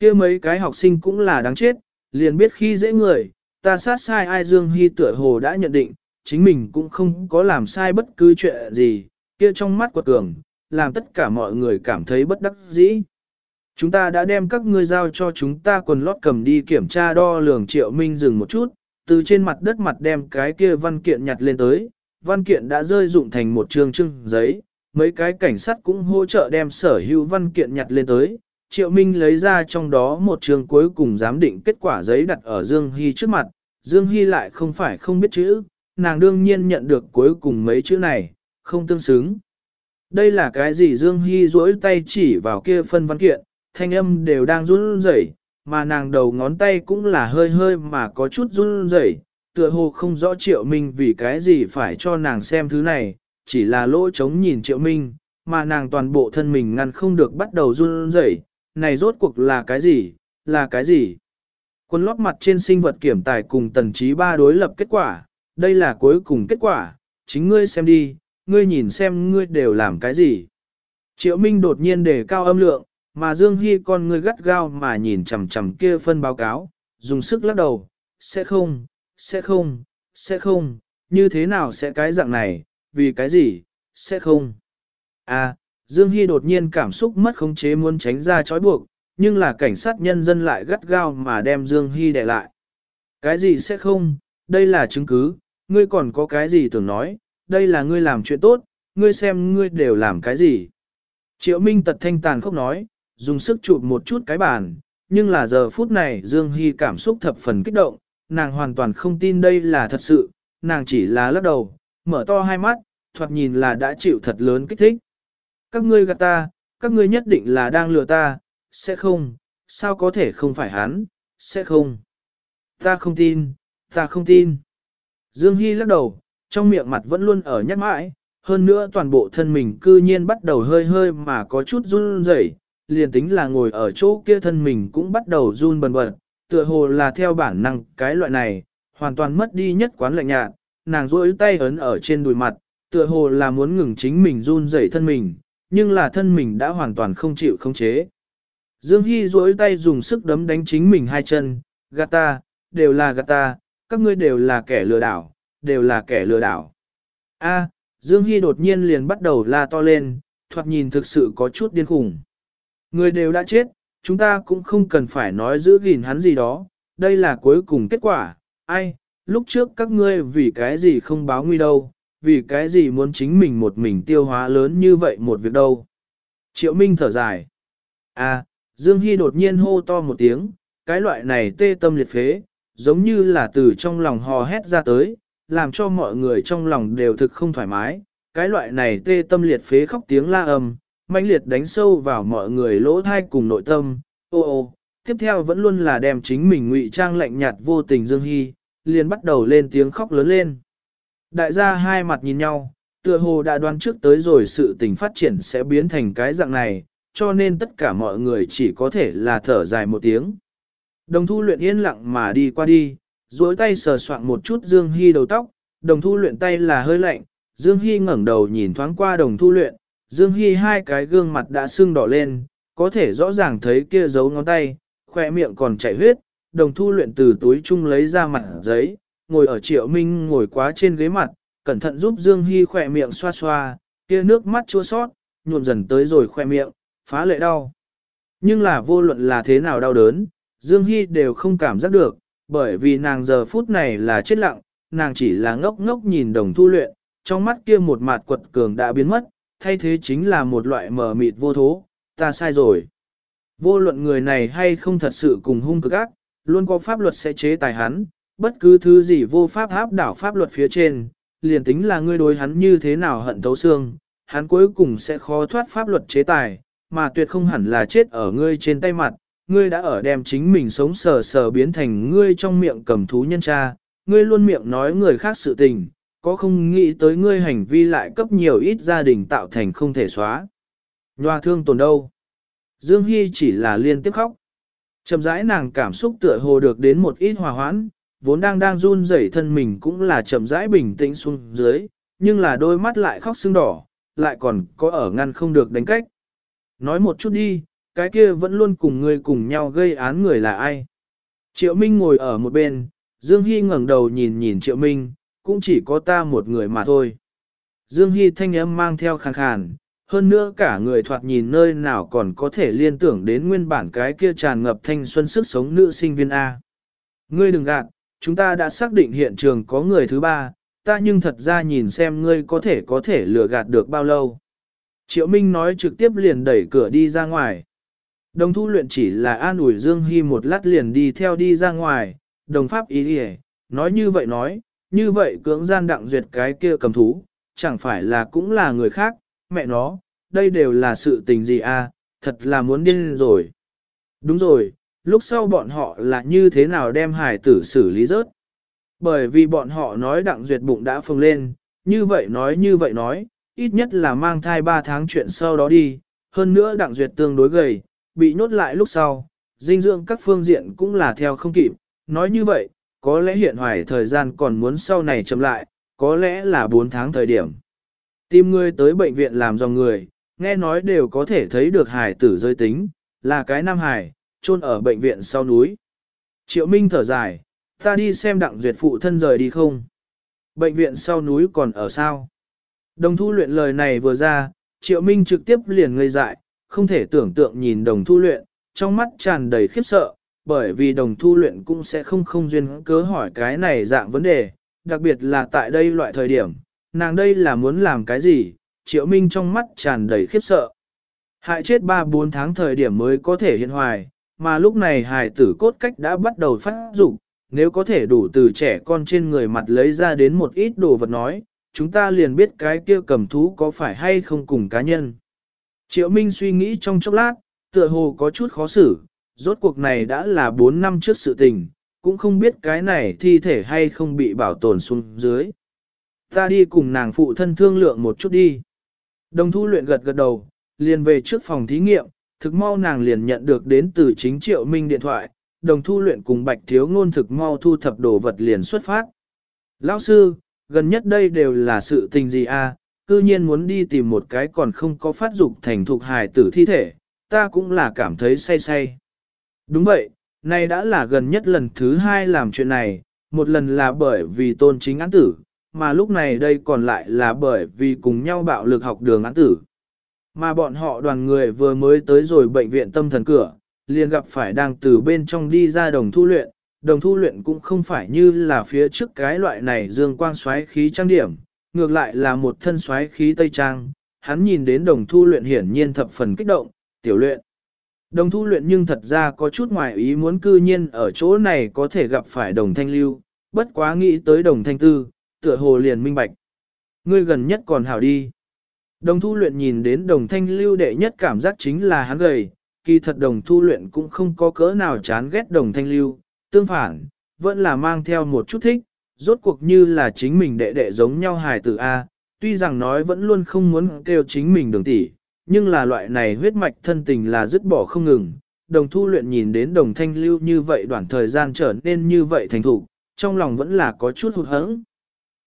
kia mấy cái học sinh cũng là đáng chết, liền biết khi dễ người, ta sát sai ai Dương Hy tựa hồ đã nhận định, chính mình cũng không có làm sai bất cứ chuyện gì, kia trong mắt quật cường, làm tất cả mọi người cảm thấy bất đắc dĩ. Chúng ta đã đem các ngươi giao cho chúng ta quần lót cầm đi kiểm tra đo lường triệu minh dừng một chút, từ trên mặt đất mặt đem cái kia văn kiện nhặt lên tới, văn kiện đã rơi dụng thành một trường trưng giấy, mấy cái cảnh sát cũng hỗ trợ đem sở hữu văn kiện nhặt lên tới. Triệu Minh lấy ra trong đó một trường cuối cùng giám định kết quả giấy đặt ở Dương Hy trước mặt, Dương Hy lại không phải không biết chữ, nàng đương nhiên nhận được cuối cùng mấy chữ này, không tương xứng. Đây là cái gì Dương Hy duỗi tay chỉ vào kia phân văn kiện, thanh âm đều đang run rẩy, mà nàng đầu ngón tay cũng là hơi hơi mà có chút run rẩy, tựa hồ không rõ Triệu Minh vì cái gì phải cho nàng xem thứ này, chỉ là lỗ trống nhìn Triệu Minh, mà nàng toàn bộ thân mình ngăn không được bắt đầu run rẩy, này rốt cuộc là cái gì, là cái gì? Quân lót mặt trên sinh vật kiểm tài cùng tần trí ba đối lập kết quả, đây là cuối cùng kết quả, chính ngươi xem đi, ngươi nhìn xem ngươi đều làm cái gì. Triệu Minh đột nhiên đề cao âm lượng, mà Dương Hy con ngươi gắt gao mà nhìn chằm chằm kia phân báo cáo, dùng sức lắc đầu, sẽ không, sẽ không, sẽ không, như thế nào sẽ cái dạng này, vì cái gì, sẽ không. À, Dương Hy đột nhiên cảm xúc mất khống chế muốn tránh ra trói buộc, nhưng là cảnh sát nhân dân lại gắt gao mà đem Dương Hy đè lại. Cái gì sẽ không, đây là chứng cứ, ngươi còn có cái gì tưởng nói, đây là ngươi làm chuyện tốt, ngươi xem ngươi đều làm cái gì. Triệu Minh tật thanh tàn khóc nói, dùng sức chụp một chút cái bàn, nhưng là giờ phút này Dương Hy cảm xúc thập phần kích động, nàng hoàn toàn không tin đây là thật sự, nàng chỉ là lắc đầu, mở to hai mắt, thoạt nhìn là đã chịu thật lớn kích thích. Các ngươi gạt ta, các ngươi nhất định là đang lừa ta, sẽ không, sao có thể không phải hắn, sẽ không. Ta không tin, ta không tin. Dương Hy lắc đầu, trong miệng mặt vẫn luôn ở nhắc mãi, hơn nữa toàn bộ thân mình cư nhiên bắt đầu hơi hơi mà có chút run rẩy, liền tính là ngồi ở chỗ kia thân mình cũng bắt đầu run bần bật, tựa hồ là theo bản năng cái loại này, hoàn toàn mất đi nhất quán lạnh nhạt, nàng duỗi tay ấn ở trên đùi mặt, tựa hồ là muốn ngừng chính mình run rẩy thân mình, nhưng là thân mình đã hoàn toàn không chịu không chế. Dương Hy duỗi tay dùng sức đấm đánh chính mình hai chân, gata, đều là gata, các ngươi đều là kẻ lừa đảo, đều là kẻ lừa đảo. A, Dương Hy đột nhiên liền bắt đầu la to lên, thoạt nhìn thực sự có chút điên khủng. Người đều đã chết, chúng ta cũng không cần phải nói giữ gìn hắn gì đó, đây là cuối cùng kết quả, ai, lúc trước các ngươi vì cái gì không báo nguy đâu, vì cái gì muốn chính mình một mình tiêu hóa lớn như vậy một việc đâu. Triệu Minh thở dài. À, Dương Hy đột nhiên hô to một tiếng, cái loại này tê tâm liệt phế, giống như là từ trong lòng hò hét ra tới, làm cho mọi người trong lòng đều thực không thoải mái. Cái loại này tê tâm liệt phế khóc tiếng la ầm, mãnh liệt đánh sâu vào mọi người lỗ thai cùng nội tâm. Ô ô, tiếp theo vẫn luôn là đem chính mình ngụy trang lạnh nhạt vô tình Dương Hy, liền bắt đầu lên tiếng khóc lớn lên. Đại gia hai mặt nhìn nhau, tựa hồ đã đoán trước tới rồi sự tình phát triển sẽ biến thành cái dạng này, cho nên tất cả mọi người chỉ có thể là thở dài một tiếng. Đồng thu luyện yên lặng mà đi qua đi, duỗi tay sờ soạn một chút Dương Hy đầu tóc, đồng thu luyện tay là hơi lạnh, Dương Hy ngẩng đầu nhìn thoáng qua đồng thu luyện, Dương Hy hai cái gương mặt đã sưng đỏ lên, có thể rõ ràng thấy kia giấu ngón tay, khỏe miệng còn chảy huyết, đồng thu luyện từ túi chung lấy ra mặt giấy, ngồi ở triệu minh ngồi quá trên ghế mặt, cẩn thận giúp Dương Hy khỏe miệng xoa xoa, kia nước mắt chua sót, nhuộm dần tới rồi khỏe miệng, phá lệ đau. Nhưng là vô luận là thế nào đau đớn, Dương Hy đều không cảm giác được, bởi vì nàng giờ phút này là chết lặng, nàng chỉ là ngốc ngốc nhìn đồng thu luyện, trong mắt kia một mặt quật cường đã biến mất, thay thế chính là một loại mờ mịt vô thố, ta sai rồi. Vô luận người này hay không thật sự cùng hung cực ác, luôn có pháp luật sẽ chế tài hắn, bất cứ thứ gì vô pháp áp đảo pháp luật phía trên, liền tính là ngươi đối hắn như thế nào hận thấu xương, hắn cuối cùng sẽ khó thoát pháp luật chế tài, mà tuyệt không hẳn là chết ở ngươi trên tay mặt, ngươi đã ở đem chính mình sống sờ sờ biến thành ngươi trong miệng cầm thú nhân cha, ngươi luôn miệng nói người khác sự tình, có không nghĩ tới ngươi hành vi lại cấp nhiều ít gia đình tạo thành không thể xóa. Nhoa thương tồn đâu? Dương Hy chỉ là liên tiếp khóc. Chậm rãi nàng cảm xúc tựa hồ được đến một ít hòa hoãn, vốn đang đang run rẩy thân mình cũng là chậm rãi bình tĩnh xuống dưới, nhưng là đôi mắt lại khóc sưng đỏ, lại còn có ở ngăn không được đánh cách. Nói một chút đi, cái kia vẫn luôn cùng ngươi cùng nhau gây án người là ai. Triệu Minh ngồi ở một bên, Dương Hy ngẩng đầu nhìn nhìn Triệu Minh, cũng chỉ có ta một người mà thôi. Dương Hy thanh âm mang theo khàn khàn, hơn nữa cả người thoạt nhìn nơi nào còn có thể liên tưởng đến nguyên bản cái kia tràn ngập thanh xuân sức sống nữ sinh viên A. Ngươi đừng gạt, chúng ta đã xác định hiện trường có người thứ ba, ta nhưng thật ra nhìn xem ngươi có thể có thể lừa gạt được bao lâu. Triệu Minh nói trực tiếp liền đẩy cửa đi ra ngoài. Đồng thu luyện chỉ là an ủi Dương Hy một lát liền đi theo đi ra ngoài, đồng pháp ý đi nói như vậy nói, như vậy cưỡng gian đặng duyệt cái kia cầm thú, chẳng phải là cũng là người khác, mẹ nó, đây đều là sự tình gì à, thật là muốn điên rồi. Đúng rồi, lúc sau bọn họ là như thế nào đem hải tử xử lý rớt. Bởi vì bọn họ nói đặng duyệt bụng đã phồng lên, như vậy nói như vậy nói, ít nhất là mang thai 3 tháng chuyện sau đó đi, hơn nữa đặng duyệt tương đối gầy, bị nhốt lại lúc sau, dinh dưỡng các phương diện cũng là theo không kịp, nói như vậy, có lẽ hiện hoài thời gian còn muốn sau này chậm lại, có lẽ là 4 tháng thời điểm. Tìm người tới bệnh viện làm dòng người, nghe nói đều có thể thấy được hải tử giới tính, là cái nam hải, chôn ở bệnh viện sau núi. Triệu Minh thở dài, ta đi xem đặng duyệt phụ thân rời đi không? Bệnh viện sau núi còn ở sao? Đồng thu luyện lời này vừa ra, Triệu Minh trực tiếp liền ngây dại, không thể tưởng tượng nhìn đồng thu luyện, trong mắt tràn đầy khiếp sợ, bởi vì đồng thu luyện cũng sẽ không không duyên cớ hỏi cái này dạng vấn đề, đặc biệt là tại đây loại thời điểm, nàng đây là muốn làm cái gì, triệu minh trong mắt tràn đầy khiếp sợ. Hại chết 3-4 tháng thời điểm mới có thể hiện hoài, mà lúc này hài tử cốt cách đã bắt đầu phát dục nếu có thể đủ từ trẻ con trên người mặt lấy ra đến một ít đồ vật nói, chúng ta liền biết cái kia cầm thú có phải hay không cùng cá nhân. Triệu Minh suy nghĩ trong chốc lát, tựa hồ có chút khó xử, rốt cuộc này đã là 4 năm trước sự tình, cũng không biết cái này thi thể hay không bị bảo tồn xuống dưới. Ta đi cùng nàng phụ thân thương lượng một chút đi. Đồng thu luyện gật gật đầu, liền về trước phòng thí nghiệm, thực mau nàng liền nhận được đến từ chính triệu minh điện thoại, đồng thu luyện cùng bạch thiếu ngôn thực mau thu thập đồ vật liền xuất phát. Lão sư, gần nhất đây đều là sự tình gì a? À? cư nhiên muốn đi tìm một cái còn không có phát dục thành thuộc hài tử thi thể, ta cũng là cảm thấy say say. Đúng vậy, nay đã là gần nhất lần thứ hai làm chuyện này, một lần là bởi vì tôn chính án tử, mà lúc này đây còn lại là bởi vì cùng nhau bạo lực học đường án tử. Mà bọn họ đoàn người vừa mới tới rồi bệnh viện tâm thần cửa, liền gặp phải đang từ bên trong đi ra đồng thu luyện, đồng thu luyện cũng không phải như là phía trước cái loại này dương quang xoáy khí trang điểm, ngược lại là một thân xoáy khí tây trang, hắn nhìn đến đồng thu luyện hiển nhiên thập phần kích động, tiểu luyện. Đồng thu luyện nhưng thật ra có chút ngoài ý muốn cư nhiên ở chỗ này có thể gặp phải đồng thanh lưu, bất quá nghĩ tới đồng thanh tư, tựa hồ liền minh bạch. Ngươi gần nhất còn hảo đi. Đồng thu luyện nhìn đến đồng thanh lưu đệ nhất cảm giác chính là hắn gầy, kỳ thật đồng thu luyện cũng không có cỡ nào chán ghét đồng thanh lưu, tương phản, vẫn là mang theo một chút thích, rốt cuộc như là chính mình đệ đệ giống nhau hài tử A, tuy rằng nói vẫn luôn không muốn kêu chính mình đường tỷ, nhưng là loại này huyết mạch thân tình là dứt bỏ không ngừng. Đồng thu luyện nhìn đến đồng thanh lưu như vậy đoạn thời gian trở nên như vậy thành thục, trong lòng vẫn là có chút hụt hẫng.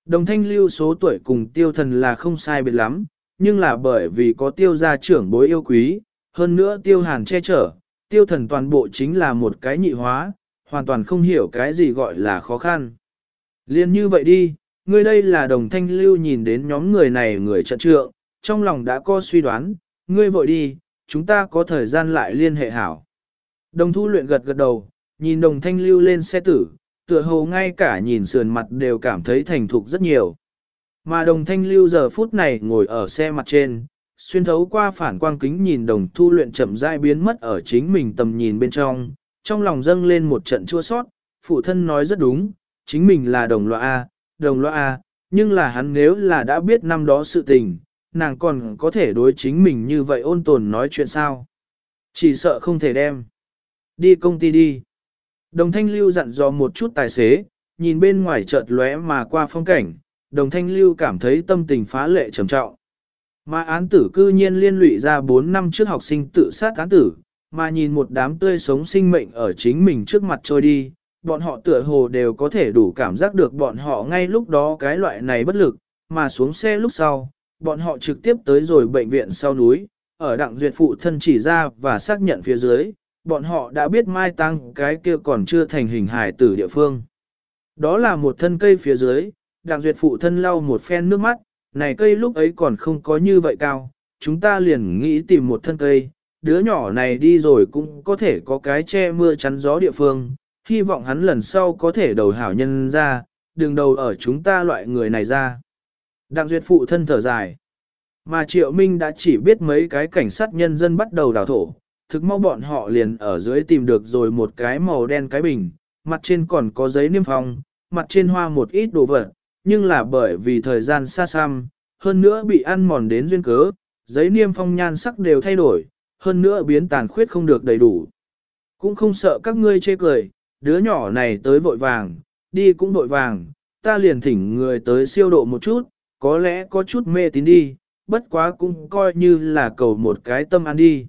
Đồng thanh lưu số tuổi cùng tiêu thần là không sai biệt lắm, nhưng là bởi vì có tiêu gia trưởng bối yêu quý, hơn nữa tiêu hàn che chở, tiêu thần toàn bộ chính là một cái nhị hóa, hoàn toàn không hiểu cái gì gọi là khó khăn. Liên như vậy đi, ngươi đây là đồng thanh lưu nhìn đến nhóm người này người trận trượng, trong lòng đã có suy đoán, ngươi vội đi, chúng ta có thời gian lại liên hệ hảo. Đồng thu luyện gật gật đầu, nhìn đồng thanh lưu lên xe tử, tựa hồ ngay cả nhìn sườn mặt đều cảm thấy thành thục rất nhiều. Mà đồng thanh lưu giờ phút này ngồi ở xe mặt trên, xuyên thấu qua phản quang kính nhìn đồng thu luyện chậm rãi biến mất ở chính mình tầm nhìn bên trong, trong lòng dâng lên một trận chua sót, phụ thân nói rất đúng, chính mình là đồng loại A, đồng loại A, nhưng là hắn nếu là đã biết năm đó sự tình, nàng còn có thể đối chính mình như vậy ôn tồn nói chuyện sao. Chỉ sợ không thể đem. Đi công ty đi. Đồng thanh lưu dặn dò một chút tài xế, nhìn bên ngoài chợt lóe mà qua phong cảnh, đồng thanh lưu cảm thấy tâm tình phá lệ trầm trọng. Mà án tử cư nhiên liên lụy ra 4 năm trước học sinh tự sát án tử, mà nhìn một đám tươi sống sinh mệnh ở chính mình trước mặt trôi đi, bọn họ tựa hồ đều có thể đủ cảm giác được bọn họ ngay lúc đó cái loại này bất lực, mà xuống xe lúc sau, bọn họ trực tiếp tới rồi bệnh viện sau núi, ở đặng duyệt phụ thân chỉ ra và xác nhận phía dưới, bọn họ đã biết mai tăng cái kia còn chưa thành hình hài tử địa phương. Đó là một thân cây phía dưới, đặng duyệt phụ thân lau một phen nước mắt, này cây lúc ấy còn không có như vậy cao, chúng ta liền nghĩ tìm một thân cây, đứa nhỏ này đi rồi cũng có thể có cái che mưa chắn gió địa phương, hy vọng hắn lần sau có thể đầu hảo nhân ra, đừng đầu ở chúng ta loại người này ra. Đặng duyệt phụ thân thở dài. Mà Triệu Minh đã chỉ biết mấy cái cảnh sát nhân dân bắt đầu đào thổ, thực mau bọn họ liền ở dưới tìm được rồi một cái màu đen cái bình, mặt trên còn có giấy niêm phong, mặt trên hoa một ít đồ vật, nhưng là bởi vì thời gian xa xăm, hơn nữa bị ăn mòn đến duyên cớ, giấy niêm phong nhan sắc đều thay đổi, hơn nữa biến tàn khuyết không được đầy đủ. Cũng không sợ các ngươi chê cười, đứa nhỏ này tới vội vàng, đi cũng vội vàng, ta liền thỉnh người tới siêu độ một chút, có lẽ có chút mê tín đi, bất quá cũng coi như là cầu một cái tâm an đi.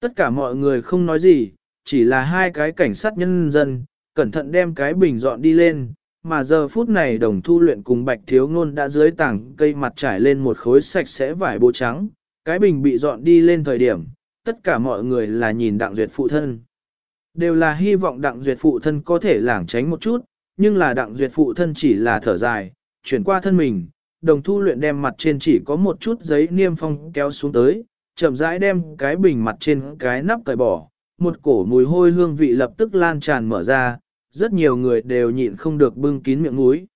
Tất cả mọi người không nói gì, chỉ là hai cái cảnh sát nhân dân, cẩn thận đem cái bình dọn đi lên, mà giờ phút này đồng thu luyện cùng bạch thiếu ngôn đã dưới tảng cây mặt trải lên một khối sạch sẽ vải bố trắng, cái bình bị dọn đi lên thời điểm, tất cả mọi người là nhìn đặng duyệt phụ thân. Đều là hy vọng đặng duyệt phụ thân có thể lảng tránh một chút, nhưng là đặng duyệt phụ thân chỉ là thở dài, chuyển qua thân mình, đồng thu luyện đem mặt trên chỉ có một chút giấy niêm phong kéo xuống tới, chậm rãi đem cái bình mặt trên cái nắp cởi bỏ, một cổ mùi hôi hương vị lập tức lan tràn mở ra, rất nhiều người đều nhịn không được bưng kín miệng mũi.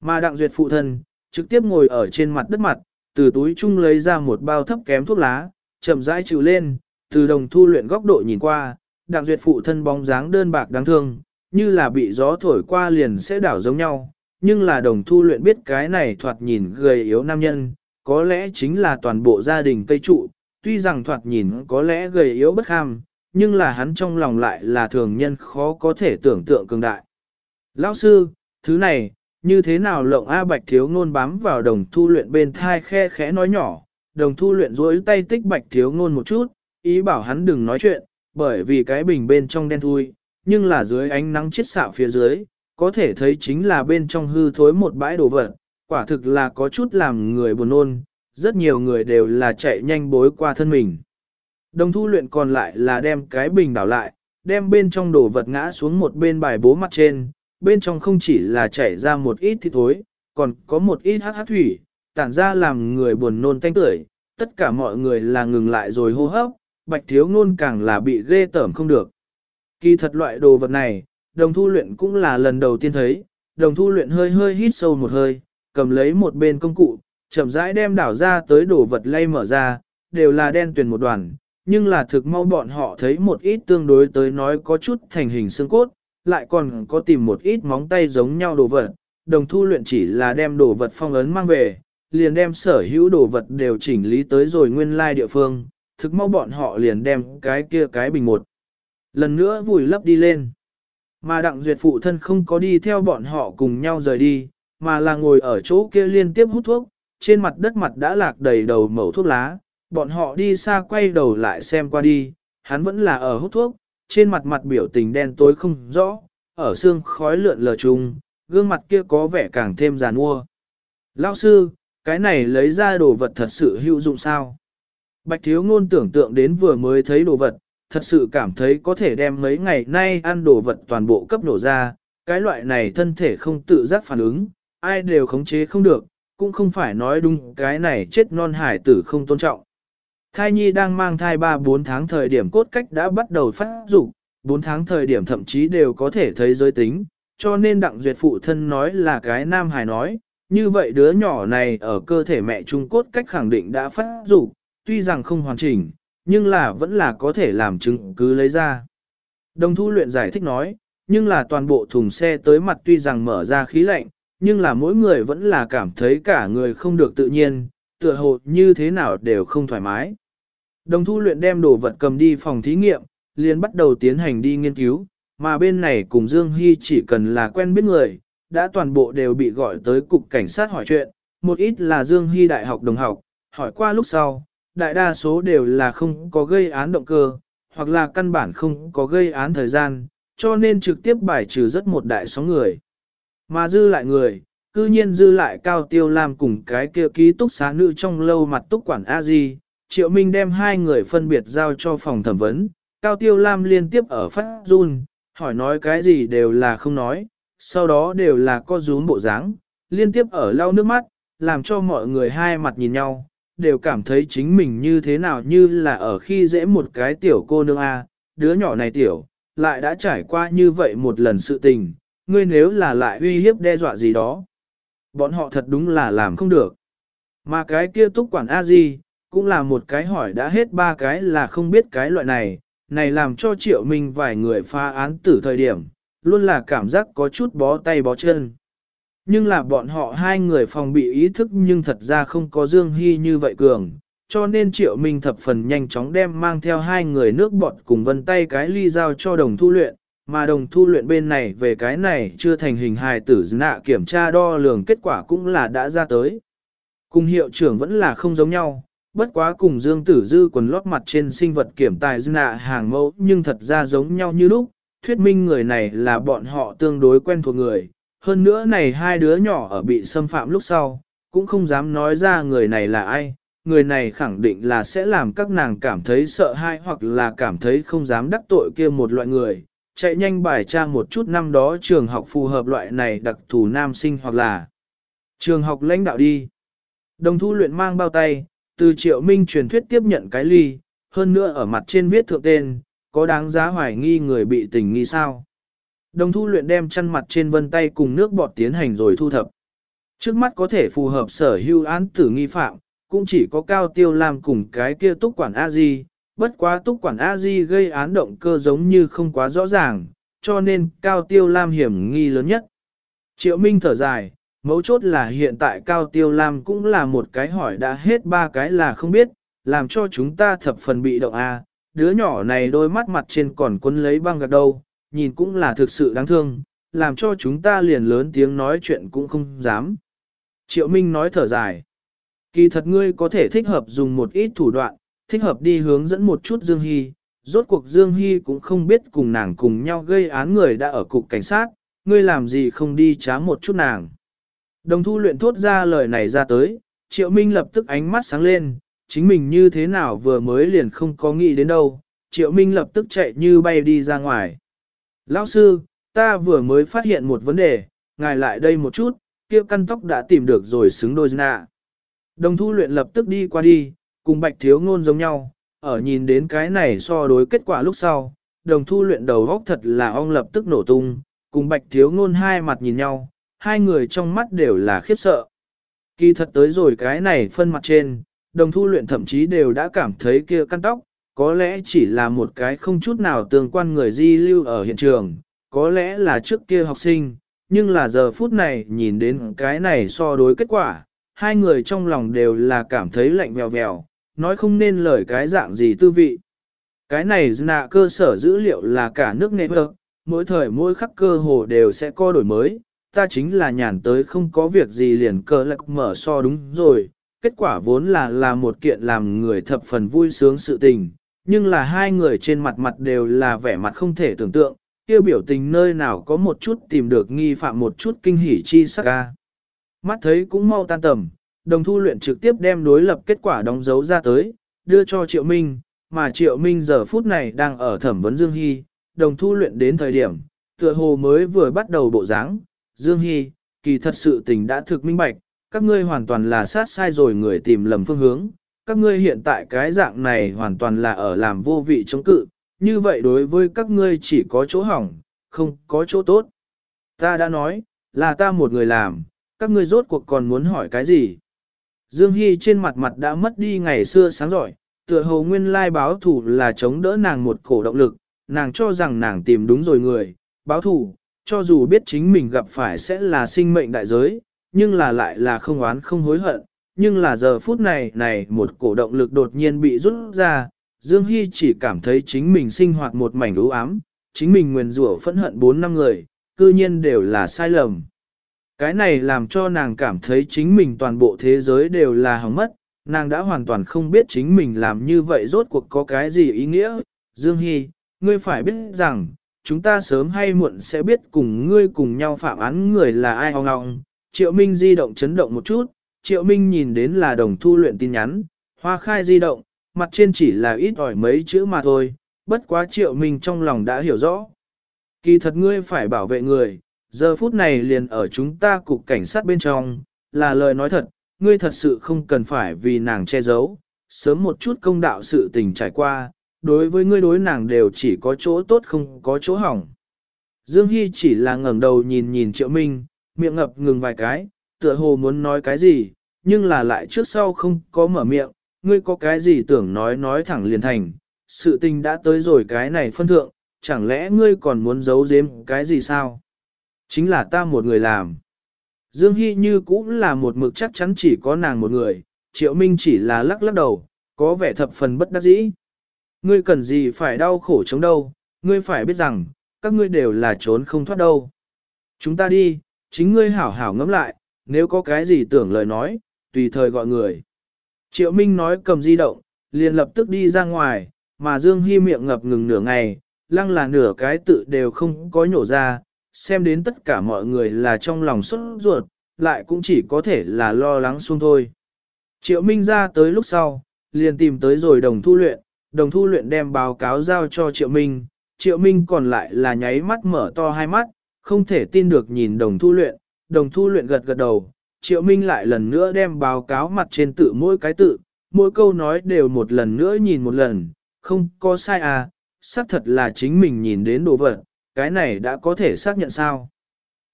Mà đặng duyệt phụ thân, trực tiếp ngồi ở trên mặt đất mặt, từ túi chung lấy ra một bao thấp kém thuốc lá, chậm rãi chịu lên, từ đồng thu luyện góc độ nhìn qua, đặng duyệt phụ thân bóng dáng đơn bạc đáng thương, như là bị gió thổi qua liền sẽ đảo giống nhau, nhưng là đồng thu luyện biết cái này thoạt nhìn gầy yếu nam nhân, có lẽ chính là toàn bộ gia đình cây trụ, tuy rằng thoạt nhìn có lẽ gầy yếu bất ham, nhưng là hắn trong lòng lại là thường nhân khó có thể tưởng tượng cường đại. Lão sư, thứ này, như thế nào lộng A Bạch Thiếu Ngôn bám vào đồng thu luyện bên thai khe khẽ nói nhỏ, đồng thu luyện duỗi tay tích Bạch Thiếu Ngôn một chút, ý bảo hắn đừng nói chuyện, bởi vì cái bình bên trong đen thui, nhưng là dưới ánh nắng chiết xạ phía dưới, có thể thấy chính là bên trong hư thối một bãi đồ vật, quả thực là có chút làm người buồn nôn, rất nhiều người đều là chạy nhanh bối qua thân mình. Đồng thu luyện còn lại là đem cái bình đảo lại, đem bên trong đồ vật ngã xuống một bên bài bố mặt trên, bên trong không chỉ là chảy ra một ít thịt thối, còn có một ít hát hát thủy, tản ra làm người buồn nôn tanh tưởi, tất cả mọi người là ngừng lại rồi hô hấp, bạch thiếu ngôn càng là bị ghê tởm không được. Kỳ thật loại đồ vật này, đồng thu luyện cũng là lần đầu tiên thấy, đồng thu luyện hơi hơi hít sâu một hơi, cầm lấy một bên công cụ, chậm rãi đem đảo ra tới đồ vật lay mở ra, đều là đen tuyền một đoàn, nhưng là thực mau bọn họ thấy một ít tương đối tới nói có chút thành hình xương cốt, lại còn có tìm một ít móng tay giống nhau đồ vật, đồng thu luyện chỉ là đem đồ vật phong ấn mang về, liền đem sở hữu đồ vật đều chỉnh lý tới rồi nguyên lai địa phương, thực mau bọn họ liền đem cái kia cái bình một. Lần nữa vùi lấp đi lên. Mà đặng duyệt phụ thân không có đi theo bọn họ cùng nhau rời đi, mà là ngồi ở chỗ kia liên tiếp hút thuốc, trên mặt đất mặt đã lạc đầy đầu mẩu thuốc lá, bọn họ đi xa quay đầu lại xem qua đi, hắn vẫn là ở hút thuốc, trên mặt mặt biểu tình đen tối không rõ, ở xương khói lượn lờ trùng, gương mặt kia có vẻ càng thêm giàn mua. Lão sư, cái này lấy ra đồ vật thật sự hữu dụng sao? Bạch thiếu ngôn tưởng tượng đến vừa mới thấy đồ vật, thật sự cảm thấy có thể đem mấy ngày nay ăn đồ vật toàn bộ cấp nổ ra, cái loại này thân thể không tự giác phản ứng, ai đều khống chế không được, cũng không phải nói đúng cái này chết non hải tử không tôn trọng. Thai nhi đang mang thai 3-4 tháng thời điểm cốt cách đã bắt đầu phát dục 4 tháng thời điểm thậm chí đều có thể thấy giới tính, cho nên đặng duyệt phụ thân nói là cái nam hài nói, như vậy đứa nhỏ này ở cơ thể mẹ trung cốt cách khẳng định đã phát dục tuy rằng không hoàn chỉnh, nhưng là vẫn là có thể làm chứng cứ lấy ra. Đồng thu luyện giải thích nói, nhưng là toàn bộ thùng xe tới mặt tuy rằng mở ra khí lạnh, nhưng là mỗi người vẫn là cảm thấy cả người không được tự nhiên, tựa hồ như thế nào đều không thoải mái. Đồng thu luyện đem đồ vật cầm đi phòng thí nghiệm, liền bắt đầu tiến hành đi nghiên cứu, mà bên này cùng Dương Hy chỉ cần là quen biết người, đã toàn bộ đều bị gọi tới cục cảnh sát hỏi chuyện, một ít là Dương Hy đại học đồng học, hỏi qua lúc sau, đại đa số đều là không có gây án động cơ, hoặc là căn bản không có gây án thời gian, cho nên trực tiếp bài trừ rất một đại số người. Mà dư lại người, cư nhiên dư lại cao tiêu lam cùng cái kia ký túc xá nữ trong lâu mặt túc quản a di Triệu Minh đem hai người phân biệt giao cho phòng thẩm vấn, Cao Tiêu Lam liên tiếp ở phát run, hỏi nói cái gì đều là không nói, sau đó đều là co rúm bộ dáng, liên tiếp ở lau nước mắt, làm cho mọi người hai mặt nhìn nhau, đều cảm thấy chính mình như thế nào như là ở khi dễ một cái tiểu cô nương A, đứa nhỏ này tiểu, lại đã trải qua như vậy một lần sự tình, ngươi nếu là lại uy hiếp đe dọa gì đó. Bọn họ thật đúng là làm không được. Mà cái kia túc quản A-di, cũng là một cái hỏi đã hết ba cái là không biết cái loại này, này làm cho triệu minh vài người pha án tử thời điểm, luôn là cảm giác có chút bó tay bó chân. Nhưng là bọn họ hai người phòng bị ý thức nhưng thật ra không có Dương Hy như vậy cường, cho nên Triệu Minh thập phần nhanh chóng đem mang theo hai người nước bọt cùng vân tay cái ly giao cho đồng thu luyện, mà đồng thu luyện bên này về cái này chưa thành hình hài tử nạ kiểm tra đo lường kết quả cũng là đã ra tới. Cùng hiệu trưởng vẫn là không giống nhau, bất quá cùng Dương Tử Dư quần lót mặt trên sinh vật kiểm tài nạ hàng mẫu nhưng thật ra giống nhau như lúc, thuyết minh người này là bọn họ tương đối quen thuộc người. Hơn nữa này hai đứa nhỏ ở bị xâm phạm lúc sau, cũng không dám nói ra người này là ai, người này khẳng định là sẽ làm các nàng cảm thấy sợ hãi hoặc là cảm thấy không dám đắc tội kia một loại người, chạy nhanh bài tra một chút năm đó trường học phù hợp loại này đặc thù nam sinh hoặc là trường học lãnh đạo đi. Đồng thu luyện mang bao tay, từ triệu minh truyền thuyết tiếp nhận cái ly, hơn nữa ở mặt trên viết thượng tên, có đáng giá hoài nghi người bị tình nghi sao. Đồng thu luyện đem chăn mặt trên vân tay cùng nước bọt tiến hành rồi thu thập. Trước mắt có thể phù hợp sở hưu án tử nghi phạm, cũng chỉ có cao tiêu làm cùng cái kia túc quản A-di, bất quá túc quản A-di gây án động cơ giống như không quá rõ ràng, cho nên cao tiêu lam hiểm nghi lớn nhất. Triệu Minh thở dài, mấu chốt là hiện tại cao tiêu lam cũng là một cái hỏi đã hết ba cái là không biết, làm cho chúng ta thập phần bị động A, đứa nhỏ này đôi mắt mặt trên còn quấn lấy băng gạc đâu, nhìn cũng là thực sự đáng thương, làm cho chúng ta liền lớn tiếng nói chuyện cũng không dám. Triệu Minh nói thở dài. Kỳ thật ngươi có thể thích hợp dùng một ít thủ đoạn, thích hợp đi hướng dẫn một chút Dương Hy. Rốt cuộc Dương Hy cũng không biết cùng nàng cùng nhau gây án người đã ở cục cảnh sát, ngươi làm gì không đi trá một chút nàng. Đồng thu luyện thốt ra lời này ra tới, Triệu Minh lập tức ánh mắt sáng lên, chính mình như thế nào vừa mới liền không có nghĩ đến đâu. Triệu Minh lập tức chạy như bay đi ra ngoài. Lão sư, ta vừa mới phát hiện một vấn đề, ngài lại đây một chút, kia căn tóc đã tìm được rồi xứng đôi nạ. Đồng thu luyện lập tức đi qua đi, cùng bạch thiếu ngôn giống nhau, ở nhìn đến cái này so đối kết quả lúc sau, đồng thu luyện đầu góc thật là ong lập tức nổ tung, cùng bạch thiếu ngôn hai mặt nhìn nhau, hai người trong mắt đều là khiếp sợ. Kỳ thật tới rồi cái này phân mặt trên, đồng thu luyện thậm chí đều đã cảm thấy kia căn tóc, có lẽ chỉ là một cái không chút nào tương quan người di lưu ở hiện trường, có lẽ là trước kia học sinh, nhưng là giờ phút này nhìn đến cái này so đối kết quả, hai người trong lòng đều là cảm thấy lạnh vèo vèo, nói không nên lời cái dạng gì tư vị. Cái này là cơ sở dữ liệu là cả nước nệ vợ, mỗi thời mỗi khắc cơ hồ đều sẽ có đổi mới, ta chính là nhàn tới không có việc gì liền cơ lạc mở so đúng rồi, kết quả vốn là là một kiện làm người thập phần vui sướng sự tình, nhưng là hai người trên mặt mặt đều là vẻ mặt không thể tưởng tượng, kêu biểu tình nơi nào có một chút tìm được nghi phạm một chút kinh hỉ chi sắc ca. Mắt thấy cũng mau tan tầm, đồng thu luyện trực tiếp đem đối lập kết quả đóng dấu ra tới, đưa cho Triệu Minh, mà Triệu Minh giờ phút này đang ở thẩm vấn Dương Hy, đồng thu luyện đến thời điểm, tựa hồ mới vừa bắt đầu bộ dáng Dương Hy, kỳ thật sự tình đã thực minh bạch, các ngươi hoàn toàn là sát sai rồi người tìm lầm phương hướng, các ngươi hiện tại cái dạng này hoàn toàn là ở làm vô vị chống cự, như vậy đối với các ngươi chỉ có chỗ hỏng, không có chỗ tốt. Ta đã nói, là ta một người làm, các ngươi rốt cuộc còn muốn hỏi cái gì? Dương Hy trên mặt mặt đã mất đi ngày xưa sáng giỏi, tựa hồ nguyên lai báo thủ là chống đỡ nàng một cổ động lực, nàng cho rằng nàng tìm đúng rồi người, báo thủ, cho dù biết chính mình gặp phải sẽ là sinh mệnh đại giới, nhưng là lại là không oán không hối hận, nhưng là giờ phút này này một cổ động lực đột nhiên bị rút ra, Dương Hy chỉ cảm thấy chính mình sinh hoạt một mảnh u ám, chính mình nguyền rủa phẫn hận bốn năm người, cư nhiên đều là sai lầm. Cái này làm cho nàng cảm thấy chính mình toàn bộ thế giới đều là hỏng mất, nàng đã hoàn toàn không biết chính mình làm như vậy rốt cuộc có cái gì ý nghĩa. Dương Hy, ngươi phải biết rằng, chúng ta sớm hay muộn sẽ biết cùng ngươi cùng nhau phạm án người là ai hoang ngọng. Triệu Minh di động chấn động một chút, Triệu Minh nhìn đến là đồng thu luyện tin nhắn, hoa khai di động, mặt trên chỉ là ít ỏi mấy chữ mà thôi, bất quá triệu minh trong lòng đã hiểu rõ. Kỳ thật ngươi phải bảo vệ người, giờ phút này liền ở chúng ta cục cảnh sát bên trong, là lời nói thật, ngươi thật sự không cần phải vì nàng che giấu, sớm một chút công đạo sự tình trải qua, đối với ngươi đối nàng đều chỉ có chỗ tốt không có chỗ hỏng. Dương Hy chỉ là ngẩng đầu nhìn nhìn Triệu Minh, miệng ngập ngừng vài cái, tựa hồ muốn nói cái gì, nhưng là lại trước sau không có mở miệng, ngươi có cái gì tưởng nói nói thẳng liền thành, sự tình đã tới rồi cái này phân thượng, chẳng lẽ ngươi còn muốn giấu giếm cái gì sao? Chính là ta một người làm. Dương Hy như cũng là một mực chắc chắn chỉ có nàng một người, Triệu Minh chỉ là lắc lắc đầu, có vẻ thập phần bất đắc dĩ. Ngươi cần gì phải đau khổ chống đâu, ngươi phải biết rằng, các ngươi đều là trốn không thoát đâu. Chúng ta đi, chính ngươi hảo hảo ngẫm lại, nếu có cái gì tưởng lời nói, tùy thời gọi người. Triệu Minh nói cầm di động, liền lập tức đi ra ngoài, mà Dương Hy miệng ngập ngừng nửa ngày, lăng là nửa cái tự đều không có nhổ ra, xem đến tất cả mọi người là trong lòng xuất ruột, lại cũng chỉ có thể là lo lắng xuống thôi. Triệu Minh ra tới lúc sau, liền tìm tới rồi đồng thu luyện, đồng thu luyện đem báo cáo giao cho Triệu Minh, Triệu Minh còn lại là nháy mắt mở to hai mắt, không thể tin được nhìn đồng thu luyện, đồng thu luyện gật gật đầu, Triệu Minh lại lần nữa đem báo cáo mặt trên tự mỗi cái tự, mỗi câu nói đều một lần nữa nhìn một lần, không có sai à, xác thật là chính mình nhìn đến đồ vật, cái này đã có thể xác nhận sao.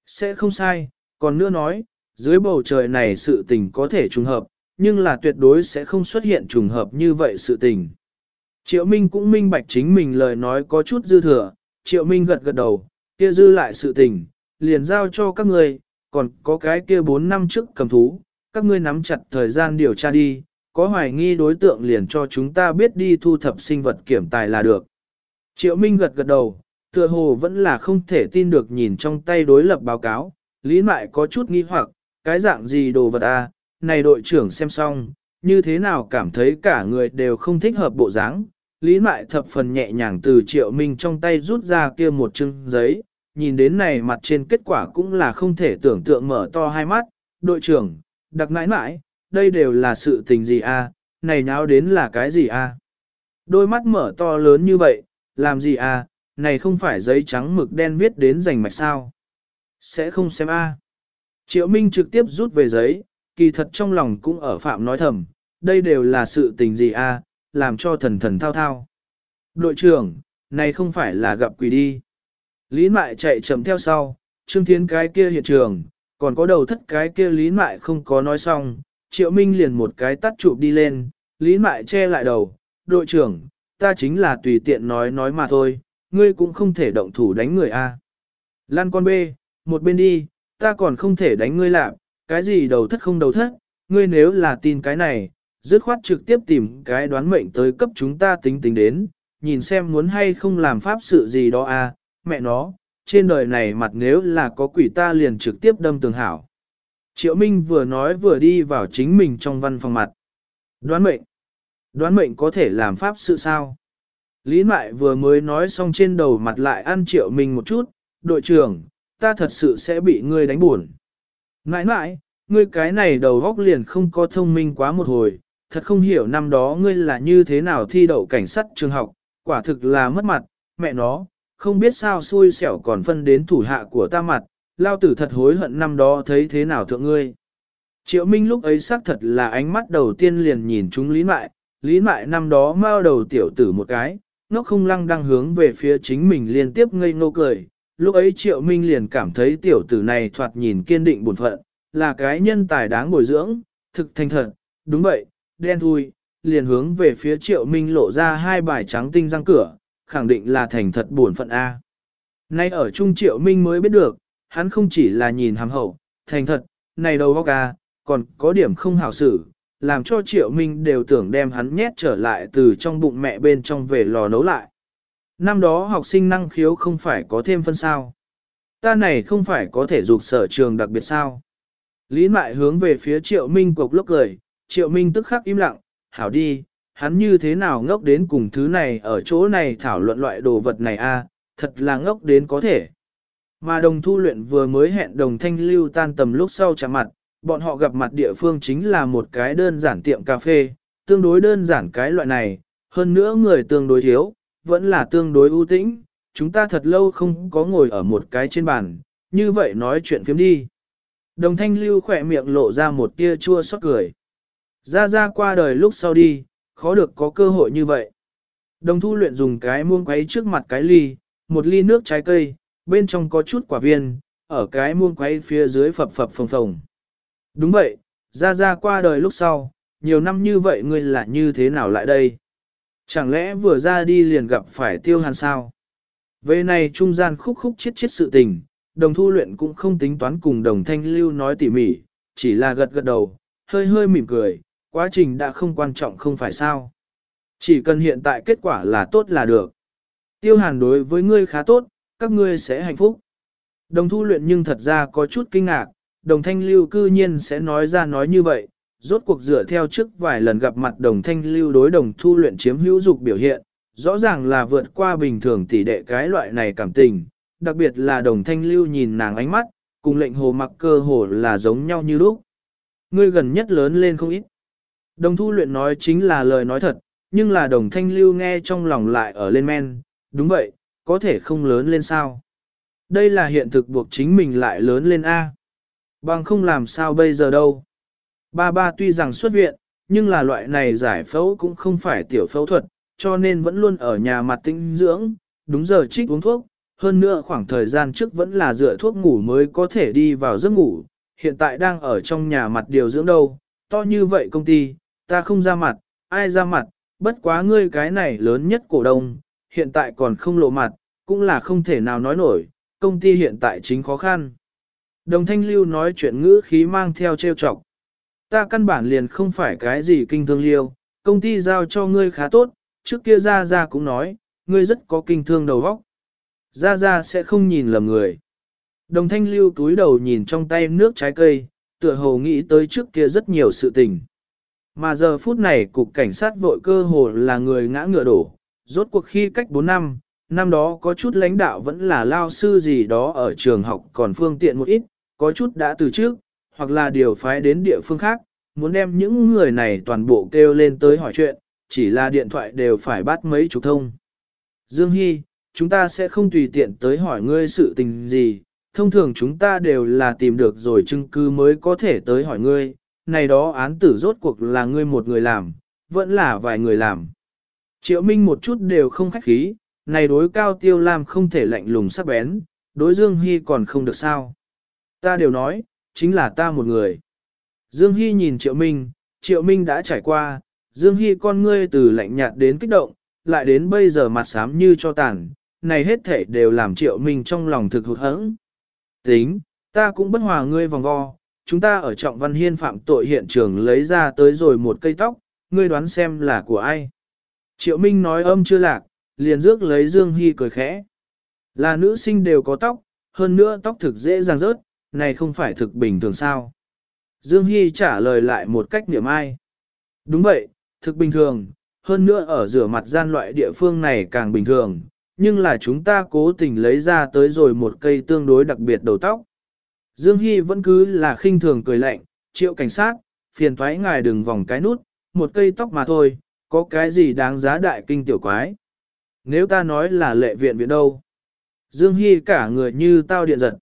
Sẽ không sai, còn nữa nói, dưới bầu trời này sự tình có thể trùng hợp, nhưng là tuyệt đối sẽ không xuất hiện trùng hợp như vậy sự tình. Triệu Minh cũng minh bạch chính mình lời nói có chút dư thừa, Triệu Minh gật gật đầu, kia dư lại sự tình, liền giao cho các ngươi, còn có cái kia 4 năm trước cầm thú, các ngươi nắm chặt thời gian điều tra đi, có hoài nghi đối tượng liền cho chúng ta biết đi thu thập sinh vật kiểm tài là được. Triệu Minh gật gật đầu, tựa hồ vẫn là không thể tin được nhìn trong tay đối lập báo cáo, Lý Mại có chút nghi hoặc, cái dạng gì đồ vật à, này đội trưởng xem xong, như thế nào cảm thấy cả người đều không thích hợp bộ dáng. Lý Mại thập phần nhẹ nhàng từ Triệu Minh trong tay rút ra kia một chương giấy, nhìn đến này mặt trên kết quả cũng là không thể tưởng tượng mở to hai mắt, đội trưởng, đặc nãi nãi, đây đều là sự tình gì a? À? này nháo đến là cái gì a? À? Đôi mắt mở to lớn như vậy, làm gì? À? Này không phải giấy trắng mực đen viết đến rành mạch sao? Sẽ không xem a. Triệu Minh trực tiếp rút về giấy, kỳ thật trong lòng cũng ở phạm nói thầm, đây đều là sự tình gì a, làm cho thần thần thao thao. Đội trưởng, này không phải là gặp quỷ đi. Lý Mại chạy chậm theo sau, Trương Thiến cái kia hiện trường, còn có đầu thất cái kia Lý Mại không có nói xong, Triệu Minh liền một cái tắt chụp đi lên, Lý Mại che lại đầu, đội trưởng, ta chính là tùy tiện nói nói mà thôi, ngươi cũng không thể động thủ đánh người A. Lan con Bê, một bên đi, ta còn không thể đánh ngươi lạc, cái gì đầu thất không đầu thất, ngươi nếu là tin cái này, dứt khoát trực tiếp tìm cái đoán mệnh tới cấp chúng ta tính tính đến, nhìn xem muốn hay không làm pháp sự gì đó a mẹ nó, trên đời này mặt nếu là có quỷ ta liền trực tiếp đâm tường hảo. Triệu Minh vừa nói vừa đi vào chính mình trong văn phòng mặt. Đoán mệnh. Đoán mệnh có thể làm pháp sự sao? Lý Mại vừa mới nói xong trên đầu mặt lại ăn Triệu Minh một chút. Đội trưởng, ta thật sự sẽ bị ngươi đánh buồn. Nãi nãi, ngươi cái này đầu góc liền không có thông minh quá một hồi, thật không hiểu năm đó ngươi là như thế nào thi đậu cảnh sát trường học, quả thực là mất mặt, mẹ nó, không biết sao xui xẻo còn phân đến thủ hạ của ta mặt, lao tử thật hối hận năm đó thấy thế nào thượng ngươi. Triệu Minh lúc ấy xác thật là ánh mắt đầu tiên liền nhìn chúng Lý Mại, Lý Mại năm đó mau đầu tiểu tử một cái, nó không lăng đang hướng về phía chính mình liên tiếp ngây ngô cười. Lúc ấy Triệu Minh liền cảm thấy tiểu tử này thoạt nhìn kiên định buồn phận, là cái nhân tài đáng bồi dưỡng, thực thành thật, đúng vậy, đen thui, liền hướng về phía Triệu Minh lộ ra hai bài trắng tinh răng cửa, khẳng định là thành thật buồn phận A. Nay ở Trung Triệu Minh mới biết được, hắn không chỉ là nhìn hàm hậu, thành thật, này đầu góc A, còn có điểm không hảo xử, làm cho Triệu Minh đều tưởng đem hắn nhét trở lại từ trong bụng mẹ bên trong về lò nấu lại. Năm đó học sinh năng khiếu không phải có thêm phân sao. Ta này không phải có thể dục sở trường đặc biệt sao. Lý Mại hướng về phía Triệu Minh cục lốc cười, Triệu Minh tức khắc im lặng, hảo đi, hắn như thế nào ngốc đến cùng thứ này ở chỗ này thảo luận loại đồ vật này a, thật là ngốc đến có thể. Mà đồng thu luyện vừa mới hẹn đồng thanh lưu tan tầm lúc sau chạm mặt, bọn họ gặp mặt địa phương chính là một cái đơn giản tiệm cà phê, tương đối đơn giản cái loại này, hơn nữa người tương đối thiếu, vẫn là tương đối ưu tĩnh, chúng ta thật lâu không có ngồi ở một cái trên bàn, như vậy nói chuyện phiếm đi. Đồng thanh lưu khỏe miệng lộ ra một tia chua xót cười. Ra ra qua đời lúc sau đi, khó được có cơ hội như vậy. Đồng thu luyện dùng cái muông quấy trước mặt cái ly, một ly nước trái cây, bên trong có chút quả viên, ở cái muông quấy phía dưới phập phập phồng phồng. Đúng vậy, ra ra qua đời lúc sau, nhiều năm như vậy ngươi là như thế nào lại đây? Chẳng lẽ vừa ra đi liền gặp phải tiêu hàn sao? Về này trung gian khúc khúc chết chết sự tình, đồng thu luyện cũng không tính toán cùng đồng thanh lưu nói tỉ mỉ, chỉ là gật gật đầu, hơi hơi mỉm cười, quá trình đã không quan trọng không phải sao. Chỉ cần hiện tại kết quả là tốt là được. Tiêu hàn đối với ngươi khá tốt, các ngươi sẽ hạnh phúc. Đồng thu luyện nhưng thật ra có chút kinh ngạc, đồng thanh lưu cư nhiên sẽ nói ra nói như vậy, rốt cuộc dựa theo trước vài lần gặp mặt đồng thanh lưu đối đồng thu luyện chiếm hữu dục biểu hiện, rõ ràng là vượt qua bình thường tỷ đệ cái loại này cảm tình, đặc biệt là đồng thanh lưu nhìn nàng ánh mắt, cùng lệnh hồ mặc cơ hồ là giống nhau như lúc. Ngươi gần nhất lớn lên không ít. Đồng thu luyện nói chính là lời nói thật, nhưng là đồng thanh lưu nghe trong lòng lại ở lên men, đúng vậy, có thể không lớn lên sao. Đây là hiện thực buộc chính mình lại lớn lên A. Bằng không làm sao bây giờ đâu. Ba ba tuy rằng xuất viện, nhưng là loại này giải phẫu cũng không phải tiểu phẫu thuật, cho nên vẫn luôn ở nhà mặt tinh dưỡng, đúng giờ trích uống thuốc, hơn nữa khoảng thời gian trước vẫn là dựa thuốc ngủ mới có thể đi vào giấc ngủ, hiện tại đang ở trong nhà mặt điều dưỡng đâu, to như vậy công ty, ta không ra mặt, ai ra mặt, bất quá ngươi cái này lớn nhất cổ đông, hiện tại còn không lộ mặt, cũng là không thể nào nói nổi, công ty hiện tại chính khó khăn. Đồng thanh lưu nói chuyện ngữ khí mang theo trêu chọc. Ta căn bản liền không phải cái gì kinh thương liêu, công ty giao cho ngươi khá tốt, trước kia ra ra cũng nói, ngươi rất có kinh thương đầu óc. Ra ra sẽ không nhìn lầm người. Đồng thanh lưu túi đầu nhìn trong tay nước trái cây, tựa hồ nghĩ tới trước kia rất nhiều sự tình. Mà giờ phút này cục cảnh sát vội cơ hồ là người ngã ngựa đổ, rốt cuộc khi cách 4 năm, năm đó có chút lãnh đạo vẫn là lao sư gì đó ở trường học còn phương tiện một ít, có chút đã từ trước, hoặc là điều phái đến địa phương khác, muốn đem những người này toàn bộ kêu lên tới hỏi chuyện, chỉ là điện thoại đều phải bắt mấy chục thông. Dương Hy, chúng ta sẽ không tùy tiện tới hỏi ngươi sự tình gì, thông thường chúng ta đều là tìm được rồi chứng cứ mới có thể tới hỏi ngươi, này đó án tử rốt cuộc là ngươi một người làm, vẫn là vài người làm. Triệu Minh một chút đều không khách khí, này đối cao tiêu lam không thể lạnh lùng sắc bén, đối Dương Hy còn không được sao. Ta đều nói, chính là ta một người. Dương Hy nhìn Triệu Minh, Triệu Minh đã trải qua, Dương Hy con ngươi từ lạnh nhạt đến kích động, lại đến bây giờ mặt xám như cho tàn, này hết thể đều làm Triệu Minh trong lòng thực hụt hẫng. Tính, ta cũng bất hòa ngươi vòng vo, chúng ta ở trọng văn hiên phạm tội hiện trường lấy ra tới rồi một cây tóc, ngươi đoán xem là của ai. Triệu Minh nói âm chưa lạc, liền rước lấy Dương Hy cười khẽ. Là nữ sinh đều có tóc, hơn nữa tóc thực dễ dàng rớt, này không phải thực bình thường sao. Dương Hy trả lời lại một cách niệm ai. Đúng vậy, thực bình thường, hơn nữa ở rửa mặt gian loại địa phương này càng bình thường, nhưng là chúng ta cố tình lấy ra tới rồi một cây tương đối đặc biệt đầu tóc. Dương Hy vẫn cứ là khinh thường cười lạnh, triệu cảnh sát, phiền thoái ngài đừng vòng cái nút, một cây tóc mà thôi, có cái gì đáng giá đại kinh tiểu quái. Nếu ta nói là lệ viện viện đâu? Dương Hy cả người như tao điện giật.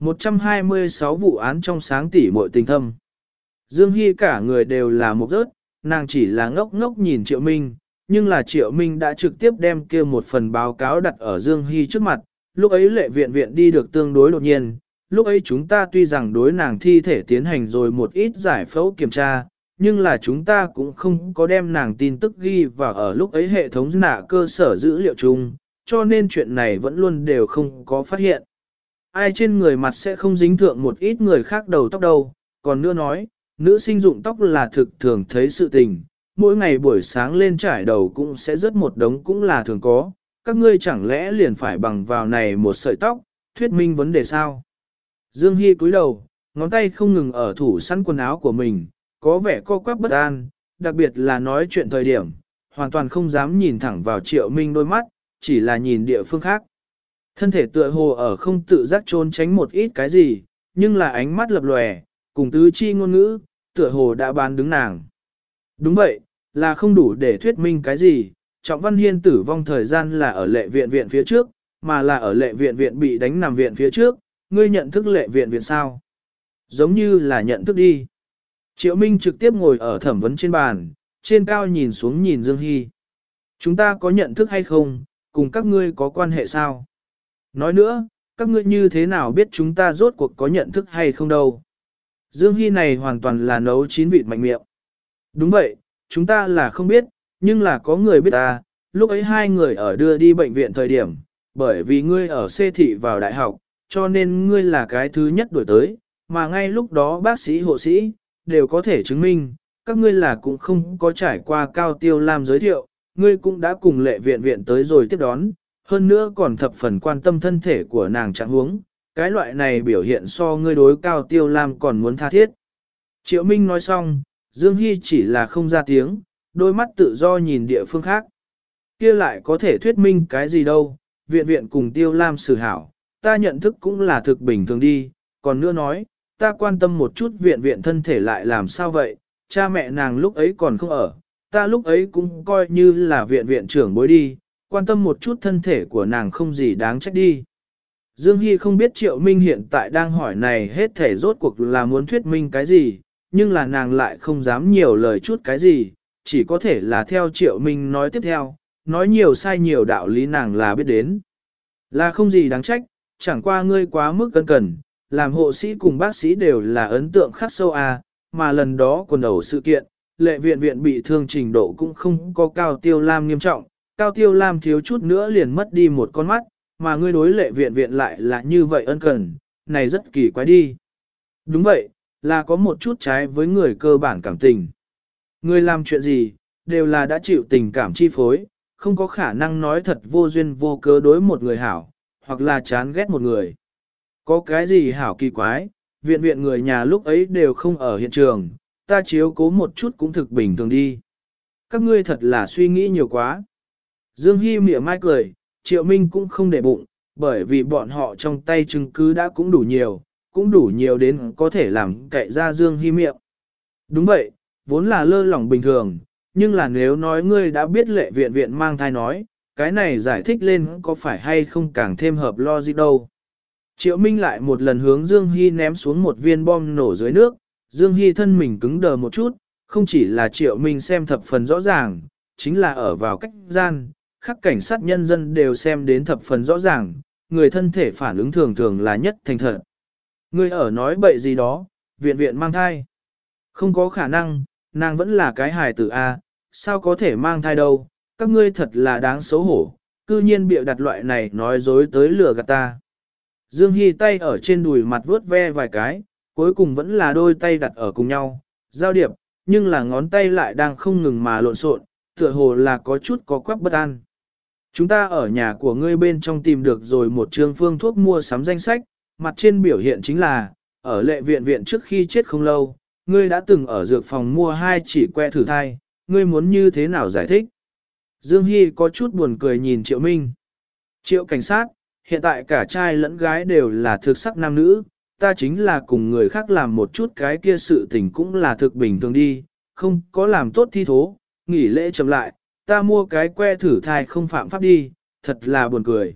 126 vụ án trong sáng tỉ muội tình thâm. Dương Hy cả người đều là một rớt, nàng chỉ là ngốc ngốc nhìn Triệu Minh, nhưng là Triệu Minh đã trực tiếp đem kia một phần báo cáo đặt ở Dương Hy trước mặt, lúc ấy lệ viện viện đi được tương đối đột nhiên, lúc ấy chúng ta tuy rằng đối nàng thi thể tiến hành rồi một ít giải phẫu kiểm tra, nhưng là chúng ta cũng không có đem nàng tin tức ghi vào ở lúc ấy hệ thống nạ cơ sở dữ liệu chung, cho nên chuyện này vẫn luôn đều không có phát hiện. Ai trên người mặt sẽ không dính thượng một ít người khác đầu tóc đâu, còn nữa nói, nữ sinh dụng tóc là thực thường thấy sự tình, mỗi ngày buổi sáng lên trải đầu cũng sẽ rớt một đống cũng là thường có, các ngươi chẳng lẽ liền phải bằng vào này một sợi tóc, thuyết minh vấn đề sao? Dương Hy cúi đầu, ngón tay không ngừng ở thủ săn quần áo của mình, có vẻ co quắp bất an, đặc biệt là nói chuyện thời điểm, hoàn toàn không dám nhìn thẳng vào triệu minh đôi mắt, chỉ là nhìn địa phương khác. Thân thể tựa hồ ở không tự giác trốn tránh một ít cái gì, nhưng là ánh mắt lập lòe, cùng tứ chi ngôn ngữ, tựa hồ đã bán đứng nàng. Đúng vậy, là không đủ để thuyết minh cái gì, Trọng Văn Hiên tử vong thời gian là ở lệ viện viện phía trước, mà là ở lệ viện viện bị đánh nằm viện phía trước, ngươi nhận thức lệ viện viện sao? Giống như là nhận thức đi. Triệu Minh trực tiếp ngồi ở thẩm vấn trên bàn, trên cao nhìn xuống nhìn Dương Hy. Chúng ta có nhận thức hay không, cùng các ngươi có quan hệ sao? Nói nữa, các ngươi như thế nào biết chúng ta rốt cuộc có nhận thức hay không đâu? Dương Hy này hoàn toàn là nấu chín vịt mạnh miệng. Đúng vậy, chúng ta là không biết, nhưng là có người biết ta, lúc ấy hai người ở đưa đi bệnh viện thời điểm, bởi vì ngươi ở xê thị vào đại học, cho nên ngươi là cái thứ nhất đổi tới, mà ngay lúc đó bác sĩ hộ sĩ, đều có thể chứng minh, các ngươi là cũng không có trải qua cao tiêu làm giới thiệu, ngươi cũng đã cùng lệ viện viện tới rồi tiếp đón, hơn nữa còn thập phần quan tâm thân thể của nàng trạng huống, cái loại này biểu hiện so ngươi đối cao tiêu lam còn muốn tha thiết. Triệu Minh nói xong, Dương Hy chỉ là không ra tiếng, đôi mắt tự do nhìn địa phương khác. kia lại có thể thuyết minh cái gì đâu, viện viện cùng tiêu lam xử hảo, ta nhận thức cũng là thực bình thường đi, còn nữa nói, ta quan tâm một chút viện viện thân thể lại làm sao vậy, cha mẹ nàng lúc ấy còn không ở, ta lúc ấy cũng coi như là viện viện trưởng bối đi, quan tâm một chút thân thể của nàng không gì đáng trách đi. Dương Hy không biết Triệu Minh hiện tại đang hỏi này hết thể rốt cuộc là muốn thuyết minh cái gì, nhưng là nàng lại không dám nhiều lời chút cái gì, chỉ có thể là theo Triệu Minh nói tiếp theo, nói nhiều sai nhiều đạo lý nàng là biết đến. Là không gì đáng trách, chẳng qua ngươi quá mức cân cần, làm hộ sĩ cùng bác sĩ đều là ấn tượng khắc sâu à, mà lần đó quần đầu sự kiện, lệ viện viện bị thương trình độ cũng không có cao tiêu lam nghiêm trọng, cao tiêu lam thiếu chút nữa liền mất đi một con mắt, mà ngươi đối lệ viện viện lại là như vậy ân cần, này rất kỳ quái đi. Đúng vậy, là có một chút trái với người cơ bản cảm tình. Người làm chuyện gì, đều là đã chịu tình cảm chi phối, không có khả năng nói thật vô duyên vô cớ đối một người hảo, hoặc là chán ghét một người. Có cái gì hảo kỳ quái, viện viện người nhà lúc ấy đều không ở hiện trường, ta chiếu cố một chút cũng thực bình thường đi. Các ngươi thật là suy nghĩ nhiều quá. Dương Hi mỉa mai cười, Triệu Minh cũng không để bụng, bởi vì bọn họ trong tay chứng cứ đã cũng đủ nhiều, cũng đủ nhiều đến có thể làm cậy ra Dương Hi miệng. Đúng vậy, vốn là lơ lỏng bình thường, nhưng là nếu nói ngươi đã biết lệ viện viện mang thai nói, cái này giải thích lên có phải hay không càng thêm hợp logic đâu. Triệu Minh lại một lần hướng Dương Hy ném xuống một viên bom nổ dưới nước, Dương Hy thân mình cứng đờ một chút, không chỉ là Triệu Minh xem thập phần rõ ràng, chính là ở vào cách gian, khắc cảnh sát nhân dân đều xem đến thập phần rõ ràng, người thân thể phản ứng thường thường là nhất thành thật. Người ở nói bậy gì đó, viện viện mang thai. Không có khả năng, nàng vẫn là cái hài tử A, sao có thể mang thai đâu, các ngươi thật là đáng xấu hổ, cư nhiên bịa đặt loại này nói dối tới lừa gạt ta. Dương Hy tay ở trên đùi mặt vuốt ve vài cái, cuối cùng vẫn là đôi tay đặt ở cùng nhau, giao điệp, nhưng là ngón tay lại đang không ngừng mà lộn xộn, tựa hồ là có chút có quắc bất an. Chúng ta ở nhà của ngươi bên trong tìm được rồi một trường phương thuốc mua sắm danh sách, mặt trên biểu hiện chính là, ở lệ viện viện trước khi chết không lâu, ngươi đã từng ở dược phòng mua hai chỉ que thử thai, ngươi muốn như thế nào giải thích? Dương Hy có chút buồn cười nhìn Triệu Minh. Triệu cảnh sát, hiện tại cả trai lẫn gái đều là thực sắc nam nữ, ta chính là cùng người khác làm một chút cái kia sự tình cũng là thực bình thường đi, không có làm tốt thi thố, nghỉ lễ chậm lại, ta mua cái que thử thai không phạm pháp đi, thật là buồn cười.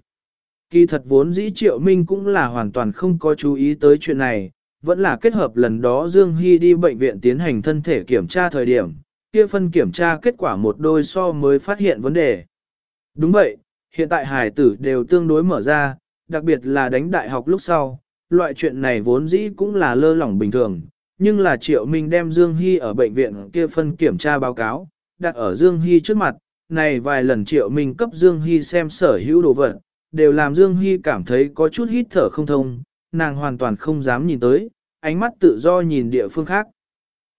Kỳ thật vốn dĩ Triệu Minh cũng là hoàn toàn không có chú ý tới chuyện này, vẫn là kết hợp lần đó Dương Hy đi bệnh viện tiến hành thân thể kiểm tra thời điểm, kia phân kiểm tra kết quả một đôi so mới phát hiện vấn đề. Đúng vậy, hiện tại hải tử đều tương đối mở ra, đặc biệt là đánh đại học lúc sau, loại chuyện này vốn dĩ cũng là lơ lỏng bình thường, nhưng là Triệu Minh đem Dương Hy ở bệnh viện kia phân kiểm tra báo cáo, đặt ở Dương Hy trước mặt, này vài lần Triệu mình cấp Dương Hy xem sở hữu đồ vật, đều làm Dương Hy cảm thấy có chút hít thở không thông, nàng hoàn toàn không dám nhìn tới, ánh mắt tự do nhìn địa phương khác.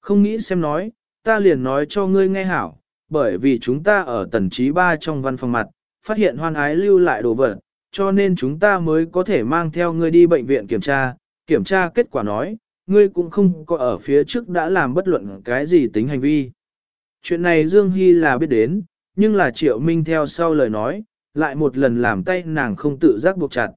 Không nghĩ xem nói, ta liền nói cho ngươi nghe hảo, bởi vì chúng ta ở tần trí ba trong văn phòng mặt, phát hiện hoan ái lưu lại đồ vật, cho nên chúng ta mới có thể mang theo ngươi đi bệnh viện kiểm tra, kiểm tra kết quả nói, ngươi cũng không có ở phía trước đã làm bất luận cái gì tính hành vi. Chuyện này Dương Hy là biết đến, nhưng là Triệu Minh theo sau lời nói, lại một lần làm tay nàng không tự giác buộc chặt.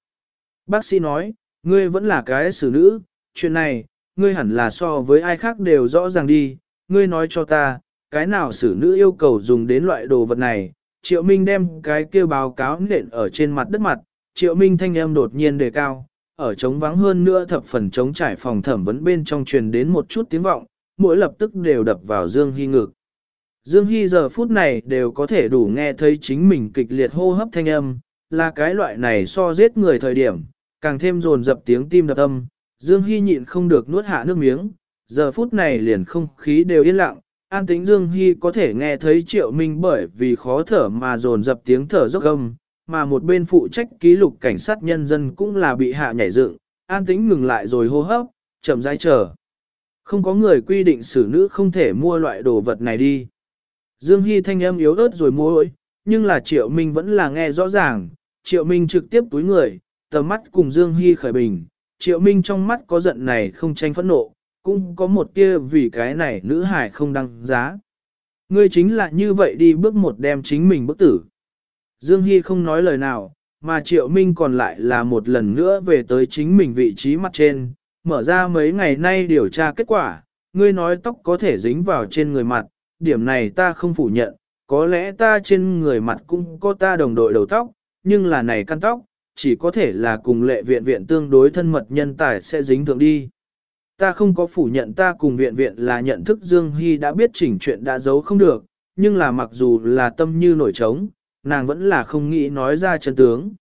Bác sĩ nói, ngươi vẫn là cái xử nữ, chuyện này, ngươi hẳn là so với ai khác đều rõ ràng đi, ngươi nói cho ta, cái nào xử nữ yêu cầu dùng đến loại đồ vật này, Triệu Minh đem cái kia báo cáo nện ở trên mặt đất mặt, Triệu Minh thanh âm đột nhiên đề cao, ở trống vắng hơn nữa thập phần trống trải phòng thẩm vấn bên trong truyền đến một chút tiếng vọng, mỗi lập tức đều đập vào Dương Hy ngực. Dương Hy giờ phút này đều có thể đủ nghe thấy chính mình kịch liệt hô hấp thanh âm, là cái loại này so giết người thời điểm, càng thêm dồn dập tiếng tim đập âm. Dương Hy nhịn không được nuốt hạ nước miếng, giờ phút này liền không khí đều yên lặng, an tính Dương Hy có thể nghe thấy triệu minh bởi vì khó thở mà dồn dập tiếng thở dốc âm, mà một bên phụ trách ký lục cảnh sát nhân dân cũng là bị hạ nhảy dựng, an tính ngừng lại rồi hô hấp, chậm rãi chờ. Không có người quy định xử nữ không thể mua loại đồ vật này đi. Dương Hy thanh âm yếu ớt rồi môi, nhưng là Triệu Minh vẫn là nghe rõ ràng, Triệu Minh trực tiếp túi người, tầm mắt cùng Dương Hy khởi bình, Triệu Minh trong mắt có giận này không tranh phẫn nộ, cũng có một tia vì cái này nữ hải không đăng giá. Ngươi chính là như vậy đi bước một đem chính mình bức tử. Dương Hy không nói lời nào, mà Triệu Minh còn lại là một lần nữa về tới chính mình vị trí mặt trên, mở ra mấy ngày nay điều tra kết quả, ngươi nói tóc có thể dính vào trên người mặt, điểm này ta không phủ nhận, có lẽ ta trên người mặt cũng có ta đồng đội đầu tóc, nhưng là này căn tóc, chỉ có thể là cùng lệ viện viện tương đối thân mật nhân tài sẽ dính thượng đi. Ta không có phủ nhận ta cùng viện viện là nhận thức Dương Hy đã biết chỉnh chuyện đã giấu không được, nhưng là mặc dù là tâm như nổi trống, nàng vẫn là không nghĩ nói ra chân tướng.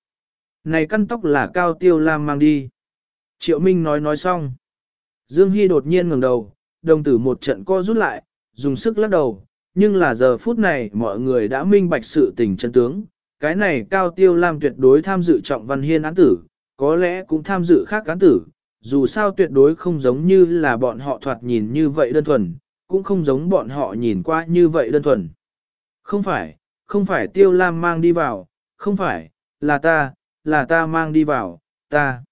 Này căn tóc là cao tiêu lam mang đi. Triệu Minh nói nói xong. Dương Hy đột nhiên ngẩng đầu, đồng tử một trận co rút lại, dùng sức lắc đầu, nhưng là giờ phút này mọi người đã minh bạch sự tình chân tướng. Cái này cao tiêu lam tuyệt đối tham dự trọng văn hiên án tử, có lẽ cũng tham dự khác án tử, dù sao tuyệt đối không giống như là bọn họ thoạt nhìn như vậy đơn thuần, cũng không giống bọn họ nhìn qua như vậy đơn thuần. Không phải, không phải tiêu lam mang đi vào, không phải, là ta, là ta mang đi vào, ta.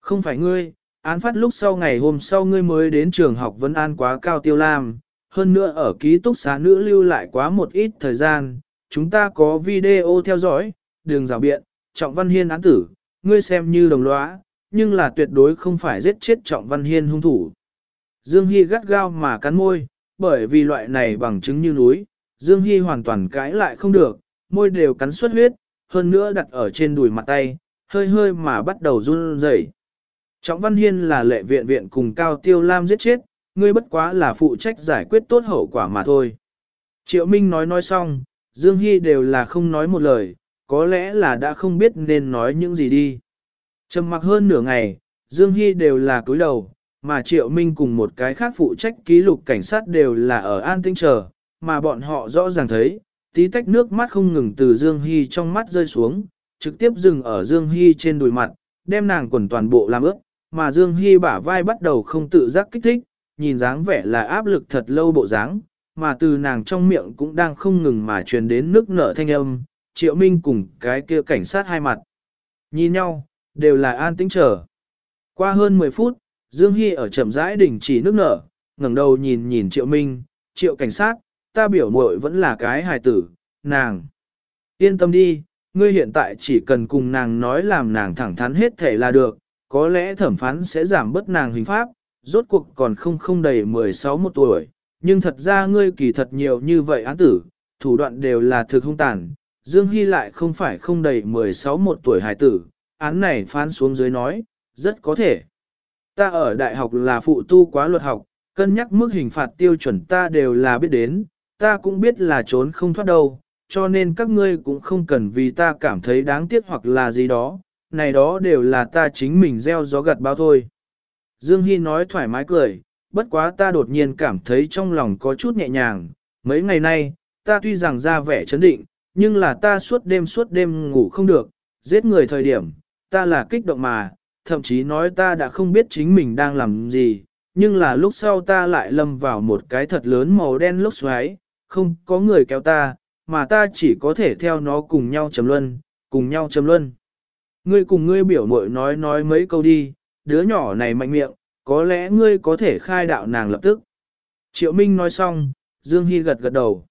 Không phải ngươi, án phát lúc sau ngày hôm sau ngươi mới đến trường học vẫn an quá cao tiêu lam, hơn nữa ở ký túc xá nữ lưu lại quá một ít thời gian, chúng ta có video theo dõi, đường rào biện, trọng văn hiên án tử, ngươi xem như đồng lõa, nhưng là tuyệt đối không phải giết chết trọng văn hiên hung thủ. Dương Hy gắt gao mà cắn môi, bởi vì loại này bằng chứng như núi, Dương Hy hoàn toàn cãi lại không được, môi đều cắn xuất huyết, hơn nữa đặt ở trên đùi mặt tay, hơi hơi mà bắt đầu run rẩy. Trọng Văn Hiên là lệ viện viện cùng Cao Tiêu Lam giết chết, ngươi bất quá là phụ trách giải quyết tốt hậu quả mà thôi. Triệu Minh nói nói xong, Dương Hy đều là không nói một lời, có lẽ là đã không biết nên nói những gì đi. Trầm mặc hơn nửa ngày, Dương Hy đều là cúi đầu, mà Triệu Minh cùng một cái khác phụ trách ký lục cảnh sát đều là ở an tinh chờ, mà bọn họ rõ ràng thấy, tí tách nước mắt không ngừng từ Dương Hy trong mắt rơi xuống, trực tiếp dừng ở Dương Hy trên đùi mặt, đem nàng quần toàn bộ làm ướt, mà Dương Hy bả vai bắt đầu không tự giác kích thích, nhìn dáng vẻ là áp lực thật lâu bộ dáng, mà từ nàng trong miệng cũng đang không ngừng mà truyền đến nước nở thanh âm, Triệu Minh cùng cái kia cảnh sát hai mặt. Nhìn nhau, đều là an tĩnh chờ. Qua hơn 10 phút, Dương Hy ở chậm rãi đỉnh chỉ nước nở, ngẩng đầu nhìn nhìn Triệu Minh, Triệu cảnh sát, ta biểu muội vẫn là cái hài tử, nàng. Yên tâm đi, ngươi hiện tại chỉ cần cùng nàng nói làm nàng thẳng thắn hết thể là được, có lẽ thẩm phán sẽ giảm bớt nàng hình pháp, rốt cuộc còn không không đầy 16 một tuổi, nhưng thật ra ngươi kỳ thật nhiều như vậy án tử, thủ đoạn đều là thực hung tàn, Dương Hy lại không phải không đầy 16 một tuổi hài tử, án này phán xuống dưới nói, rất có thể. Ta ở đại học là phụ tu quá luật học, cân nhắc mức hình phạt tiêu chuẩn ta đều là biết đến, ta cũng biết là trốn không thoát đâu, cho nên các ngươi cũng không cần vì ta cảm thấy đáng tiếc hoặc là gì đó, này đó đều là ta chính mình gieo gió gặt bao thôi. Dương Hy nói thoải mái cười, bất quá ta đột nhiên cảm thấy trong lòng có chút nhẹ nhàng, mấy ngày nay, ta tuy rằng ra vẻ chấn định, nhưng là ta suốt đêm suốt đêm ngủ không được, giết người thời điểm, ta là kích động mà, thậm chí nói ta đã không biết chính mình đang làm gì, nhưng là lúc sau ta lại lâm vào một cái thật lớn màu đen lốc xoáy, không có người kéo ta, mà ta chỉ có thể theo nó cùng nhau chấm luân, cùng nhau chấm luân. Ngươi cùng ngươi biểu mội nói nói mấy câu đi, đứa nhỏ này mạnh miệng, có lẽ ngươi có thể khai đạo nàng lập tức. Triệu Minh nói xong, Dương Hy gật gật đầu.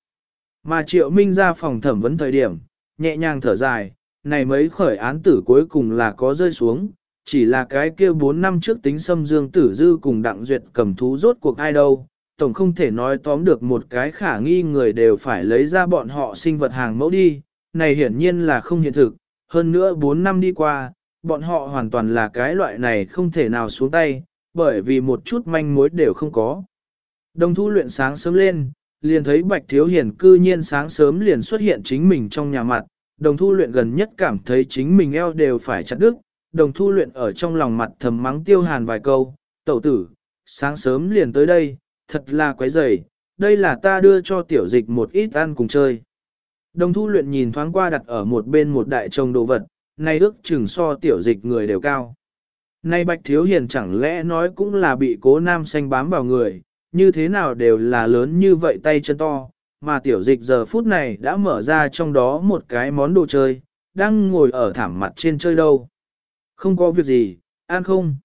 Mà Triệu Minh ra phòng thẩm vấn thời điểm, nhẹ nhàng thở dài, này mấy khởi án tử cuối cùng là có rơi xuống, chỉ là cái kia 4 năm trước tính xâm Dương Tử Dư cùng Đặng Duyệt cầm thú rốt cuộc ai đâu, tổng không thể nói tóm được một cái khả nghi người đều phải lấy ra bọn họ sinh vật hàng mẫu đi, này hiển nhiên là không hiện thực, hơn nữa 4 năm đi qua, bọn họ hoàn toàn là cái loại này không thể nào xuống tay, bởi vì một chút manh mối đều không có. Đồng thu luyện sáng sớm lên, liền thấy Bạch Thiếu Hiển cư nhiên sáng sớm liền xuất hiện chính mình trong nhà mặt, đồng thu luyện gần nhất cảm thấy chính mình eo đều phải chặt đứt, đồng thu luyện ở trong lòng mặt thầm mắng tiêu hàn vài câu, tẩu tử, sáng sớm liền tới đây, thật là quái rầy, đây là ta đưa cho tiểu dịch một ít ăn cùng chơi. Đồng thu luyện nhìn thoáng qua đặt ở một bên một đại chồng đồ vật, nay ước chừng so tiểu dịch người đều cao. Nay bạch thiếu hiền chẳng lẽ nói cũng là bị cố nam xanh bám vào người, như thế nào đều là lớn như vậy tay chân to, mà tiểu dịch giờ phút này đã mở ra trong đó một cái món đồ chơi, đang ngồi ở thảm mặt trên chơi đâu. Không có việc gì, ăn không?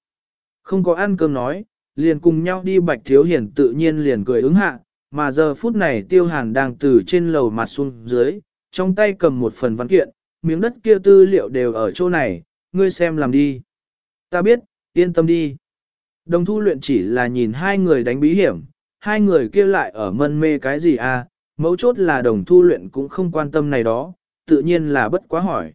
Không có ăn cơm nói, liền cùng nhau đi bạch thiếu hiển tự nhiên liền cười ứng hạ, mà giờ phút này tiêu hàn đang từ trên lầu mặt xuống dưới, trong tay cầm một phần văn kiện, miếng đất kia tư liệu đều ở chỗ này, ngươi xem làm đi. Ta biết, yên tâm đi. Đồng thu luyện chỉ là nhìn hai người đánh bí hiểm, hai người kia lại ở mân mê cái gì à, mấu chốt là đồng thu luyện cũng không quan tâm này đó, tự nhiên là bất quá hỏi.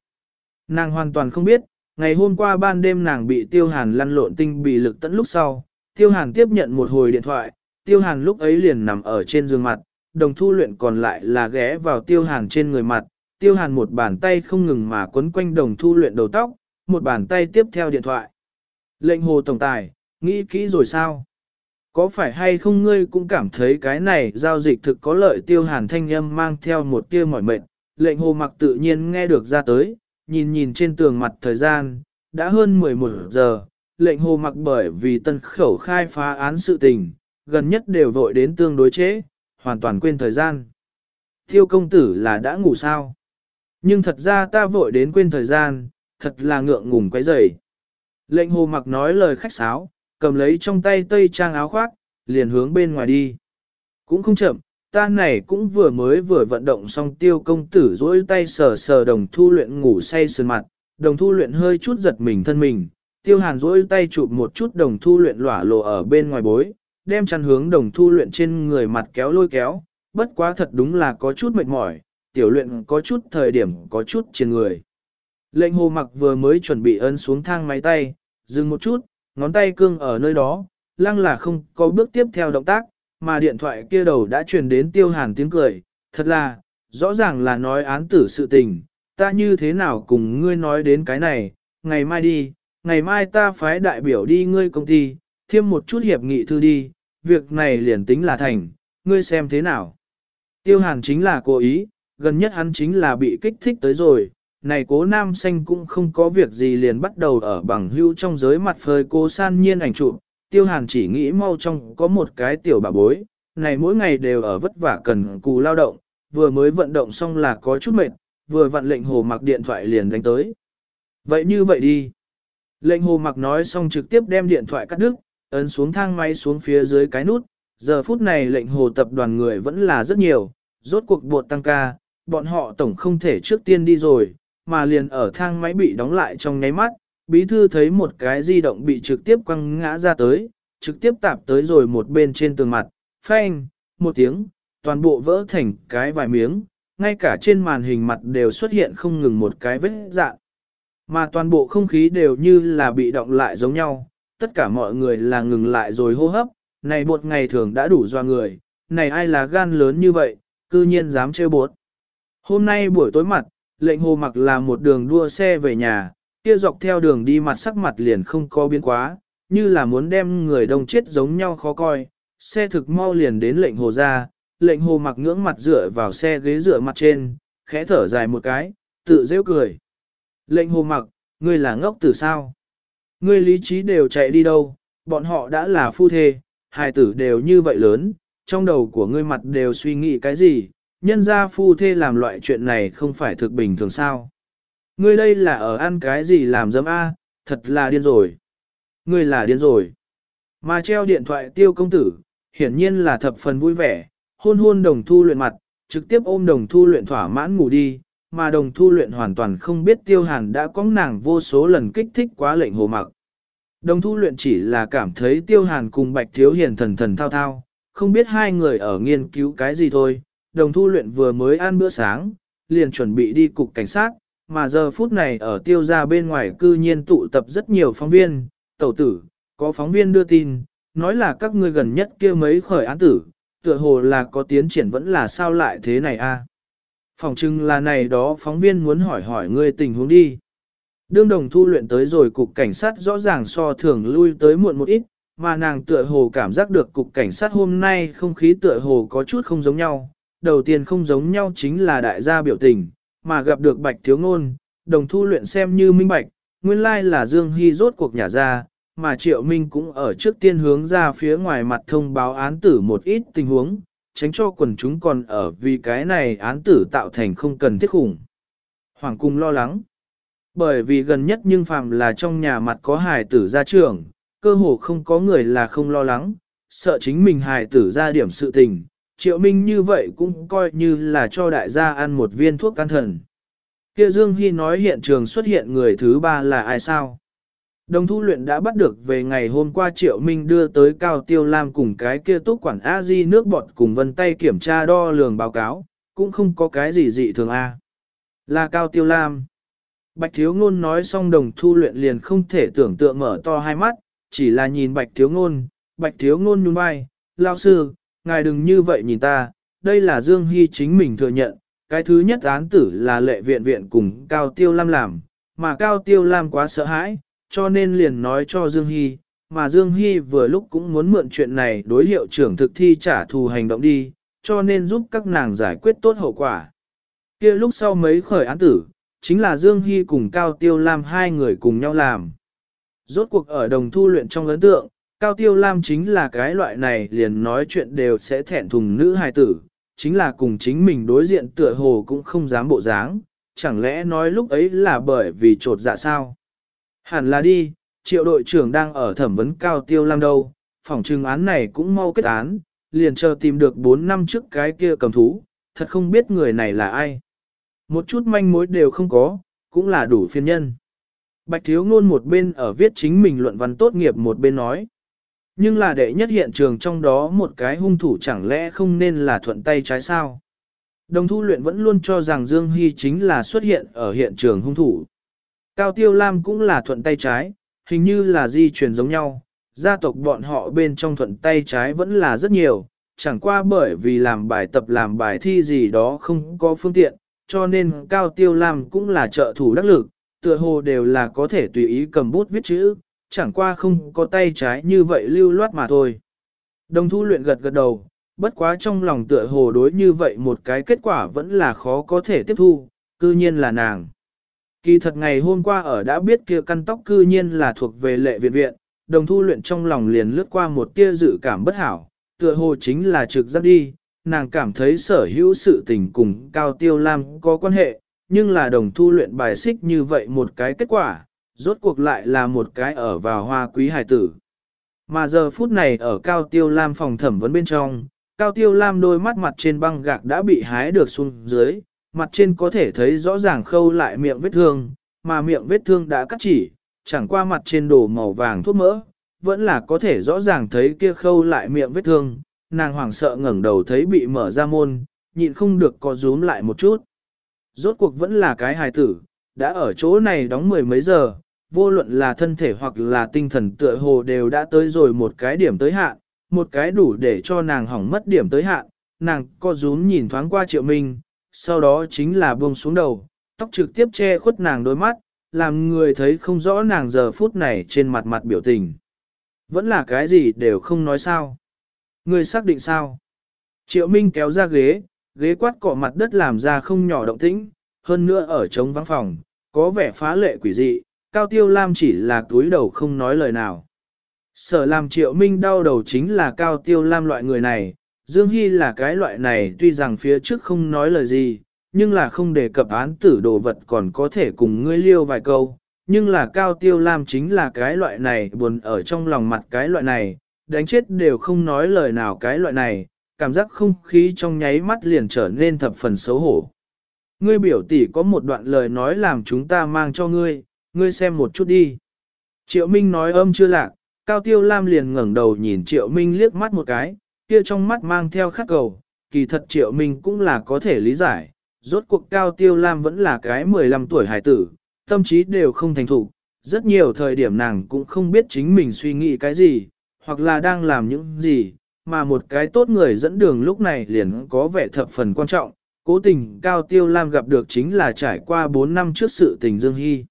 Nàng hoàn toàn không biết, ngày hôm qua ban đêm nàng bị tiêu hàn lăn lộn tinh bị lực tận lúc sau, tiêu hàn tiếp nhận một hồi điện thoại, tiêu hàn lúc ấy liền nằm ở trên giường mặt, đồng thu luyện còn lại là ghé vào tiêu hàn trên người mặt, tiêu hàn một bàn tay không ngừng mà quấn quanh đồng thu luyện đầu tóc, một bàn tay tiếp theo điện thoại. Lệnh hồ tổng tài, nghĩ kỹ rồi sao? Có phải hay không ngươi cũng cảm thấy cái này giao dịch thực có lợi tiêu hàn thanh âm mang theo một tia mỏi mệt, lệnh hồ mặc tự nhiên nghe được ra tới, nhìn nhìn trên tường mặt thời gian, đã hơn 11 giờ, lệnh hồ mặc bởi vì tân khẩu khai phá án sự tình, gần nhất đều vội đến tương đối chế, hoàn toàn quên thời gian. Tiêu công tử là đã ngủ sao? Nhưng thật ra ta vội đến quên thời gian, thật là ngượng ngùng quấy rầy. Lệnh hồ mặc nói lời khách sáo, cầm lấy trong tay tây trang áo khoác, liền hướng bên ngoài đi. Cũng không chậm, ta này cũng vừa mới vừa vận động xong tiêu công tử duỗi tay sờ sờ đồng thu luyện ngủ say sườn mặt, đồng thu luyện hơi chút giật mình thân mình, tiêu hàn duỗi tay chụp một chút đồng thu luyện lỏa lộ ở bên ngoài bối, đem chăn hướng đồng thu luyện trên người mặt kéo lôi kéo, bất quá thật đúng là có chút mệt mỏi, tiểu luyện có chút thời điểm có chút trên người. Lệnh hồ mặc vừa mới chuẩn bị ấn xuống thang máy tay, dừng một chút, ngón tay cương ở nơi đó, lăng là không có bước tiếp theo động tác, mà điện thoại kia đầu đã truyền đến tiêu hàn tiếng cười, thật là, rõ ràng là nói án tử sự tình, ta như thế nào cùng ngươi nói đến cái này, ngày mai đi, ngày mai ta phái đại biểu đi ngươi công ty, thêm một chút hiệp nghị thư đi, việc này liền tính là thành, ngươi xem thế nào. Tiêu hàn chính là cố ý, gần nhất hắn chính là bị kích thích tới rồi, này cố nam xanh cũng không có việc gì liền bắt đầu ở bằng hưu trong giới mặt phơi cô san nhiên ảnh chụp. Tiêu hàn chỉ nghĩ mau trong có một cái tiểu bà bối, này mỗi ngày đều ở vất vả cần cù lao động, vừa mới vận động xong là có chút mệt, vừa vận lệnh hồ mặc điện thoại liền đánh tới. Vậy như vậy đi. Lệnh hồ mặc nói xong trực tiếp đem điện thoại cắt đứt, ấn xuống thang máy xuống phía dưới cái nút, giờ phút này lệnh hồ tập đoàn người vẫn là rất nhiều, rốt cuộc buộc tăng ca, bọn họ tổng không thể trước tiên đi rồi, mà liền ở thang máy bị đóng lại trong nháy mắt, bí thư thấy một cái di động bị trực tiếp quăng ngã ra tới, trực tiếp tạp tới rồi một bên trên tường mặt, phanh, một tiếng, toàn bộ vỡ thành cái vài miếng, ngay cả trên màn hình mặt đều xuất hiện không ngừng một cái vết dạng. Mà toàn bộ không khí đều như là bị động lại giống nhau, tất cả mọi người là ngừng lại rồi hô hấp, này một ngày thường đã đủ doa người, này ai là gan lớn như vậy, cư nhiên dám chơi bột. Hôm nay buổi tối mặt, lệnh hồ mặc là một đường đua xe về nhà, kia dọc theo đường đi mặt sắc mặt liền không có biến quá, như là muốn đem người đông chết giống nhau khó coi, xe thực mau liền đến lệnh hồ ra, lệnh hồ mặc ngưỡng mặt dựa vào xe ghế dựa mặt trên, khẽ thở dài một cái, tự rêu cười. Lệnh hồ mặc, ngươi là ngốc tử sao? Ngươi lý trí đều chạy đi đâu, bọn họ đã là phu thê, hai tử đều như vậy lớn, trong đầu của ngươi mặt đều suy nghĩ cái gì, nhân gia phu thê làm loại chuyện này không phải thực bình thường sao. Ngươi đây là ở ăn cái gì làm dấm A, thật là điên rồi. Ngươi là điên rồi. Mà treo điện thoại tiêu công tử, hiển nhiên là thập phần vui vẻ, hôn hôn đồng thu luyện mặt, trực tiếp ôm đồng thu luyện thỏa mãn ngủ đi, mà đồng thu luyện hoàn toàn không biết tiêu hàn đã có nàng vô số lần kích thích quá lệnh hồ mặc. Đồng thu luyện chỉ là cảm thấy tiêu hàn cùng bạch thiếu hiền thần thần thao thao, không biết hai người ở nghiên cứu cái gì thôi, đồng thu luyện vừa mới ăn bữa sáng, liền chuẩn bị đi cục cảnh sát, mà giờ phút này ở tiêu gia bên ngoài cư nhiên tụ tập rất nhiều phóng viên, tẩu tử, có phóng viên đưa tin, nói là các ngươi gần nhất kia mấy khởi án tử, tựa hồ là có tiến triển vẫn là sao lại thế này a? Phòng trưng là này đó phóng viên muốn hỏi hỏi ngươi tình huống đi. Đương đồng thu luyện tới rồi cục cảnh sát rõ ràng so thường lui tới muộn một ít, mà nàng tựa hồ cảm giác được cục cảnh sát hôm nay không khí tựa hồ có chút không giống nhau. Đầu tiên không giống nhau chính là đại gia biểu tình, mà gặp được bạch thiếu ngôn, đồng thu luyện xem như minh bạch, nguyên lai là Dương Hy rốt cuộc nhà ra, mà Triệu Minh cũng ở trước tiên hướng ra phía ngoài mặt thông báo án tử một ít tình huống, tránh cho quần chúng còn ở vì cái này án tử tạo thành không cần thiết khủng. Hoàng cung lo lắng. Bởi vì gần nhất nhưng phàm là trong nhà mặt có hài tử ra trường, cơ hồ không có người là không lo lắng, sợ chính mình hài tử ra điểm sự tình. Triệu Minh như vậy cũng coi như là cho đại gia ăn một viên thuốc can thần. Kia Dương Hy nói hiện trường xuất hiện người thứ ba là ai sao? Đồng thu luyện đã bắt được về ngày hôm qua Triệu Minh đưa tới Cao Tiêu Lam cùng cái kia túc quản a di nước bọt cùng vân tay kiểm tra đo lường báo cáo, cũng không có cái gì dị thường A. Là Cao Tiêu Lam. Bạch Thiếu Ngôn nói xong đồng thu luyện liền không thể tưởng tượng mở to hai mắt, chỉ là nhìn Bạch Thiếu Ngôn, Bạch Thiếu Ngôn nhún vai, lao sư, ngài đừng như vậy nhìn ta, đây là Dương Hy chính mình thừa nhận, cái thứ nhất án tử là lệ viện viện cùng Cao Tiêu Lam làm, mà Cao Tiêu Lam quá sợ hãi, cho nên liền nói cho Dương Hy, mà Dương Hy vừa lúc cũng muốn mượn chuyện này đối hiệu trưởng thực thi trả thù hành động đi, cho nên giúp các nàng giải quyết tốt hậu quả. kia lúc sau mấy khởi án tử, chính là Dương Hy cùng Cao Tiêu Lam hai người cùng nhau làm. Rốt cuộc ở đồng thu luyện trong ấn tượng, Cao Tiêu Lam chính là cái loại này liền nói chuyện đều sẽ thẹn thùng nữ hài tử, chính là cùng chính mình đối diện tựa hồ cũng không dám bộ dáng, chẳng lẽ nói lúc ấy là bởi vì trột dạ sao? Hẳn là đi, triệu đội trưởng đang ở thẩm vấn Cao Tiêu Lam đâu, phòng trừng án này cũng mau kết án, liền chờ tìm được 4 năm trước cái kia cầm thú, thật không biết người này là ai. Một chút manh mối đều không có, cũng là đủ phiên nhân. Bạch Thiếu Ngôn một bên ở viết chính mình luận văn tốt nghiệp một bên nói. Nhưng là đệ nhất hiện trường trong đó một cái hung thủ chẳng lẽ không nên là thuận tay trái sao? Đồng thu luyện vẫn luôn cho rằng Dương Hy chính là xuất hiện ở hiện trường hung thủ. Cao Tiêu Lam cũng là thuận tay trái, hình như là di truyền giống nhau, gia tộc bọn họ bên trong thuận tay trái vẫn là rất nhiều, chẳng qua bởi vì làm bài tập làm bài thi gì đó không có phương tiện, cho nên Cao Tiêu Lam cũng là trợ thủ đắc lực, tựa hồ đều là có thể tùy ý cầm bút viết chữ, chẳng qua không có tay trái như vậy lưu loát mà thôi. Đồng thu luyện gật gật đầu, bất quá trong lòng tựa hồ đối như vậy một cái kết quả vẫn là khó có thể tiếp thu, cư nhiên là nàng. Kỳ thật ngày hôm qua ở đã biết kia căn tóc cư nhiên là thuộc về lệ viện viện, đồng thu luyện trong lòng liền lướt qua một tia dự cảm bất hảo, tựa hồ chính là trực giác đi, nàng cảm thấy sở hữu sự tình cùng Cao Tiêu Lam có quan hệ, nhưng là đồng thu luyện bài xích như vậy một cái kết quả, rốt cuộc lại là một cái ở vào hoa quý hải tử. Mà giờ phút này ở Cao Tiêu Lam phòng thẩm vấn bên trong, Cao Tiêu Lam đôi mắt mặt trên băng gạc đã bị hái được xuống dưới, mặt trên có thể thấy rõ ràng khâu lại miệng vết thương, mà miệng vết thương đã cắt chỉ, chẳng qua mặt trên đổ màu vàng thuốc mỡ, vẫn là có thể rõ ràng thấy kia khâu lại miệng vết thương, nàng hoảng sợ ngẩng đầu thấy bị mở ra môn, nhịn không được có rúm lại một chút. Rốt cuộc vẫn là cái hài tử, đã ở chỗ này đóng mười mấy giờ, vô luận là thân thể hoặc là tinh thần tựa hồ đều đã tới rồi một cái điểm tới hạn, một cái đủ để cho nàng hỏng mất điểm tới hạn, nàng co rúm nhìn thoáng qua triệu minh, sau đó chính là buông xuống đầu, tóc trực tiếp che khuất nàng đôi mắt, làm người thấy không rõ nàng giờ phút này trên mặt mặt biểu tình. Vẫn là cái gì đều không nói sao. Người xác định sao? Triệu Minh kéo ra ghế, ghế quát cọ mặt đất làm ra không nhỏ động tĩnh, hơn nữa ở trống vắng phòng, có vẻ phá lệ quỷ dị, Cao Tiêu Lam chỉ là túi đầu không nói lời nào. Sở làm Triệu Minh đau đầu chính là Cao Tiêu Lam loại người này, Dương Hy là cái loại này tuy rằng phía trước không nói lời gì, nhưng là không đề cập án tử đồ vật còn có thể cùng ngươi liêu vài câu, nhưng là Cao Tiêu Lam chính là cái loại này buồn ở trong lòng mặt cái loại này, đánh chết đều không nói lời nào cái loại này, cảm giác không khí trong nháy mắt liền trở nên thập phần xấu hổ. Ngươi biểu tỷ có một đoạn lời nói làm chúng ta mang cho ngươi, ngươi xem một chút đi. Triệu Minh nói âm chưa lạc, Cao Tiêu Lam liền ngẩng đầu nhìn Triệu Minh liếc mắt một cái, kia trong mắt mang theo khắc cầu, kỳ thật triệu minh cũng là có thể lý giải, rốt cuộc cao tiêu lam vẫn là cái 15 tuổi hải tử, tâm trí đều không thành thục, rất nhiều thời điểm nàng cũng không biết chính mình suy nghĩ cái gì, hoặc là đang làm những gì, mà một cái tốt người dẫn đường lúc này liền có vẻ thập phần quan trọng, cố tình Cao Tiêu Lam gặp được chính là trải qua 4 năm trước sự tình Dương Hy.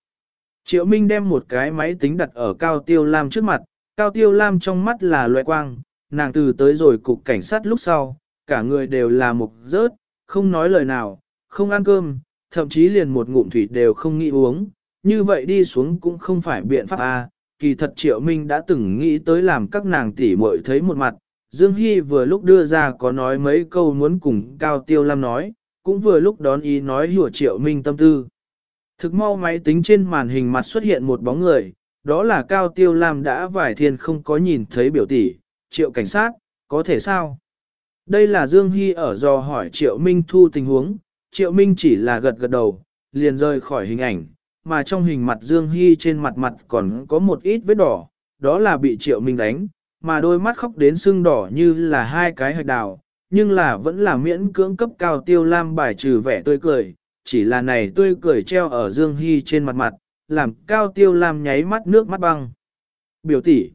Triệu Minh đem một cái máy tính đặt ở Cao Tiêu Lam trước mặt, Cao Tiêu Lam trong mắt là loại quang, nàng từ tới rồi cục cảnh sát lúc sau, cả người đều là mục rớt, không nói lời nào, không ăn cơm, thậm chí liền một ngụm thủy đều không nghĩ uống, như vậy đi xuống cũng không phải biện pháp a. kỳ thật Triệu Minh đã từng nghĩ tới làm các nàng tỷ muội thấy một mặt, Dương Hy vừa lúc đưa ra có nói mấy câu muốn cùng Cao Tiêu Lam nói, cũng vừa lúc đón ý nói hiểu Triệu Minh tâm tư. Thực mau máy tính trên màn hình mặt xuất hiện một bóng người, đó là Cao Tiêu Lam đã vài thiên không có nhìn thấy biểu tỷ, Triệu Cảnh sát, có thể sao? Đây là Dương Hy ở do hỏi Triệu Minh thu tình huống, Triệu Minh chỉ là gật gật đầu, liền rời khỏi hình ảnh, mà trong hình mặt Dương Hy trên mặt mặt còn có một ít vết đỏ, đó là bị Triệu Minh đánh, mà đôi mắt khóc đến sưng đỏ như là hai cái hạch đào, nhưng là vẫn là miễn cưỡng cấp cao tiêu lam bài trừ vẻ tươi cười, chỉ là này tươi cười treo ở Dương Hy trên mặt mặt, làm cao tiêu lam nháy mắt nước mắt băng. Biểu tỷ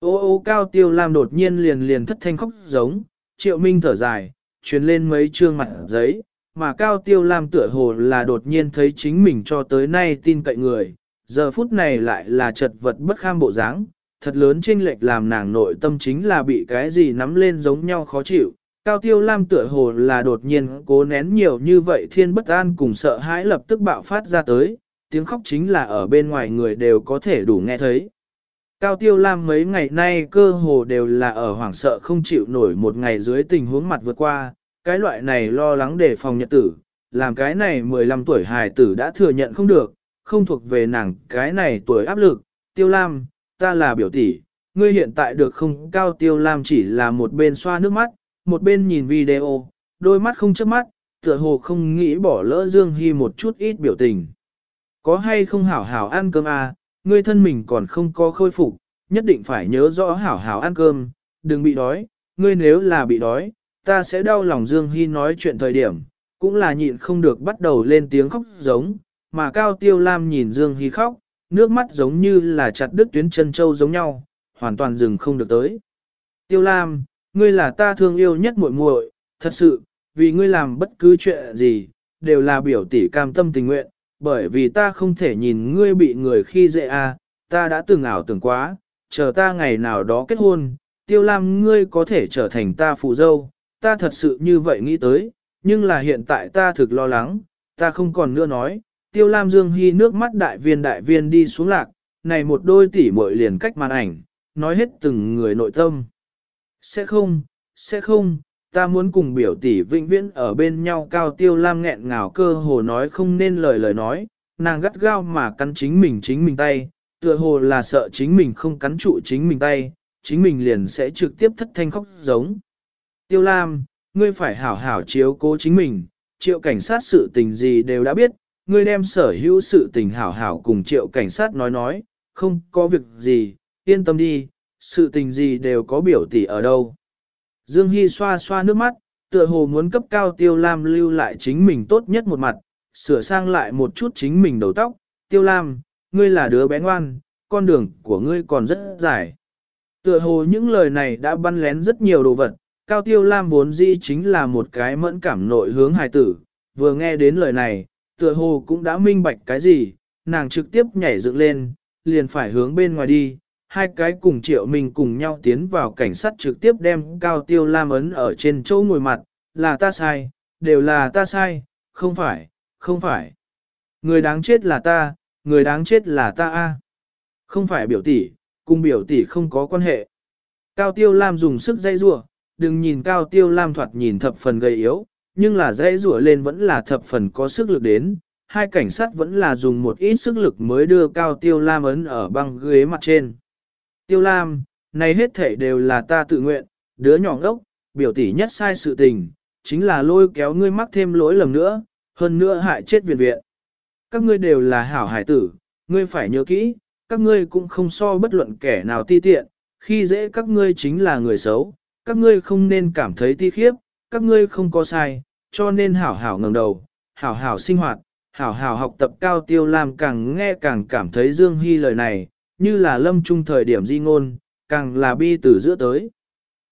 Ô ô cao tiêu lam đột nhiên liền liền thất thanh khóc giống, triệu minh thở dài, truyền lên mấy trương mặt giấy, mà cao tiêu lam tựa hồ là đột nhiên thấy chính mình cho tới nay tin cậy người, giờ phút này lại là chật vật bất kham bộ dáng, thật lớn chênh lệch làm nàng nội tâm chính là bị cái gì nắm lên giống nhau khó chịu. Cao tiêu lam tựa hồ là đột nhiên cố nén nhiều như vậy thiên bất an cùng sợ hãi lập tức bạo phát ra tới, tiếng khóc chính là ở bên ngoài người đều có thể đủ nghe thấy. Cao tiêu lam mấy ngày nay cơ hồ đều là ở hoảng sợ không chịu nổi một ngày dưới tình huống mặt vượt qua, cái loại này lo lắng đề phòng nhật tử, làm cái này 15 tuổi hài tử đã thừa nhận không được, không thuộc về nàng cái này tuổi áp lực, tiêu lam, ta là biểu tỷ, ngươi hiện tại được không cao tiêu lam chỉ là một bên xoa nước mắt, một bên nhìn video, đôi mắt không chớp mắt, tựa hồ không nghĩ bỏ lỡ Dương Hy một chút ít biểu tình. Có hay không hảo hảo ăn cơm à, ngươi thân mình còn không có khôi phục, nhất định phải nhớ rõ hảo hảo ăn cơm, đừng bị đói, ngươi nếu là bị đói, ta sẽ đau lòng Dương Hy nói chuyện thời điểm, cũng là nhịn không được bắt đầu lên tiếng khóc giống, mà Cao Tiêu Lam nhìn Dương Hy khóc, nước mắt giống như là chặt đứt tuyến chân châu giống nhau, hoàn toàn dừng không được tới. Tiêu Lam, ngươi là ta thương yêu nhất muội muội, thật sự, vì ngươi làm bất cứ chuyện gì, đều là biểu tỷ cam tâm tình nguyện, bởi vì ta không thể nhìn ngươi bị người khi dễ a, à, ta đã từng ảo tưởng quá, chờ ta ngày nào đó kết hôn, Tiêu Lam ngươi có thể trở thành ta phụ dâu, ta thật sự như vậy nghĩ tới, nhưng là hiện tại ta thực lo lắng, ta không còn nữa nói, Tiêu Lam Dương Hy nước mắt đại viên đại viên đi xuống lạc, này một đôi tỷ muội liền cách màn ảnh, nói hết từng người nội tâm. Sẽ không, sẽ không, ta muốn cùng biểu tỷ vĩnh viễn ở bên nhau cao Tiêu Lam nghẹn ngào cơ hồ nói không nên lời lời nói, nàng gắt gao mà cắn chính mình chính mình tay, tựa hồ là sợ chính mình không cắn trụ chính mình tay, chính mình liền sẽ trực tiếp thất thanh khóc giống. Tiêu Lam, ngươi phải hảo hảo chiếu cố chính mình, triệu cảnh sát sự tình gì đều đã biết, ngươi đem sở hữu sự tình hảo hảo cùng triệu cảnh sát nói nói, không có việc gì, yên tâm đi, sự tình gì đều có biểu tỷ ở đâu. Dương Hy xoa xoa nước mắt, tựa hồ muốn cấp cao tiêu lam lưu lại chính mình tốt nhất một mặt, sửa sang lại một chút chính mình đầu tóc, tiêu lam, ngươi là đứa bé ngoan, con đường của ngươi còn rất dài. Tựa hồ những lời này đã băn lén rất nhiều đồ vật, cao tiêu lam vốn dĩ chính là một cái mẫn cảm nội hướng hài tử, vừa nghe đến lời này, tựa hồ cũng đã minh bạch cái gì, nàng trực tiếp nhảy dựng lên, liền phải hướng bên ngoài đi, hai cái cùng triệu mình cùng nhau tiến vào cảnh sát trực tiếp đem cao tiêu lam ấn ở trên chỗ ngồi mặt, là ta sai, đều là ta sai, không phải, không phải. Người đáng chết là ta, người đáng chết là ta a. Không phải biểu tỷ, cùng biểu tỷ không có quan hệ. Cao tiêu lam dùng sức dây rủa đừng nhìn cao tiêu lam thoạt nhìn thập phần gầy yếu, nhưng là dãy rủa lên vẫn là thập phần có sức lực đến. Hai cảnh sát vẫn là dùng một ít sức lực mới đưa cao tiêu lam ấn ở băng ghế mặt trên. Tiêu lam, này hết thể đều là ta tự nguyện, đứa nhỏ ngốc, biểu tỷ nhất sai sự tình, chính là lôi kéo ngươi mắc thêm lỗi lầm nữa, hơn nữa hại chết viện viện. Các ngươi đều là hảo hải tử, ngươi phải nhớ kỹ, các ngươi cũng không so bất luận kẻ nào ti tiện, khi dễ các ngươi chính là người xấu, các ngươi không nên cảm thấy ti khiếp, các ngươi không có sai, cho nên hảo hảo ngẩng đầu, hảo hảo sinh hoạt, hảo hảo học tập cao tiêu lam càng nghe càng cảm thấy Dương Hy lời này, như là lâm trung thời điểm di ngôn, càng là bi từ giữa tới.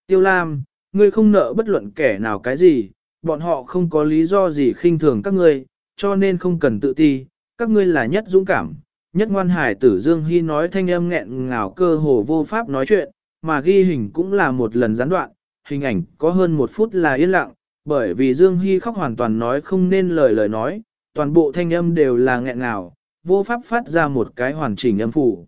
Tiêu lam, ngươi không nợ bất luận kẻ nào cái gì, bọn họ không có lý do gì khinh thường các ngươi, cho nên không cần tự ti, các ngươi là nhất dũng cảm. Nhất ngoan hải tử Dương Hy nói thanh âm nghẹn ngào cơ hồ vô pháp nói chuyện, mà ghi hình cũng là một lần gián đoạn, hình ảnh có hơn một phút là yên lặng, bởi vì Dương Hy khóc hoàn toàn nói không nên lời lời nói, toàn bộ thanh âm đều là nghẹn ngào, vô pháp phát ra một cái hoàn chỉnh âm phủ.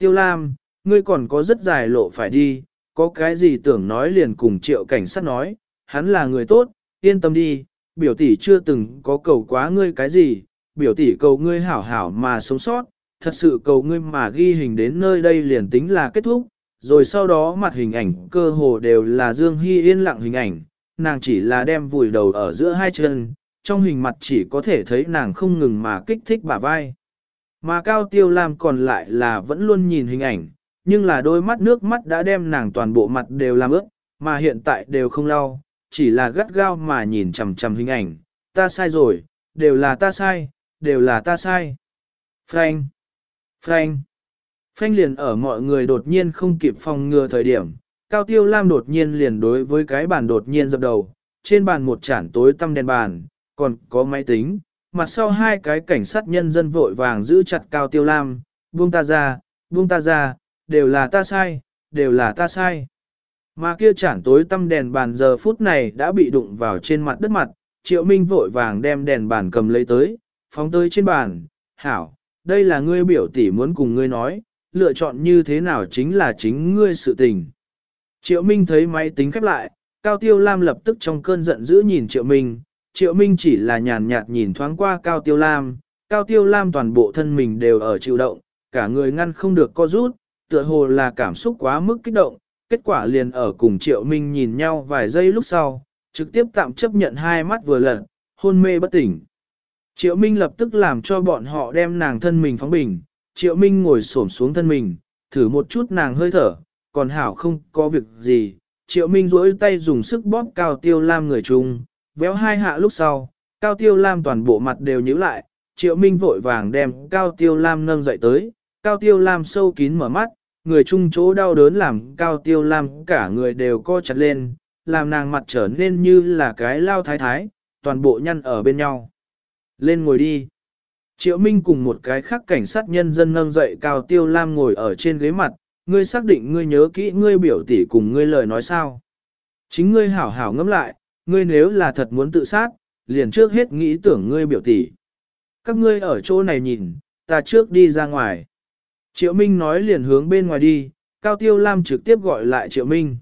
Tiêu Lam, ngươi còn có rất dài lộ phải đi, có cái gì tưởng nói liền cùng triệu cảnh sát nói, hắn là người tốt, yên tâm đi, biểu tỷ chưa từng có cầu quá ngươi cái gì, biểu tỷ cầu ngươi hảo hảo mà sống sót, thật sự cầu ngươi mà ghi hình đến nơi đây liền tính là kết thúc, rồi sau đó mặt hình ảnh cơ hồ đều là Dương Hy yên lặng hình ảnh, nàng chỉ là đem vùi đầu ở giữa hai chân, trong hình mặt chỉ có thể thấy nàng không ngừng mà kích thích bả vai. Mà Cao Tiêu Lam còn lại là vẫn luôn nhìn hình ảnh, nhưng là đôi mắt nước mắt đã đem nàng toàn bộ mặt đều làm ướt, mà hiện tại đều không lau, chỉ là gắt gao mà nhìn chằm chằm hình ảnh, ta sai rồi, đều là ta sai, đều là ta sai. Frank! Frank! frank liền ở mọi người đột nhiên không kịp phòng ngừa thời điểm, Cao Tiêu Lam đột nhiên liền đối với cái bàn đột nhiên dập đầu, trên bàn một chản tối tăm đèn bàn, còn có máy tính, mặt sau hai cái cảnh sát nhân dân vội vàng giữ chặt Cao Tiêu Lam, buông ta ra, buông ta ra, đều là ta sai, đều là ta sai. Mà kia chản tối tăm đèn bàn giờ phút này đã bị đụng vào trên mặt đất mặt, Triệu Minh vội vàng đem đèn bàn cầm lấy tới, phóng tới trên bàn, hảo, đây là ngươi biểu tỷ muốn cùng ngươi nói, lựa chọn như thế nào chính là chính ngươi sự tình. Triệu Minh thấy máy tính khép lại, Cao Tiêu Lam lập tức trong cơn giận dữ nhìn Triệu Minh, Triệu Minh chỉ là nhàn nhạt nhìn thoáng qua Cao Tiêu Lam, Cao Tiêu Lam toàn bộ thân mình đều ở chịu động, cả người ngăn không được co rút, tựa hồ là cảm xúc quá mức kích động, kết quả liền ở cùng Triệu Minh nhìn nhau vài giây lúc sau, trực tiếp tạm chấp nhận hai mắt vừa lật, hôn mê bất tỉnh. Triệu Minh lập tức làm cho bọn họ đem nàng thân mình phóng bình, Triệu Minh ngồi xổm xuống thân mình, thử một chút nàng hơi thở, còn hảo không có việc gì. Triệu Minh duỗi tay dùng sức bóp Cao Tiêu Lam người chung, véo hai hạ lúc sau, Cao Tiêu Lam toàn bộ mặt đều nhíu lại, Triệu Minh vội vàng đem Cao Tiêu Lam nâng dậy tới, Cao Tiêu Lam sâu kín mở mắt, người chung chỗ đau đớn làm Cao Tiêu Lam cả người đều co chặt lên, làm nàng mặt trở nên như là cái lao thái thái, toàn bộ nhăn ở bên nhau. Lên ngồi đi. Triệu Minh cùng một cái khác cảnh sát nhân dân nâng dậy Cao Tiêu Lam ngồi ở trên ghế mặt, ngươi xác định ngươi nhớ kỹ ngươi biểu tỷ cùng ngươi lời nói sao. Chính ngươi hảo hảo ngẫm lại, ngươi nếu là thật muốn tự sát, liền trước hết nghĩ tưởng ngươi biểu tỷ. Các ngươi ở chỗ này nhìn, ta trước đi ra ngoài. Triệu Minh nói liền hướng bên ngoài đi, Cao Tiêu Lam trực tiếp gọi lại Triệu Minh.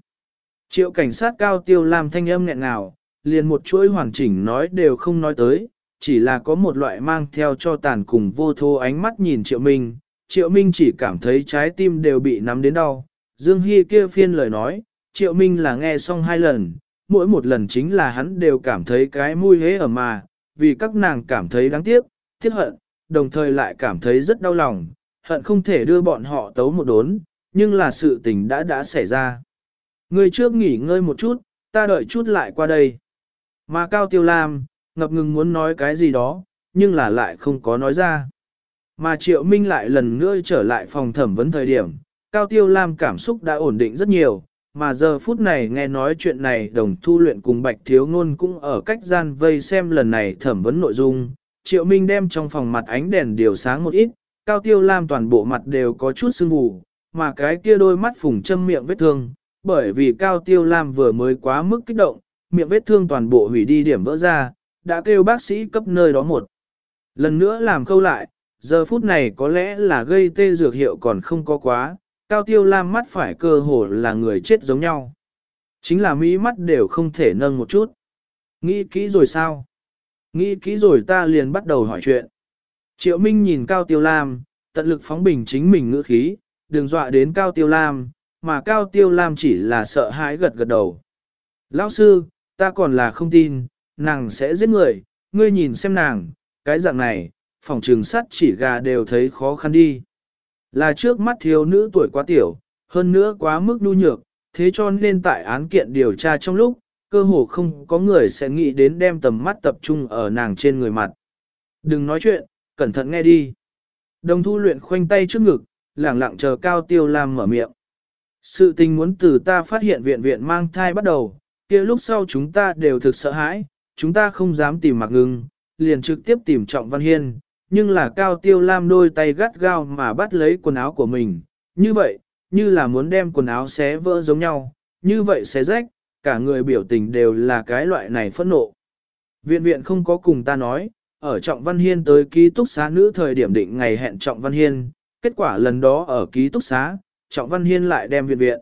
Triệu cảnh sát Cao Tiêu Lam thanh âm nghẹn ngào, liền một chuỗi hoàn chỉnh nói đều không nói tới, chỉ là có một loại mang theo cho tàn cùng vô thô ánh mắt nhìn Triệu Minh. Triệu Minh chỉ cảm thấy trái tim đều bị nắm đến đau. Dương Hy kia phiên lời nói, Triệu Minh là nghe xong hai lần, mỗi một lần chính là hắn đều cảm thấy cái mùi hế ở mà, vì các nàng cảm thấy đáng tiếc, tiếc hận, đồng thời lại cảm thấy rất đau lòng, hận không thể đưa bọn họ tấu một đốn, nhưng là sự tình đã đã xảy ra. Người trước nghỉ ngơi một chút, ta đợi chút lại qua đây. Mà Cao Tiêu Lam, ngập ngừng muốn nói cái gì đó, nhưng là lại không có nói ra. Mà Triệu Minh lại lần nữa trở lại phòng thẩm vấn thời điểm, Cao Tiêu Lam cảm xúc đã ổn định rất nhiều, mà giờ phút này nghe nói chuyện này đồng thu luyện cùng Bạch Thiếu Ngôn cũng ở cách gian vây xem lần này thẩm vấn nội dung. Triệu Minh đem trong phòng mặt ánh đèn điều sáng một ít, Cao Tiêu Lam toàn bộ mặt đều có chút sưng vù, mà cái kia đôi mắt phùng châm miệng vết thương, bởi vì Cao Tiêu Lam vừa mới quá mức kích động, miệng vết thương toàn bộ hủy đi điểm vỡ ra, đã kêu bác sĩ cấp nơi đó một. Lần nữa làm câu lại, giờ phút này có lẽ là gây tê dược hiệu còn không có quá, Cao Tiêu Lam mắt phải cơ hồ là người chết giống nhau. Chính là mỹ mắt đều không thể nâng một chút. Nghĩ kỹ rồi sao? Nghĩ kỹ rồi ta liền bắt đầu hỏi chuyện. Triệu Minh nhìn Cao Tiêu Lam, tận lực phóng bình chính mình ngữ khí, đừng dọa đến Cao Tiêu Lam, mà Cao Tiêu Lam chỉ là sợ hãi gật gật đầu. Lão sư, ta còn là không tin, nàng sẽ giết người, ngươi nhìn xem nàng, cái dạng này, phòng trường sắt chỉ gà đều thấy khó khăn đi. Là trước mắt thiếu nữ tuổi quá tiểu, hơn nữa quá mức nhu nhược, thế cho nên tại án kiện điều tra trong lúc, cơ hồ không có người sẽ nghĩ đến đem tầm mắt tập trung ở nàng trên người mặt. Đừng nói chuyện, cẩn thận nghe đi. Đồng thu luyện khoanh tay trước ngực, lẳng lặng chờ Cao Tiêu Lam mở miệng. Sự tình muốn từ ta phát hiện viện viện mang thai bắt đầu, kia lúc sau chúng ta đều thực sợ hãi, chúng ta không dám tìm mặc ngưng, liền trực tiếp tìm Trọng Văn Hiên, nhưng là Cao Tiêu Lam đôi tay gắt gao mà bắt lấy quần áo của mình, như vậy, như là muốn đem quần áo xé vỡ giống nhau, như vậy xé rách, cả người biểu tình đều là cái loại này phẫn nộ. Viện viện không có cùng ta nói, ở Trọng Văn Hiên tới ký túc xá nữ thời điểm định ngày hẹn Trọng Văn Hiên, kết quả lần đó ở ký túc xá, Trọng Văn Hiên lại đem viện viện.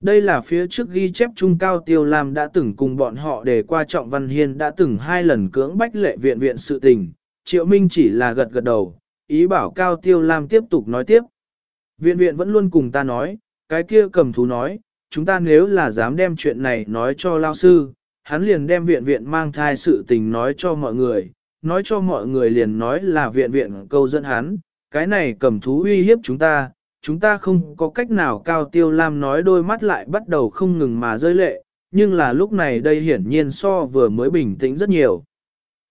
Đây là phía trước ghi chép trung cao tiêu lam đã từng cùng bọn họ để qua Trọng Văn Hiên đã từng hai lần cưỡng bách lệ viện viện sự tình, Triệu Minh chỉ là gật gật đầu, ý bảo cao tiêu lam tiếp tục nói tiếp. Viện viện vẫn luôn cùng ta nói, cái kia cầm thú nói, chúng ta nếu là dám đem chuyện này nói cho lao sư, hắn liền đem viện viện mang thai sự tình nói cho mọi người, nói cho mọi người liền nói là viện viện câu dẫn hắn, cái này cầm thú uy hiếp chúng ta, chúng ta không có cách nào cao tiêu lam nói đôi mắt lại bắt đầu không ngừng mà rơi lệ, nhưng là lúc này đây hiển nhiên so vừa mới bình tĩnh rất nhiều.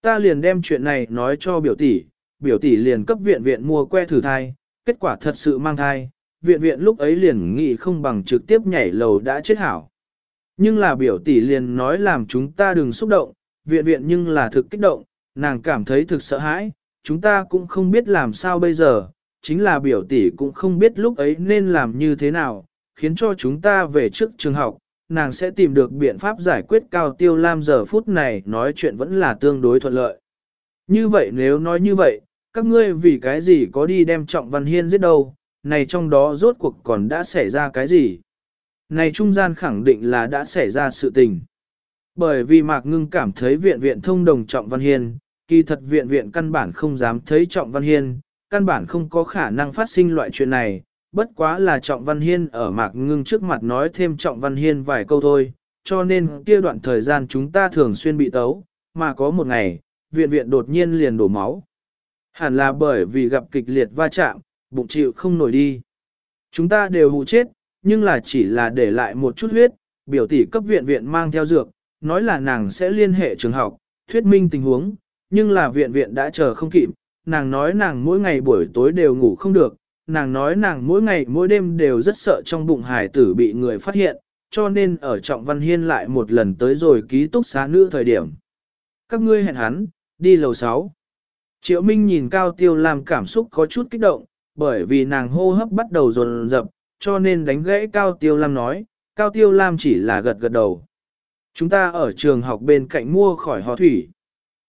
Ta liền đem chuyện này nói cho biểu tỷ, biểu tỷ liền cấp viện viện mua que thử thai, kết quả thật sự mang thai, viện viện lúc ấy liền nghĩ không bằng trực tiếp nhảy lầu đã chết hảo. Nhưng là biểu tỷ liền nói làm chúng ta đừng xúc động, viện viện nhưng là thực kích động, nàng cảm thấy thực sợ hãi, chúng ta cũng không biết làm sao bây giờ, chính là biểu tỷ cũng không biết lúc ấy nên làm như thế nào, khiến cho chúng ta về trước trường học, nàng sẽ tìm được biện pháp giải quyết cao tiêu lam giờ phút này nói chuyện vẫn là tương đối thuận lợi. Như vậy nếu nói như vậy, các ngươi vì cái gì có đi đem Trọng Văn Hiên giết đâu, này trong đó rốt cuộc còn đã xảy ra cái gì? Này trung gian khẳng định là đã xảy ra sự tình. Bởi vì Mạc Ngưng cảm thấy viện viện thông đồng Trọng Văn Hiên, kỳ thật viện viện căn bản không dám thấy Trọng Văn Hiên, căn bản không có khả năng phát sinh loại chuyện này, bất quá là Trọng Văn Hiên ở Mạc Ngưng trước mặt nói thêm Trọng Văn Hiên vài câu thôi, cho nên kia đoạn thời gian chúng ta thường xuyên bị tấu, mà có một ngày, viện viện đột nhiên liền đổ máu. Hẳn là bởi vì gặp kịch liệt va chạm, bụng chịu không nổi đi. Chúng ta đều hụ chết, nhưng là chỉ là để lại một chút huyết, biểu tỷ cấp viện viện mang theo dược, nói là nàng sẽ liên hệ trường học, thuyết minh tình huống, nhưng là viện viện đã chờ không kịp, nàng nói nàng mỗi ngày buổi tối đều ngủ không được, nàng nói nàng mỗi ngày mỗi đêm đều rất sợ trong bụng hải tử bị người phát hiện, cho nên ở Trọng Văn Hiên lại một lần tới rồi ký túc xá nữ thời điểm. Các ngươi hẹn hắn, đi lầu 6. Triệu Minh nhìn Cao Tiêu Lam cảm xúc có chút kích động, bởi vì nàng hô hấp bắt đầu dồn dập, cho nên đánh gãy Cao Tiêu Lam nói, Cao Tiêu Lam chỉ là gật gật đầu. Chúng ta ở trường học bên cạnh mua khỏi hò thủy.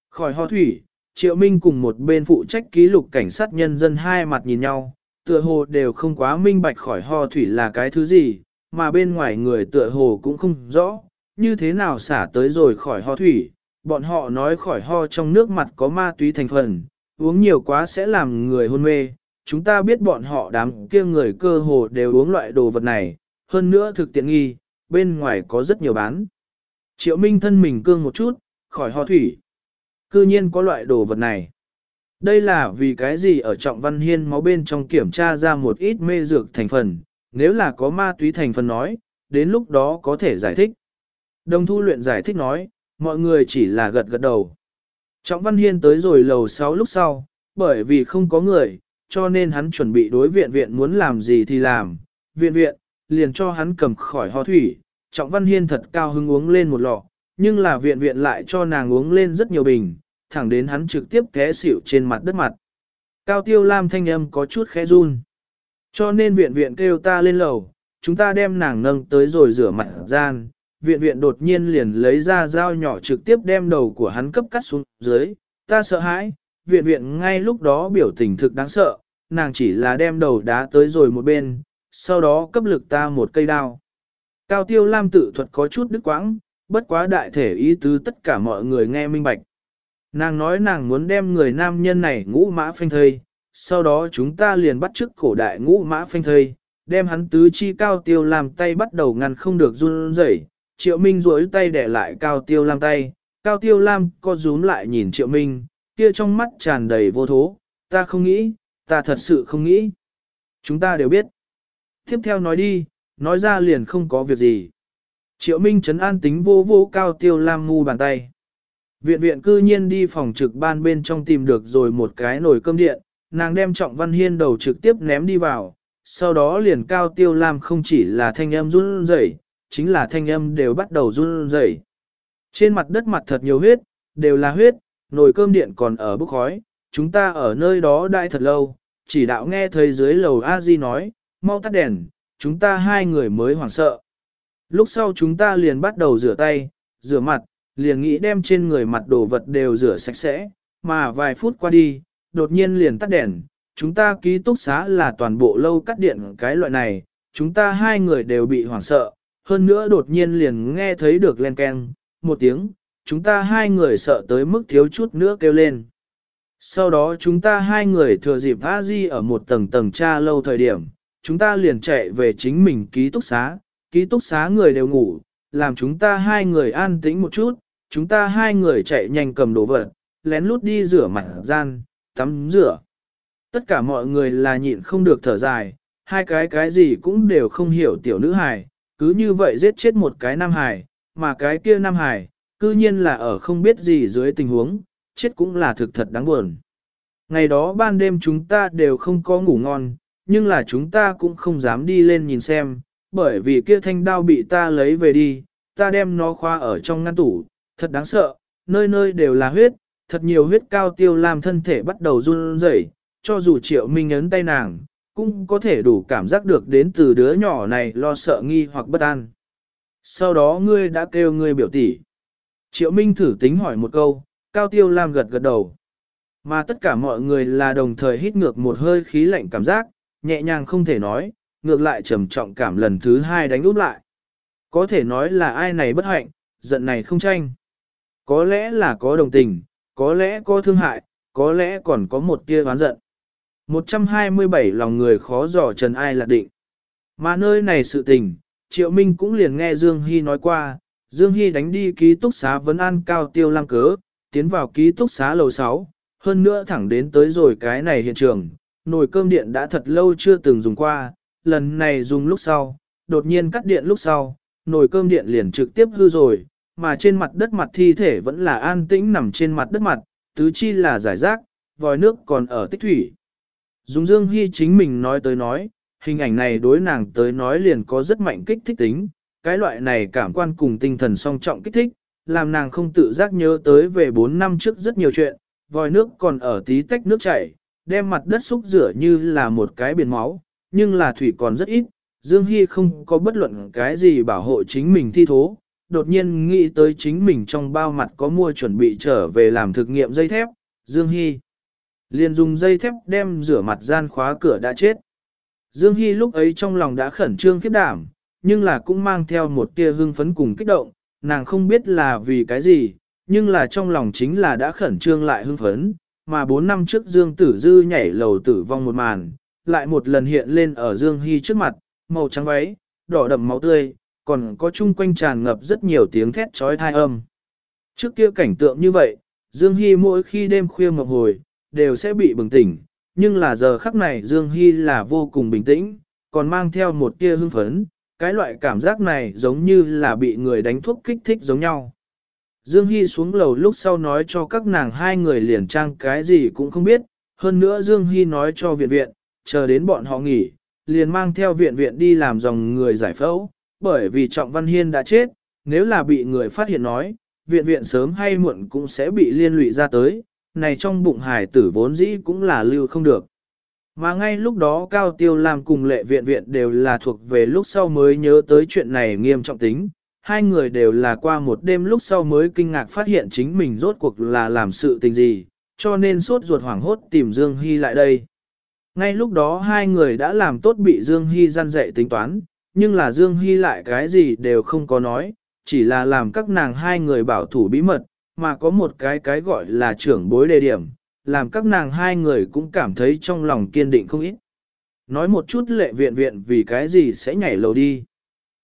Khỏi hò thủy, Triệu Minh cùng một bên phụ trách ký lục cảnh sát nhân dân hai mặt nhìn nhau, tựa hồ đều không quá minh bạch khỏi ho thủy là cái thứ gì, mà bên ngoài người tựa hồ cũng không rõ, như thế nào xả tới rồi khỏi ho thủy, bọn họ nói khỏi ho trong nước mặt có ma túy thành phần, uống nhiều quá sẽ làm người hôn mê, chúng ta biết bọn họ đám kia người cơ hồ đều uống loại đồ vật này, hơn nữa thực tiện nghi, bên ngoài có rất nhiều bán. Triệu Minh thân mình cương một chút, khỏi ho thủy. Cư nhiên có loại đồ vật này. Đây là vì cái gì ở trọng văn hiên máu bên trong kiểm tra ra một ít mê dược thành phần, nếu là có ma túy thành phần nói, đến lúc đó có thể giải thích. Đồng thu luyện giải thích nói, mọi người chỉ là gật gật đầu. Trọng văn hiên tới rồi lầu 6 lúc sau, bởi vì không có người, cho nên hắn chuẩn bị đối viện viện muốn làm gì thì làm. Viện viện, liền cho hắn cầm khỏi ho thủy, trọng văn hiên thật cao hứng uống lên một lọ, nhưng là viện viện lại cho nàng uống lên rất nhiều bình, thẳng đến hắn trực tiếp té xỉu trên mặt đất mặt. Cao tiêu lam thanh âm có chút khẽ run. Cho nên viện viện kêu ta lên lầu, chúng ta đem nàng nâng tới rồi rửa mặt gian. Viện viện đột nhiên liền lấy ra dao nhỏ trực tiếp đem đầu của hắn cấp cắt xuống dưới. Ta sợ hãi, viện viện ngay lúc đó biểu tình thực đáng sợ, nàng chỉ là đem đầu đá tới rồi một bên, sau đó cấp lực ta một cây đao. Cao tiêu lam tự thuật có chút đứt quãng, bất quá đại thể ý tứ tất cả mọi người nghe minh bạch. Nàng nói nàng muốn đem người nam nhân này ngũ mã phanh thây, sau đó chúng ta liền bắt chước cổ đại ngũ mã phanh thây, đem hắn tứ chi cao tiêu làm tay bắt đầu ngăn không được run rẩy. Triệu Minh duỗi tay để lại cao tiêu làm tay, cao tiêu lam co rúm lại nhìn Triệu Minh, kia trong mắt tràn đầy vô thố, ta không nghĩ, ta thật sự không nghĩ. Chúng ta đều biết. Tiếp theo nói đi, nói ra liền không có việc gì. Triệu Minh trấn an tính vô vô cao tiêu lam ngu bàn tay. Viện viện cư nhiên đi phòng trực ban bên trong tìm được rồi một cái nồi cơm điện, nàng đem trọng văn hiên đầu trực tiếp ném đi vào, sau đó liền cao tiêu lam không chỉ là thanh âm run rẩy, chính là thanh âm đều bắt đầu run rẩy. Trên mặt đất mặt thật nhiều huyết, đều là huyết, nồi cơm điện còn ở bốc khói, chúng ta ở nơi đó đại thật lâu, chỉ đạo nghe thấy dưới lầu A Di nói, mau tắt đèn, chúng ta hai người mới hoảng sợ. Lúc sau chúng ta liền bắt đầu rửa tay, rửa mặt, liền nghĩ đem trên người mặt đồ vật đều rửa sạch sẽ, mà vài phút qua đi, đột nhiên liền tắt đèn, chúng ta ký túc xá là toàn bộ lâu cắt điện cái loại này, chúng ta hai người đều bị hoảng sợ, hơn nữa đột nhiên liền nghe thấy được len keng, một tiếng, chúng ta hai người sợ tới mức thiếu chút nữa kêu lên. Sau đó chúng ta hai người thừa dịp a di ở một tầng tầng tra lâu thời điểm, chúng ta liền chạy về chính mình ký túc xá, ký túc xá người đều ngủ, làm chúng ta hai người an tĩnh một chút, chúng ta hai người chạy nhanh cầm đồ vật, lén lút đi rửa mặt gian, tắm rửa. Tất cả mọi người là nhịn không được thở dài, hai cái cái gì cũng đều không hiểu tiểu nữ hài, cứ như vậy giết chết một cái nam hài, mà cái kia nam hài, cư nhiên là ở không biết gì dưới tình huống, chết cũng là thực thật đáng buồn. Ngày đó ban đêm chúng ta đều không có ngủ ngon, nhưng là chúng ta cũng không dám đi lên nhìn xem, bởi vì kia thanh đao bị ta lấy về đi, ta đem nó khoa ở trong ngăn tủ, thật đáng sợ, nơi nơi đều là huyết, thật nhiều huyết cao tiêu làm thân thể bắt đầu run rẩy, cho dù triệu minh ấn tay nàng, cũng có thể đủ cảm giác được đến từ đứa nhỏ này lo sợ nghi hoặc bất an. Sau đó ngươi đã kêu ngươi biểu tỷ. Triệu Minh thử tính hỏi một câu, Cao Tiêu Lam gật gật đầu. Mà tất cả mọi người là đồng thời hít ngược một hơi khí lạnh cảm giác, nhẹ nhàng không thể nói, ngược lại trầm trọng cảm lần thứ hai đánh úp lại. Có thể nói là ai này bất hạnh, giận này không tranh. Có lẽ là có đồng tình, có lẽ có thương hại, có lẽ còn có một tia oán giận. 127 lòng người khó dò trần ai là định. Mà nơi này sự tình, Triệu Minh cũng liền nghe Dương Hy nói qua, Dương Hy đánh đi ký túc xá vấn an cao tiêu lang cớ, tiến vào ký túc xá lầu 6, hơn nữa thẳng đến tới rồi cái này hiện trường, nồi cơm điện đã thật lâu chưa từng dùng qua, lần này dùng lúc sau, đột nhiên cắt điện lúc sau, nồi cơm điện liền trực tiếp hư rồi, mà trên mặt đất mặt thi thể vẫn là an tĩnh nằm trên mặt đất mặt, tứ chi là giải rác, vòi nước còn ở tích thủy. Dùng Dương Hy chính mình nói tới nói, hình ảnh này đối nàng tới nói liền có rất mạnh kích thích tính, cái loại này cảm quan cùng tinh thần song trọng kích thích, làm nàng không tự giác nhớ tới về 4 năm trước rất nhiều chuyện, vòi nước còn ở tí tách nước chảy, đem mặt đất xúc rửa như là một cái biển máu, nhưng là thủy còn rất ít, Dương Hy không có bất luận cái gì bảo hộ chính mình thi thố, đột nhiên nghĩ tới chính mình trong bao mặt có mua chuẩn bị trở về làm thực nghiệm dây thép, Dương Hy liền dùng dây thép đem rửa mặt gian khóa cửa đã chết. Dương Hy lúc ấy trong lòng đã khẩn trương khiếp đảm, nhưng là cũng mang theo một tia hưng phấn cùng kích động, nàng không biết là vì cái gì, nhưng là trong lòng chính là đã khẩn trương lại hưng phấn, mà 4 năm trước Dương Tử Dư nhảy lầu tử vong một màn, lại một lần hiện lên ở Dương Hy trước mặt, màu trắng váy, đỏ đậm máu tươi, còn có chung quanh tràn ngập rất nhiều tiếng thét trói thai âm. Trước kia cảnh tượng như vậy, Dương Hy mỗi khi đêm khuya ngập hồi, đều sẽ bị bừng tỉnh, nhưng là giờ khắc này Dương Hy là vô cùng bình tĩnh, còn mang theo một tia hưng phấn, cái loại cảm giác này giống như là bị người đánh thuốc kích thích giống nhau. Dương Hy xuống lầu lúc sau nói cho các nàng hai người liền trang cái gì cũng không biết, hơn nữa Dương Hy nói cho viện viện, chờ đến bọn họ nghỉ, liền mang theo viện viện đi làm dòng người giải phẫu, bởi vì Trọng Văn Hiên đã chết, nếu là bị người phát hiện nói, viện viện sớm hay muộn cũng sẽ bị liên lụy ra tới, này trong bụng hải tử vốn dĩ cũng là lưu không được. Mà ngay lúc đó Cao Tiêu làm cùng lệ viện viện đều là thuộc về lúc sau mới nhớ tới chuyện này nghiêm trọng tính. Hai người đều là qua một đêm lúc sau mới kinh ngạc phát hiện chính mình rốt cuộc là làm sự tình gì, cho nên suốt ruột hoảng hốt tìm Dương Hy lại đây. Ngay lúc đó hai người đã làm tốt bị Dương Hy gian dạy tính toán, nhưng là Dương Hy lại cái gì đều không có nói, chỉ là làm các nàng hai người bảo thủ bí mật, mà có một cái cái gọi là trưởng bối đề điểm, làm các nàng hai người cũng cảm thấy trong lòng kiên định không ít. Nói một chút lệ viện viện vì cái gì sẽ nhảy lầu đi.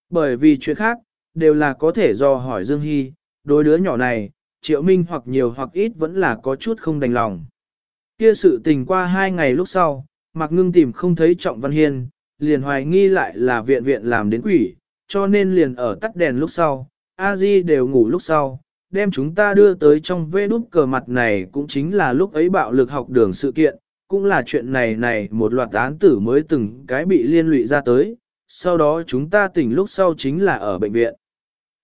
Bởi vì chuyện khác, đều là có thể do hỏi Dương Hy, đối đứa nhỏ này, triệu minh hoặc nhiều hoặc ít vẫn là có chút không đành lòng. Kia sự tình qua hai ngày lúc sau, Mạc Ngưng tìm không thấy Trọng Văn Hiên, liền hoài nghi lại là viện viện làm đến quỷ, cho nên liền ở tắt đèn lúc sau, a di đều ngủ lúc sau, đem chúng ta đưa tới trong vê đút cờ mặt này cũng chính là lúc ấy bạo lực học đường sự kiện, cũng là chuyện này này một loạt án tử mới từng cái bị liên lụy ra tới, sau đó chúng ta tỉnh lúc sau chính là ở bệnh viện.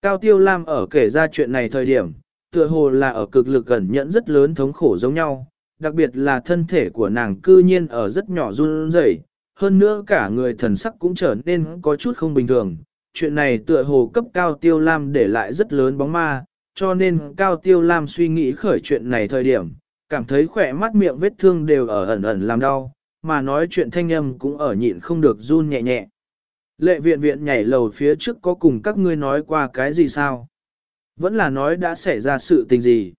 Cao Tiêu Lam ở kể ra chuyện này thời điểm, tựa hồ là ở cực lực gần nhẫn rất lớn thống khổ giống nhau, đặc biệt là thân thể của nàng cư nhiên ở rất nhỏ run rẩy, hơn nữa cả người thần sắc cũng trở nên có chút không bình thường. Chuyện này tựa hồ cấp Cao Tiêu Lam để lại rất lớn bóng ma, cho nên Cao Tiêu Lam suy nghĩ khởi chuyện này thời điểm, cảm thấy khỏe mắt miệng vết thương đều ở ẩn ẩn làm đau, mà nói chuyện thanh âm cũng ở nhịn không được run nhẹ nhẹ. Lệ viện viện nhảy lầu phía trước có cùng các ngươi nói qua cái gì sao? Vẫn là nói đã xảy ra sự tình gì?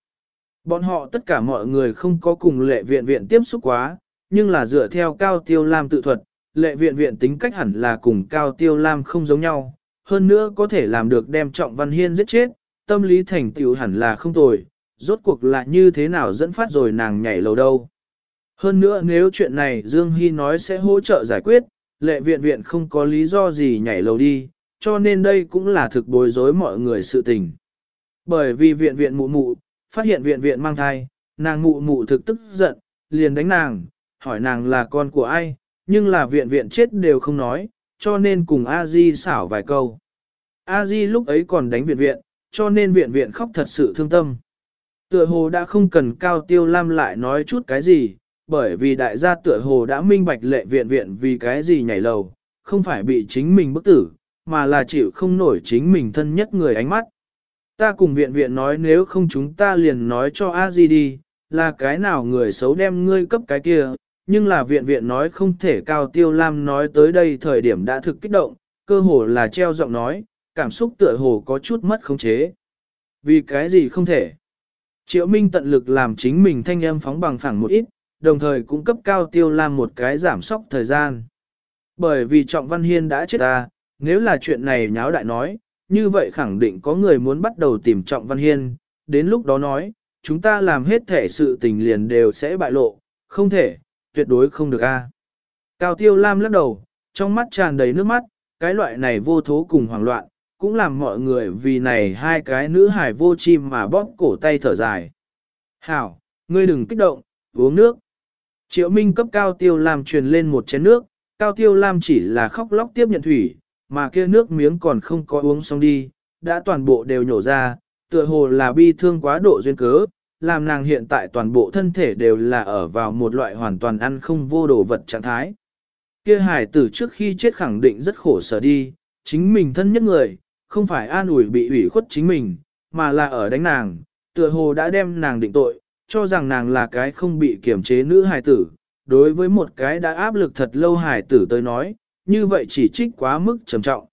Bọn họ tất cả mọi người không có cùng lệ viện viện tiếp xúc quá, nhưng là dựa theo Cao Tiêu Lam tự thuật, lệ viện viện tính cách hẳn là cùng Cao Tiêu Lam không giống nhau, hơn nữa có thể làm được đem Trọng Văn Hiên giết chết, tâm lý thành tựu hẳn là không tồi, rốt cuộc là như thế nào dẫn phát rồi nàng nhảy lầu đâu. Hơn nữa nếu chuyện này Dương Hy nói sẽ hỗ trợ giải quyết, lệ viện viện không có lý do gì nhảy lầu đi, cho nên đây cũng là thực bối rối mọi người sự tình. Bởi vì viện viện mụ mụ, phát hiện viện viện mang thai, nàng mụ mụ thực tức giận, liền đánh nàng, hỏi nàng là con của ai, nhưng là viện viện chết đều không nói, cho nên cùng A Di xảo vài câu. A Di lúc ấy còn đánh viện viện, cho nên viện viện khóc thật sự thương tâm. Tựa hồ đã không cần cao tiêu lam lại nói chút cái gì, bởi vì đại gia tựa hồ đã minh bạch lệ viện viện vì cái gì nhảy lầu, không phải bị chính mình bức tử, mà là chịu không nổi chính mình thân nhất người ánh mắt. Ta cùng viện viện nói nếu không chúng ta liền nói cho a di đi, là cái nào người xấu đem ngươi cấp cái kia, nhưng là viện viện nói không thể cao tiêu lam nói tới đây thời điểm đã thực kích động, cơ hồ là treo giọng nói, cảm xúc tựa hồ có chút mất khống chế. Vì cái gì không thể? Triệu Minh tận lực làm chính mình thanh âm phóng bằng phẳng một ít, đồng thời cũng cấp cao tiêu lam một cái giảm sóc thời gian. Bởi vì Trọng Văn Hiên đã chết ta, nếu là chuyện này nháo đại nói, như vậy khẳng định có người muốn bắt đầu tìm Trọng Văn Hiên, đến lúc đó nói, chúng ta làm hết thể sự tình liền đều sẽ bại lộ, không thể, tuyệt đối không được a. Cao Tiêu Lam lắc đầu, trong mắt tràn đầy nước mắt, cái loại này vô thố cùng hoảng loạn, cũng làm mọi người vì này hai cái nữ hải vô chim mà bóp cổ tay thở dài. Hảo, ngươi đừng kích động, uống nước. Triệu Minh cấp Cao Tiêu Lam truyền lên một chén nước, Cao Tiêu Lam chỉ là khóc lóc tiếp nhận thủy, mà kia nước miếng còn không có uống xong đi, đã toàn bộ đều nhổ ra, tựa hồ là bi thương quá độ duyên cớ, làm nàng hiện tại toàn bộ thân thể đều là ở vào một loại hoàn toàn ăn không vô đồ vật trạng thái. Kia hải tử trước khi chết khẳng định rất khổ sở đi, chính mình thân nhất người, không phải an ủi bị ủy khuất chính mình, mà là ở đánh nàng, tựa hồ đã đem nàng định tội, cho rằng nàng là cái không bị kiểm chế nữ hài tử. Đối với một cái đã áp lực thật lâu hài tử tới nói, như vậy chỉ trích quá mức trầm trọng.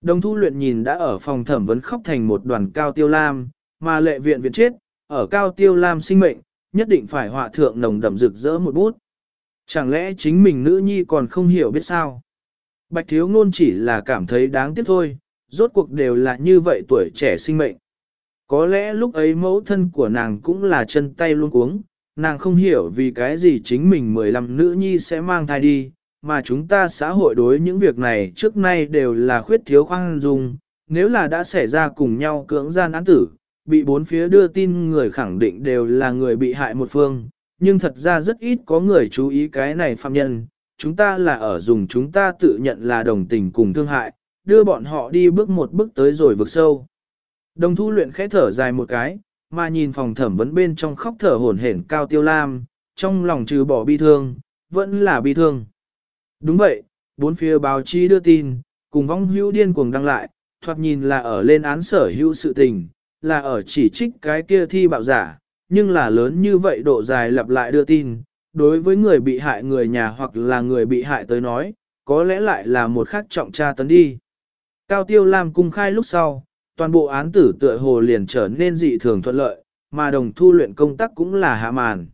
Đồng thu luyện nhìn đã ở phòng thẩm vấn khóc thành một đoàn cao tiêu lam, mà lệ viện viện chết, ở cao tiêu lam sinh mệnh, nhất định phải họa thượng nồng đậm rực rỡ một bút. Chẳng lẽ chính mình nữ nhi còn không hiểu biết sao? Bạch thiếu ngôn chỉ là cảm thấy đáng tiếc thôi, rốt cuộc đều là như vậy tuổi trẻ sinh mệnh. Có lẽ lúc ấy mẫu thân của nàng cũng là chân tay luôn cuống, nàng không hiểu vì cái gì chính mình 15 nữ nhi sẽ mang thai đi, mà chúng ta xã hội đối những việc này trước nay đều là khuyết thiếu khoan dung, nếu là đã xảy ra cùng nhau cưỡng gian án tử, bị bốn phía đưa tin người khẳng định đều là người bị hại một phương, nhưng thật ra rất ít có người chú ý cái này phạm nhân, chúng ta là ở dùng chúng ta tự nhận là đồng tình cùng thương hại, đưa bọn họ đi bước một bước tới rồi vực sâu. Đồng thu luyện khẽ thở dài một cái, mà nhìn phòng thẩm vấn bên trong khóc thở hổn hển cao tiêu lam, trong lòng trừ bỏ bi thương, vẫn là bi thương. Đúng vậy, bốn phía báo chí đưa tin, cùng vong hữu điên cuồng đăng lại, thoạt nhìn là ở lên án sở hữu sự tình, là ở chỉ trích cái kia thi bạo giả, nhưng là lớn như vậy độ dài lặp lại đưa tin, đối với người bị hại người nhà hoặc là người bị hại tới nói, có lẽ lại là một khắc trọng tra tấn đi. Cao Tiêu Lam cung khai lúc sau, toàn bộ án tử tựa hồ liền trở nên dị thường thuận lợi, mà đồng thu luyện công tác cũng là hạ màn.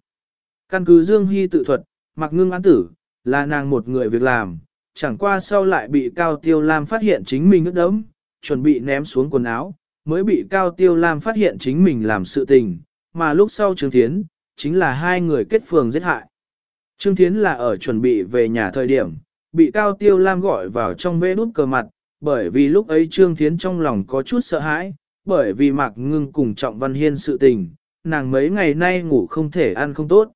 Căn cứ Dương Hy tự thuật, mặc ngưng án tử, là nàng một người việc làm, chẳng qua sau lại bị Cao Tiêu Lam phát hiện chính mình ướt đẫm, chuẩn bị ném xuống quần áo, mới bị Cao Tiêu Lam phát hiện chính mình làm sự tình, mà lúc sau Trương Thiến, chính là hai người kết phường giết hại. Trương Thiến là ở chuẩn bị về nhà thời điểm, bị Cao Tiêu Lam gọi vào trong vê đút cờ mặt, bởi vì lúc ấy Trương Thiến trong lòng có chút sợ hãi, bởi vì Mạc Ngưng cùng Trọng Văn Hiên sự tình, nàng mấy ngày nay ngủ không thể ăn không tốt.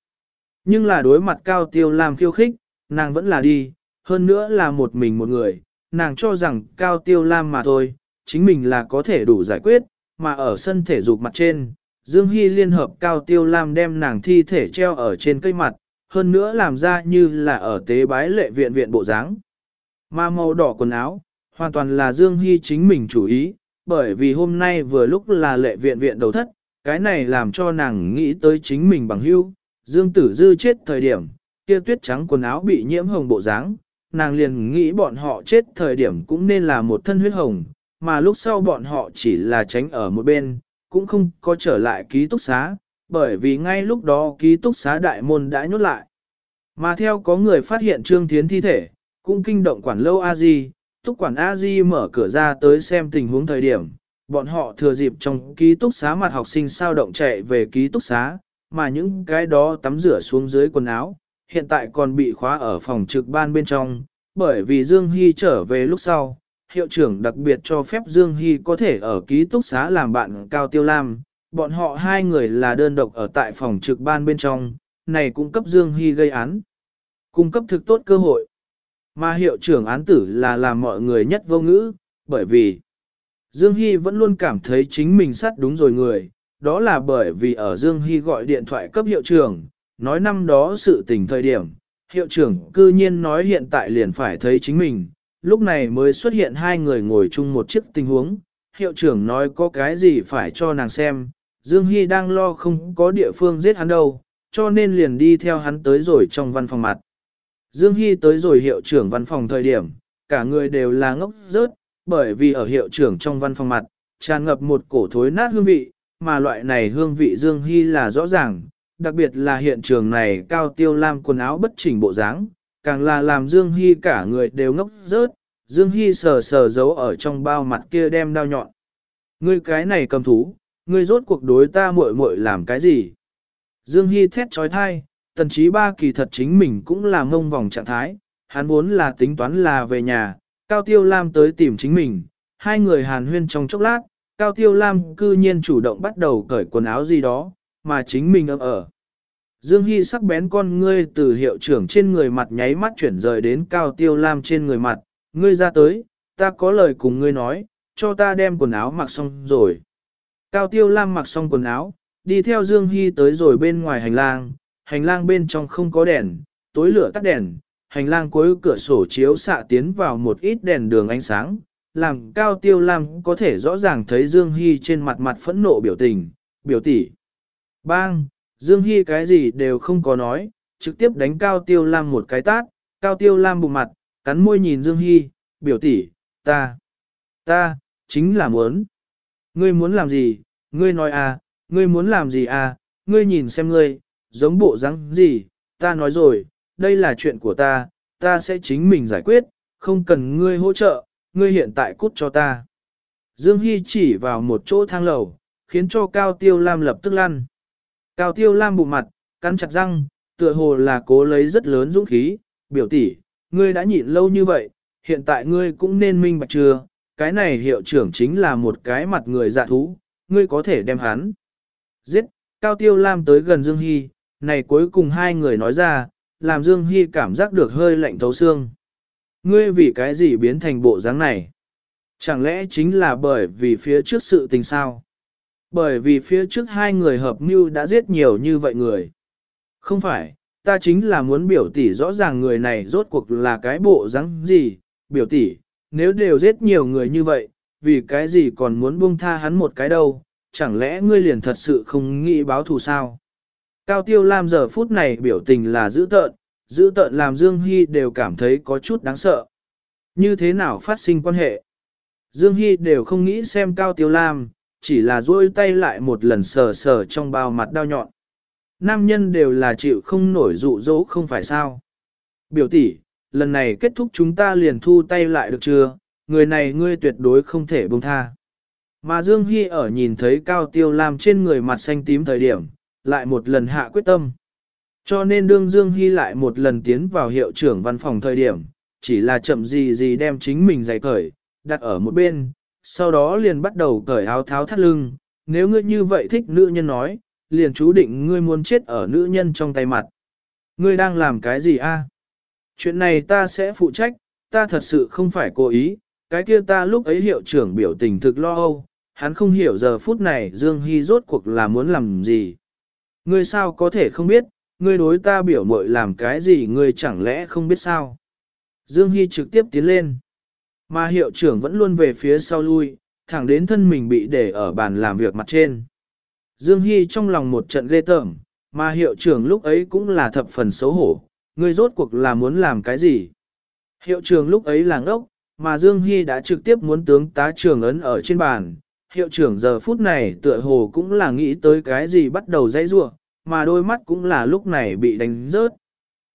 Nhưng là đối mặt Cao Tiêu Lam khiêu khích, nàng vẫn là đi, hơn nữa là một mình một người, nàng cho rằng Cao Tiêu Lam mà thôi, chính mình là có thể đủ giải quyết, mà ở sân thể dục mặt trên, Dương Hy liên hợp Cao Tiêu Lam đem nàng thi thể treo ở trên cây mặt, hơn nữa làm ra như là ở tế bái lệ viện viện bộ dáng. Mà màu đỏ quần áo, hoàn toàn là Dương Hy chính mình chủ ý, bởi vì hôm nay vừa lúc là lệ viện viện đầu thất, cái này làm cho nàng nghĩ tới chính mình bằng hưu. Dương Tử Dư chết thời điểm, kia tuyết trắng quần áo bị nhiễm hồng bộ dáng, nàng liền nghĩ bọn họ chết thời điểm cũng nên là một thân huyết hồng, mà lúc sau bọn họ chỉ là tránh ở một bên, cũng không có trở lại ký túc xá, bởi vì ngay lúc đó ký túc xá đại môn đã nhốt lại. Mà theo có người phát hiện Trương Thiến thi thể, cũng kinh động quản lâu a di túc quản a di mở cửa ra tới xem tình huống thời điểm, bọn họ thừa dịp trong ký túc xá mặt học sinh sao động chạy về ký túc xá, mà những cái đó tắm rửa xuống dưới quần áo, hiện tại còn bị khóa ở phòng trực ban bên trong, bởi vì Dương Hy trở về lúc sau, hiệu trưởng đặc biệt cho phép Dương Hy có thể ở ký túc xá làm bạn Cao Tiêu Lam, bọn họ hai người là đơn độc ở tại phòng trực ban bên trong, này cung cấp Dương Hy gây án, cung cấp thực tốt cơ hội. Mà hiệu trưởng án tử là làm mọi người nhất vô ngữ, bởi vì Dương Hy vẫn luôn cảm thấy chính mình sát đúng rồi người, đó là bởi vì ở Dương Hy gọi điện thoại cấp hiệu trưởng, nói năm đó sự tình thời điểm, hiệu trưởng cư nhiên nói hiện tại liền phải thấy chính mình, lúc này mới xuất hiện hai người ngồi chung một chiếc tình huống, hiệu trưởng nói có cái gì phải cho nàng xem, Dương Hy đang lo không có địa phương giết hắn đâu, cho nên liền đi theo hắn tới rồi trong văn phòng mặt. Dương Hy tới rồi hiệu trưởng văn phòng thời điểm, cả người đều là ngốc rớt, bởi vì ở hiệu trưởng trong văn phòng mặt, tràn ngập một cổ thối nát hương vị, mà loại này hương vị Dương Hy là rõ ràng, đặc biệt là hiện trường này cao tiêu lam quần áo bất chỉnh bộ dáng, càng là làm Dương Hy cả người đều ngốc rớt, Dương Hy sờ sờ giấu ở trong bao mặt kia đem đao nhọn. Ngươi cái này cầm thú, ngươi rốt cuộc đối ta muội muội làm cái gì? Dương Hy thét trói thai, tần trí ba kỳ thật chính mình cũng là mông vòng trạng thái, hắn vốn là tính toán là về nhà, Cao Tiêu Lam tới tìm chính mình, hai người hàn huyên trong chốc lát, Cao Tiêu Lam cư nhiên chủ động bắt đầu cởi quần áo gì đó, mà chính mình ấm ở. Dương Hy sắc bén con ngươi từ hiệu trưởng trên người mặt nháy mắt chuyển rời đến Cao Tiêu Lam trên người mặt, ngươi ra tới, ta có lời cùng ngươi nói, cho ta đem quần áo mặc xong rồi. Cao Tiêu Lam mặc xong quần áo, đi theo Dương Hy tới rồi bên ngoài hành lang, hành lang bên trong không có đèn, tối lửa tắt đèn, hành lang cuối cửa sổ chiếu xạ tiến vào một ít đèn đường ánh sáng, làm Cao Tiêu Lam có thể rõ ràng thấy Dương Hy trên mặt mặt phẫn nộ biểu tình, biểu tỷ. Bang, Dương Hy cái gì đều không có nói, trực tiếp đánh Cao Tiêu Lam một cái tát, Cao Tiêu Lam bụng mặt, cắn môi nhìn Dương Hy, biểu tỷ, ta, ta, chính là muốn. Ngươi muốn làm gì, ngươi nói à, ngươi muốn làm gì à, ngươi nhìn xem ngươi, giống bộ dáng gì, ta nói rồi, đây là chuyện của ta, ta sẽ chính mình giải quyết, không cần ngươi hỗ trợ, ngươi hiện tại cút cho ta. Dương Hy chỉ vào một chỗ thang lầu, khiến cho Cao Tiêu Lam lập tức lăn. Cao Tiêu Lam bụng mặt, cắn chặt răng, tựa hồ là cố lấy rất lớn dũng khí, biểu tỷ, ngươi đã nhịn lâu như vậy, hiện tại ngươi cũng nên minh bạch chưa, cái này hiệu trưởng chính là một cái mặt người dạ thú, ngươi có thể đem hắn. Giết, Cao Tiêu Lam tới gần Dương Hy, này cuối cùng hai người nói ra, làm Dương Hy cảm giác được hơi lạnh thấu xương. Ngươi vì cái gì biến thành bộ dáng này? Chẳng lẽ chính là bởi vì phía trước sự tình sao? Bởi vì phía trước hai người hợp mưu đã giết nhiều như vậy người. Không phải, ta chính là muốn biểu tỷ rõ ràng người này rốt cuộc là cái bộ dáng gì, biểu tỷ, nếu đều giết nhiều người như vậy, vì cái gì còn muốn buông tha hắn một cái đâu, chẳng lẽ ngươi liền thật sự không nghĩ báo thù sao? Cao Tiêu Lam giờ phút này biểu tình là dữ tợn, dữ tợn làm Dương Hy đều cảm thấy có chút đáng sợ. Như thế nào phát sinh quan hệ? Dương Hy đều không nghĩ xem Cao Tiêu Lam, chỉ là duỗi tay lại một lần sờ sờ trong bao mặt đau nhọn. Nam nhân đều là chịu không nổi dụ dỗ không phải sao. Biểu tỷ, lần này kết thúc chúng ta liền thu tay lại được chưa, người này ngươi tuyệt đối không thể buông tha. Mà Dương Hy ở nhìn thấy Cao Tiêu Lam trên người mặt xanh tím thời điểm, lại một lần hạ quyết tâm. Cho nên đương Dương Hy lại một lần tiến vào hiệu trưởng văn phòng thời điểm, chỉ là chậm gì gì đem chính mình giày cởi, đặt ở một bên, sau đó liền bắt đầu cởi áo tháo thắt lưng, nếu ngươi như vậy thích nữ nhân nói, liền chú định ngươi muốn chết ở nữ nhân trong tay mặt. Ngươi đang làm cái gì a? Chuyện này ta sẽ phụ trách, ta thật sự không phải cố ý, cái kia ta lúc ấy hiệu trưởng biểu tình thực lo âu, hắn không hiểu giờ phút này Dương Hy rốt cuộc là muốn làm gì. Ngươi sao có thể không biết, ngươi đối ta biểu mội làm cái gì ngươi chẳng lẽ không biết sao. Dương Hy trực tiếp tiến lên. Mà hiệu trưởng vẫn luôn về phía sau lui, thẳng đến thân mình bị để ở bàn làm việc mặt trên. Dương Hy trong lòng một trận ghê tởm, mà hiệu trưởng lúc ấy cũng là thập phần xấu hổ, ngươi rốt cuộc là muốn làm cái gì. Hiệu trưởng lúc ấy là ngốc, mà Dương Hy đã trực tiếp muốn tướng tá trưởng ấn ở trên bàn. Hiệu trưởng giờ phút này tựa hồ cũng là nghĩ tới cái gì bắt đầu dãy rua, mà đôi mắt cũng là lúc này bị đánh rớt.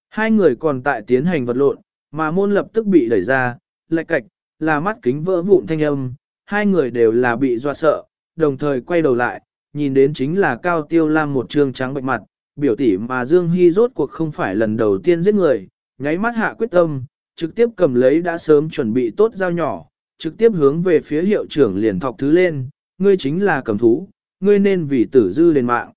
Hai người còn tại tiến hành vật lộn, mà môn lập tức bị đẩy ra, lệch cạch, là mắt kính vỡ vụn thanh âm, hai người đều là bị dọa sợ, đồng thời quay đầu lại, nhìn đến chính là Cao Tiêu Lam một trương trắng bệnh mặt, biểu tỷ mà Dương Hy rốt cuộc không phải lần đầu tiên giết người, nháy mắt hạ quyết tâm, trực tiếp cầm lấy đã sớm chuẩn bị tốt dao nhỏ, trực tiếp hướng về phía hiệu trưởng liền thọc thứ lên, ngươi chính là cầm thú, ngươi nên vì tử dư lên mạng.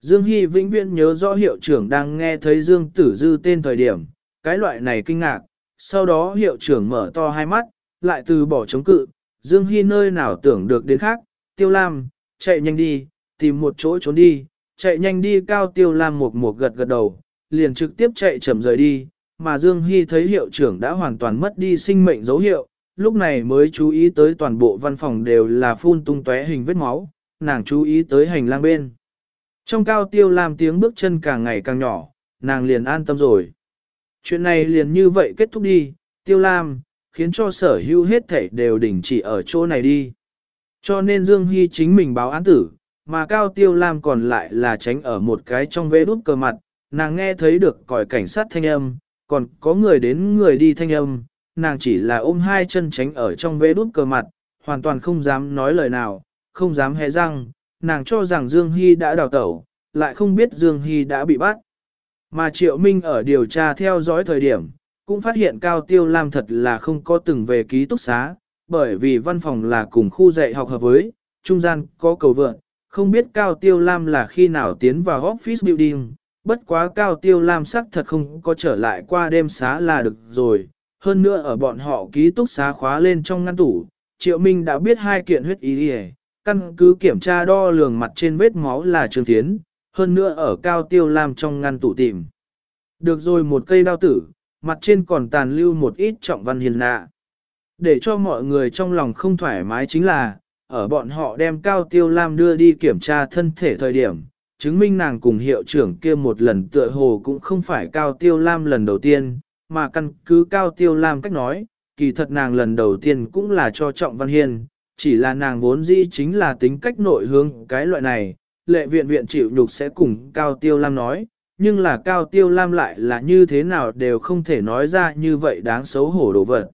Dương Hy vĩnh viễn nhớ rõ hiệu trưởng đang nghe thấy Dương Tử Dư tên thời điểm, cái loại này kinh ngạc, sau đó hiệu trưởng mở to hai mắt, lại từ bỏ chống cự, Dương Hy nơi nào tưởng được đến khác, Tiêu Lam, chạy nhanh đi, tìm một chỗ trốn đi, chạy nhanh đi cao Tiêu Lam một một gật gật đầu, liền trực tiếp chạy chậm rời đi, mà Dương Hy thấy hiệu trưởng đã hoàn toàn mất đi sinh mệnh dấu hiệu, lúc này mới chú ý tới toàn bộ văn phòng đều là phun tung tóe hình vết máu, nàng chú ý tới hành lang bên. Trong cao tiêu Lam tiếng bước chân càng ngày càng nhỏ, nàng liền an tâm rồi. Chuyện này liền như vậy kết thúc đi, tiêu lam, khiến cho sở hữu hết thảy đều đình chỉ ở chỗ này đi. Cho nên Dương Hy chính mình báo án tử, mà cao tiêu lam còn lại là tránh ở một cái trong vế đút cờ mặt, nàng nghe thấy được còi cảnh sát thanh âm, còn có người đến người đi thanh âm, nàng chỉ là ôm hai chân tránh ở trong vế đút cờ mặt, hoàn toàn không dám nói lời nào, không dám hé răng, nàng cho rằng Dương Hy đã đào tẩu, lại không biết Dương Hy đã bị bắt. Mà Triệu Minh ở điều tra theo dõi thời điểm, cũng phát hiện Cao Tiêu Lam thật là không có từng về ký túc xá, bởi vì văn phòng là cùng khu dạy học hợp với, trung gian có cầu vượn, không biết Cao Tiêu Lam là khi nào tiến vào office building, bất quá Cao Tiêu Lam sắc thật không có trở lại qua đêm xá là được rồi, hơn nữa ở bọn họ ký túc xá khóa lên trong ngăn tủ, Triệu Minh đã biết hai kiện huyết ý đi căn cứ kiểm tra đo lường mặt trên vết máu là Trương Tiến, hơn nữa ở cao tiêu lam trong ngăn tủ tìm. Được rồi một cây đao tử, mặt trên còn tàn lưu một ít trọng văn hiền nạ. Để cho mọi người trong lòng không thoải mái chính là, ở bọn họ đem cao tiêu lam đưa đi kiểm tra thân thể thời điểm, chứng minh nàng cùng hiệu trưởng kia một lần tựa hồ cũng không phải cao tiêu lam lần đầu tiên, mà căn cứ cao tiêu lam cách nói, kỳ thật nàng lần đầu tiên cũng là cho trọng văn hiền, chỉ là nàng vốn dĩ chính là tính cách nội hướng cái loại này, lệ viện viện chịu nhục sẽ cùng Cao Tiêu Lam nói, nhưng là Cao Tiêu Lam lại là như thế nào đều không thể nói ra như vậy đáng xấu hổ đồ vật.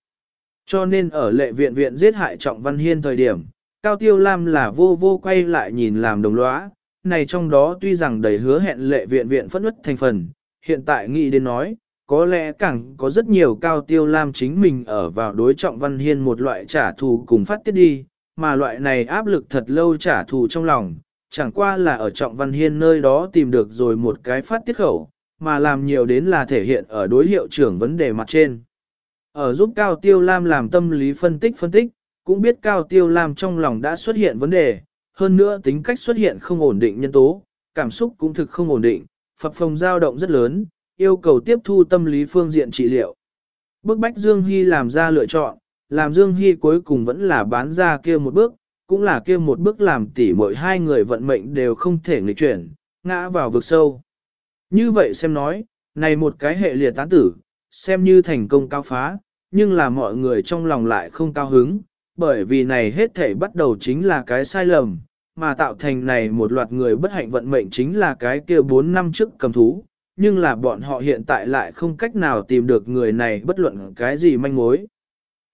Cho nên ở lệ viện viện giết hại Trọng Văn Hiên thời điểm, Cao Tiêu Lam là vô vô quay lại nhìn làm đồng lõa, này trong đó tuy rằng đầy hứa hẹn lệ viện viện phất ức thành phần, hiện tại nghĩ đến nói, có lẽ càng có rất nhiều Cao Tiêu Lam chính mình ở vào đối Trọng Văn Hiên một loại trả thù cùng phát tiết đi, mà loại này áp lực thật lâu trả thù trong lòng, chẳng qua là ở Trọng Văn Hiên nơi đó tìm được rồi một cái phát tiết khẩu, mà làm nhiều đến là thể hiện ở đối hiệu trưởng vấn đề mặt trên. Ở giúp Cao Tiêu Lam làm tâm lý phân tích phân tích, cũng biết Cao Tiêu Lam trong lòng đã xuất hiện vấn đề, hơn nữa tính cách xuất hiện không ổn định nhân tố, cảm xúc cũng thực không ổn định, phập phồng dao động rất lớn, yêu cầu tiếp thu tâm lý phương diện trị liệu. Bước bách Dương Hy làm ra lựa chọn, làm Dương Hy cuối cùng vẫn là bán ra kia một bước, cũng là kia một bước làm tỉ mỗi hai người vận mệnh đều không thể nghịch chuyển, ngã vào vực sâu. Như vậy xem nói, này một cái hệ liệt tán tử, xem như thành công cao phá, nhưng là mọi người trong lòng lại không cao hứng, bởi vì này hết thể bắt đầu chính là cái sai lầm, mà tạo thành này một loạt người bất hạnh vận mệnh chính là cái kia 4 năm trước cầm thú, nhưng là bọn họ hiện tại lại không cách nào tìm được người này bất luận cái gì manh mối.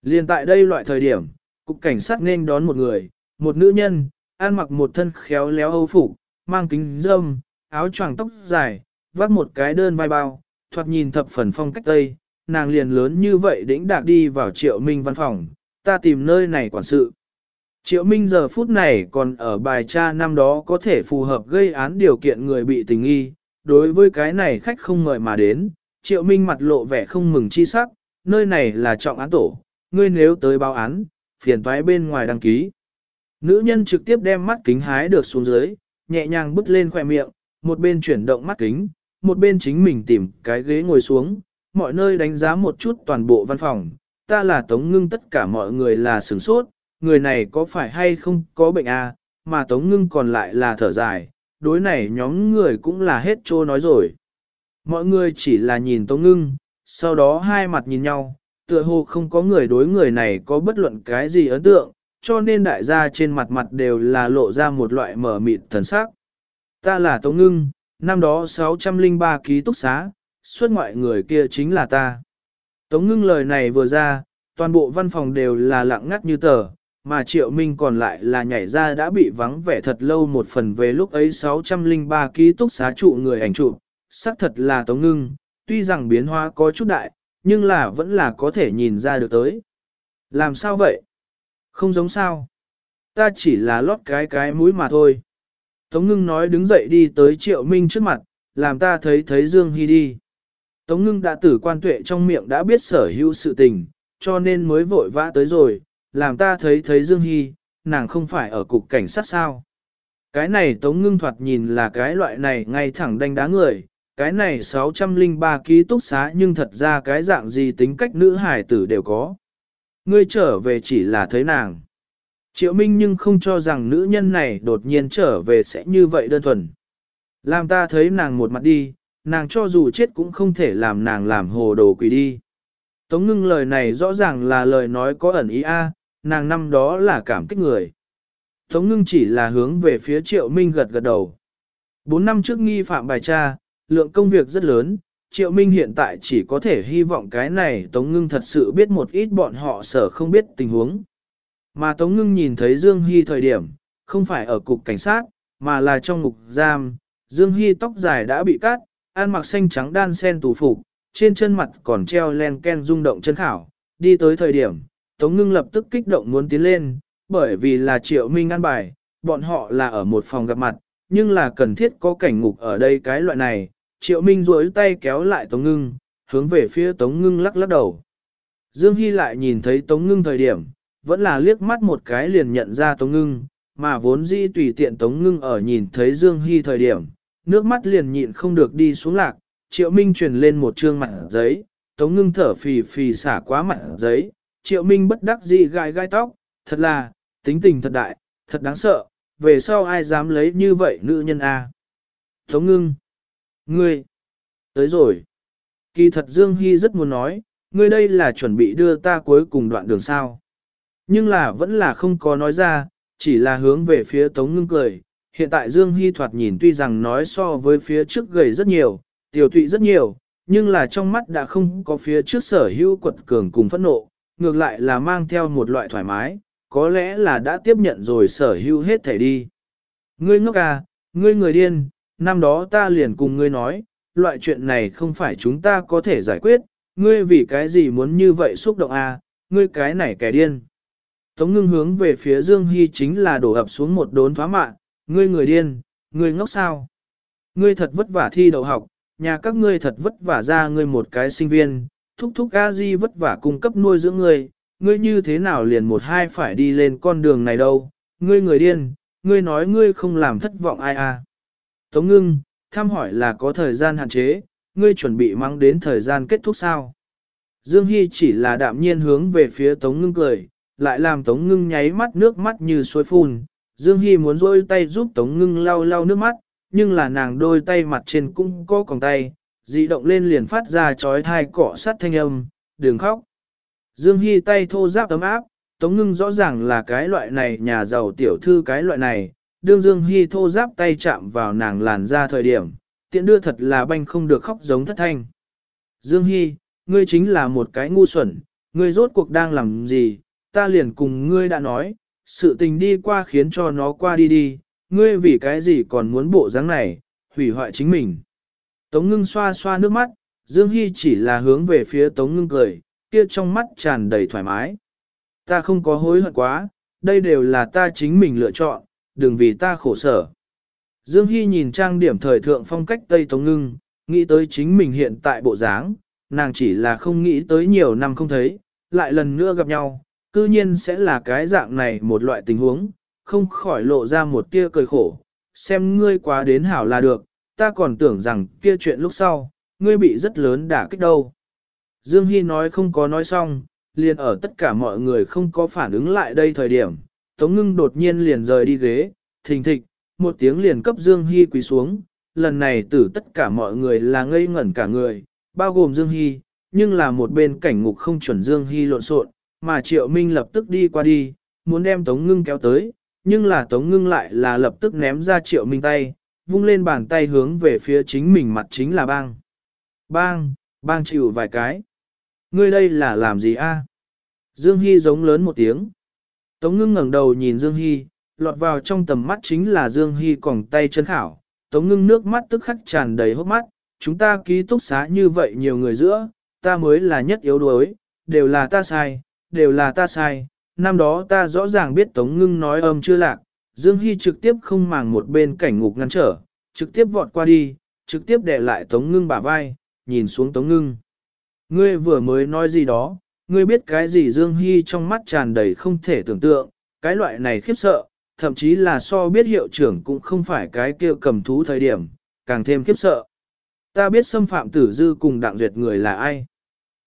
Liên tại đây loại thời điểm, cục cảnh sát nên đón một người, một nữ nhân, ăn mặc một thân khéo léo âu phục, mang kính dâm, áo choàng tóc dài, vác một cái đơn vai bao, thoạt nhìn thập phần phong cách tây, nàng liền lớn như vậy đĩnh đạc đi vào triệu minh văn phòng, ta tìm nơi này quản sự. Triệu Minh giờ phút này còn ở bài tra năm đó có thể phù hợp gây án điều kiện người bị tình nghi, đối với cái này khách không ngợi mà đến, Triệu Minh mặt lộ vẻ không mừng chi sắc, nơi này là trọng án tổ, ngươi nếu tới báo án, phiền toái bên ngoài đăng ký. Nữ nhân trực tiếp đem mắt kính hái được xuống dưới, nhẹ nhàng bứt lên khỏe miệng, một bên chuyển động mắt kính, một bên chính mình tìm cái ghế ngồi xuống, mọi nơi đánh giá một chút toàn bộ văn phòng, ta là Tống Ngưng tất cả mọi người là sửng sốt, người này có phải hay không có bệnh à, mà Tống Ngưng còn lại là thở dài, đối này nhóm người cũng là hết trô nói rồi. Mọi người chỉ là nhìn Tống Ngưng, sau đó hai mặt nhìn nhau, tựa hồ không có người đối người này có bất luận cái gì ấn tượng, cho nên đại gia trên mặt mặt đều là lộ ra một loại mở mịt thần sắc. Ta là Tống Ngưng, năm đó 603 ký túc xá, xuất ngoại người kia chính là ta. Tống Ngưng lời này vừa ra, toàn bộ văn phòng đều là lặng ngắt như tờ, mà Triệu Minh còn lại là nhảy ra đã bị vắng vẻ thật lâu một phần về lúc ấy 603 ký túc xá trụ người ảnh trụ, xác thật là Tống Ngưng, tuy rằng biến hóa có chút đại, nhưng là vẫn là có thể nhìn ra được tới. Làm sao vậy? Không giống sao. Ta chỉ là lót cái cái mũi mà thôi. Tống ngưng nói đứng dậy đi tới triệu minh trước mặt, làm ta thấy thấy Dương Hy đi. Tống ngưng đã tử quan tuệ trong miệng đã biết sở hữu sự tình, cho nên mới vội vã tới rồi, làm ta thấy thấy Dương Hy, nàng không phải ở cục cảnh sát sao. Cái này tống ngưng thoạt nhìn là cái loại này ngay thẳng đánh đá người, cái này 603 ký túc xá nhưng thật ra cái dạng gì tính cách nữ hải tử đều có. Ngươi trở về chỉ là thấy nàng. Triệu Minh nhưng không cho rằng nữ nhân này đột nhiên trở về sẽ như vậy đơn thuần. Làm ta thấy nàng một mặt đi, nàng cho dù chết cũng không thể làm nàng làm hồ đồ quỷ đi. Tống ngưng lời này rõ ràng là lời nói có ẩn ý a, nàng năm đó là cảm kích người. Tống ngưng chỉ là hướng về phía triệu minh gật gật đầu. Bốn năm trước nghi phạm bài tra, lượng công việc rất lớn, Triệu Minh hiện tại chỉ có thể hy vọng cái này Tống Ngưng thật sự biết một ít bọn họ sở không biết tình huống. Mà Tống Ngưng nhìn thấy Dương Hy thời điểm, không phải ở cục cảnh sát, mà là trong ngục giam, Dương Hy tóc dài đã bị cắt, ăn mặc xanh trắng đan sen tù phục, trên chân mặt còn treo len ken rung động chân khảo, đi tới thời điểm, Tống Ngưng lập tức kích động muốn tiến lên, bởi vì là Triệu Minh ăn bài, bọn họ là ở một phòng gặp mặt, nhưng là cần thiết có cảnh ngục ở đây cái loại này, Triệu Minh duỗi tay kéo lại Tống Ngưng, hướng về phía Tống Ngưng lắc lắc đầu. Dương Hy lại nhìn thấy Tống Ngưng thời điểm, vẫn là liếc mắt một cái liền nhận ra Tống Ngưng, mà vốn dĩ tùy tiện Tống Ngưng ở nhìn thấy Dương Hy thời điểm, nước mắt liền nhịn không được đi xuống lạc, Triệu Minh truyền lên một trương mặt giấy, Tống Ngưng thở phì phì xả quá mặt giấy, Triệu Minh bất đắc dĩ gai gai tóc, thật là, tính tình thật đại, thật đáng sợ, về sau ai dám lấy như vậy nữ nhân a? Tống Ngưng Ngươi, tới rồi. Kỳ thật Dương Hy rất muốn nói, ngươi đây là chuẩn bị đưa ta cuối cùng đoạn đường sao. Nhưng là vẫn là không có nói ra, chỉ là hướng về phía Tống Ngưng cười. Hiện tại Dương Hy thoạt nhìn tuy rằng nói so với phía trước gầy rất nhiều, tiểu tụy rất nhiều, nhưng là trong mắt đã không có phía trước sở hữu quật cường cùng phẫn nộ, ngược lại là mang theo một loại thoải mái, có lẽ là đã tiếp nhận rồi sở hữu hết thể đi. Ngươi ngốc à, ngươi người điên, năm đó ta liền cùng ngươi nói, loại chuyện này không phải chúng ta có thể giải quyết, ngươi vì cái gì muốn như vậy xúc động à, ngươi cái này kẻ điên. Tống ngưng hướng về phía Dương Hy chính là đổ ập xuống một đốn thoá mạ, ngươi người điên, ngươi ngốc sao. Ngươi thật vất vả thi đậu học, nhà các ngươi thật vất vả ra ngươi một cái sinh viên, thúc thúc a di vất vả cung cấp nuôi dưỡng ngươi, ngươi như thế nào liền một hai phải đi lên con đường này đâu, ngươi người điên, ngươi nói ngươi không làm thất vọng ai à. Tống ngưng, thăm hỏi là có thời gian hạn chế, ngươi chuẩn bị mang đến thời gian kết thúc sao? Dương Hy chỉ là đạm nhiên hướng về phía Tống ngưng cười, lại làm Tống ngưng nháy mắt nước mắt như suối phun. Dương Hy muốn rôi tay giúp Tống ngưng lau lau nước mắt, nhưng là nàng đôi tay mặt trên cũng có còng tay, dị động lên liền phát ra chói thai cọ sát thanh âm, đừng khóc. Dương Hy tay thô giáp tấm áp, Tống ngưng rõ ràng là cái loại này nhà giàu tiểu thư cái loại này, đương Dương Hi thô giáp tay chạm vào nàng làn ra thời điểm, tiện đưa thật là banh không được khóc giống thất thanh. Dương Hi, ngươi chính là một cái ngu xuẩn, ngươi rốt cuộc đang làm gì, ta liền cùng ngươi đã nói, sự tình đi qua khiến cho nó qua đi đi, ngươi vì cái gì còn muốn bộ dáng này, hủy hoại chính mình. Tống ngưng xoa xoa nước mắt, Dương Hy chỉ là hướng về phía Tống Ngưng cười, kia trong mắt tràn đầy thoải mái. Ta không có hối hận quá, đây đều là ta chính mình lựa chọn, đừng vì ta khổ sở. Dương Hy nhìn trang điểm thời thượng phong cách Tây Tống Ngưng, nghĩ tới chính mình hiện tại bộ dáng, nàng chỉ là không nghĩ tới nhiều năm không thấy, lại lần nữa gặp nhau, cư nhiên sẽ là cái dạng này một loại tình huống, không khỏi lộ ra một tia cười khổ, xem ngươi quá đến hảo là được, ta còn tưởng rằng kia chuyện lúc sau, ngươi bị rất lớn đả kích đâu. Dương Hy nói không có nói xong, liền ở tất cả mọi người không có phản ứng lại đây thời điểm, Tống Ngưng đột nhiên liền rời đi ghế, thình thịch, một tiếng liền cấp Dương Hy quỳ xuống, lần này tử tất cả mọi người là ngây ngẩn cả người, bao gồm Dương Hy, nhưng là một bên cảnh ngục không chuẩn Dương Hy lộn xộn, mà Triệu Minh lập tức đi qua đi, muốn đem Tống Ngưng kéo tới, nhưng là Tống Ngưng lại là lập tức ném ra Triệu Minh tay, vung lên bàn tay hướng về phía chính mình mặt chính là bang. Bang, bang chịu vài cái. Ngươi đây là làm gì a? Dương Hy giống lớn một tiếng. Tống ngưng ngẩng đầu nhìn Dương Hy, lọt vào trong tầm mắt chính là Dương Hy còng tay chân khảo. Tống ngưng nước mắt tức khắc tràn đầy hốc mắt, chúng ta ký túc xá như vậy nhiều người giữa, ta mới là nhất yếu đuối, đều là ta sai, đều là ta sai. Năm đó ta rõ ràng biết Tống ngưng nói âm chưa lạc, Dương Hy trực tiếp không màng một bên cảnh ngục ngăn trở, trực tiếp vọt qua đi, trực tiếp đè lại Tống ngưng bả vai, nhìn xuống Tống ngưng. Ngươi vừa mới nói gì đó, ngươi biết cái gì Dương Hy trong mắt tràn đầy không thể tưởng tượng, cái loại này khiếp sợ, thậm chí là so biết hiệu trưởng cũng không phải cái kia cầm thú thời điểm, càng thêm khiếp sợ. Ta biết xâm phạm tử dư cùng đặng duyệt người là ai.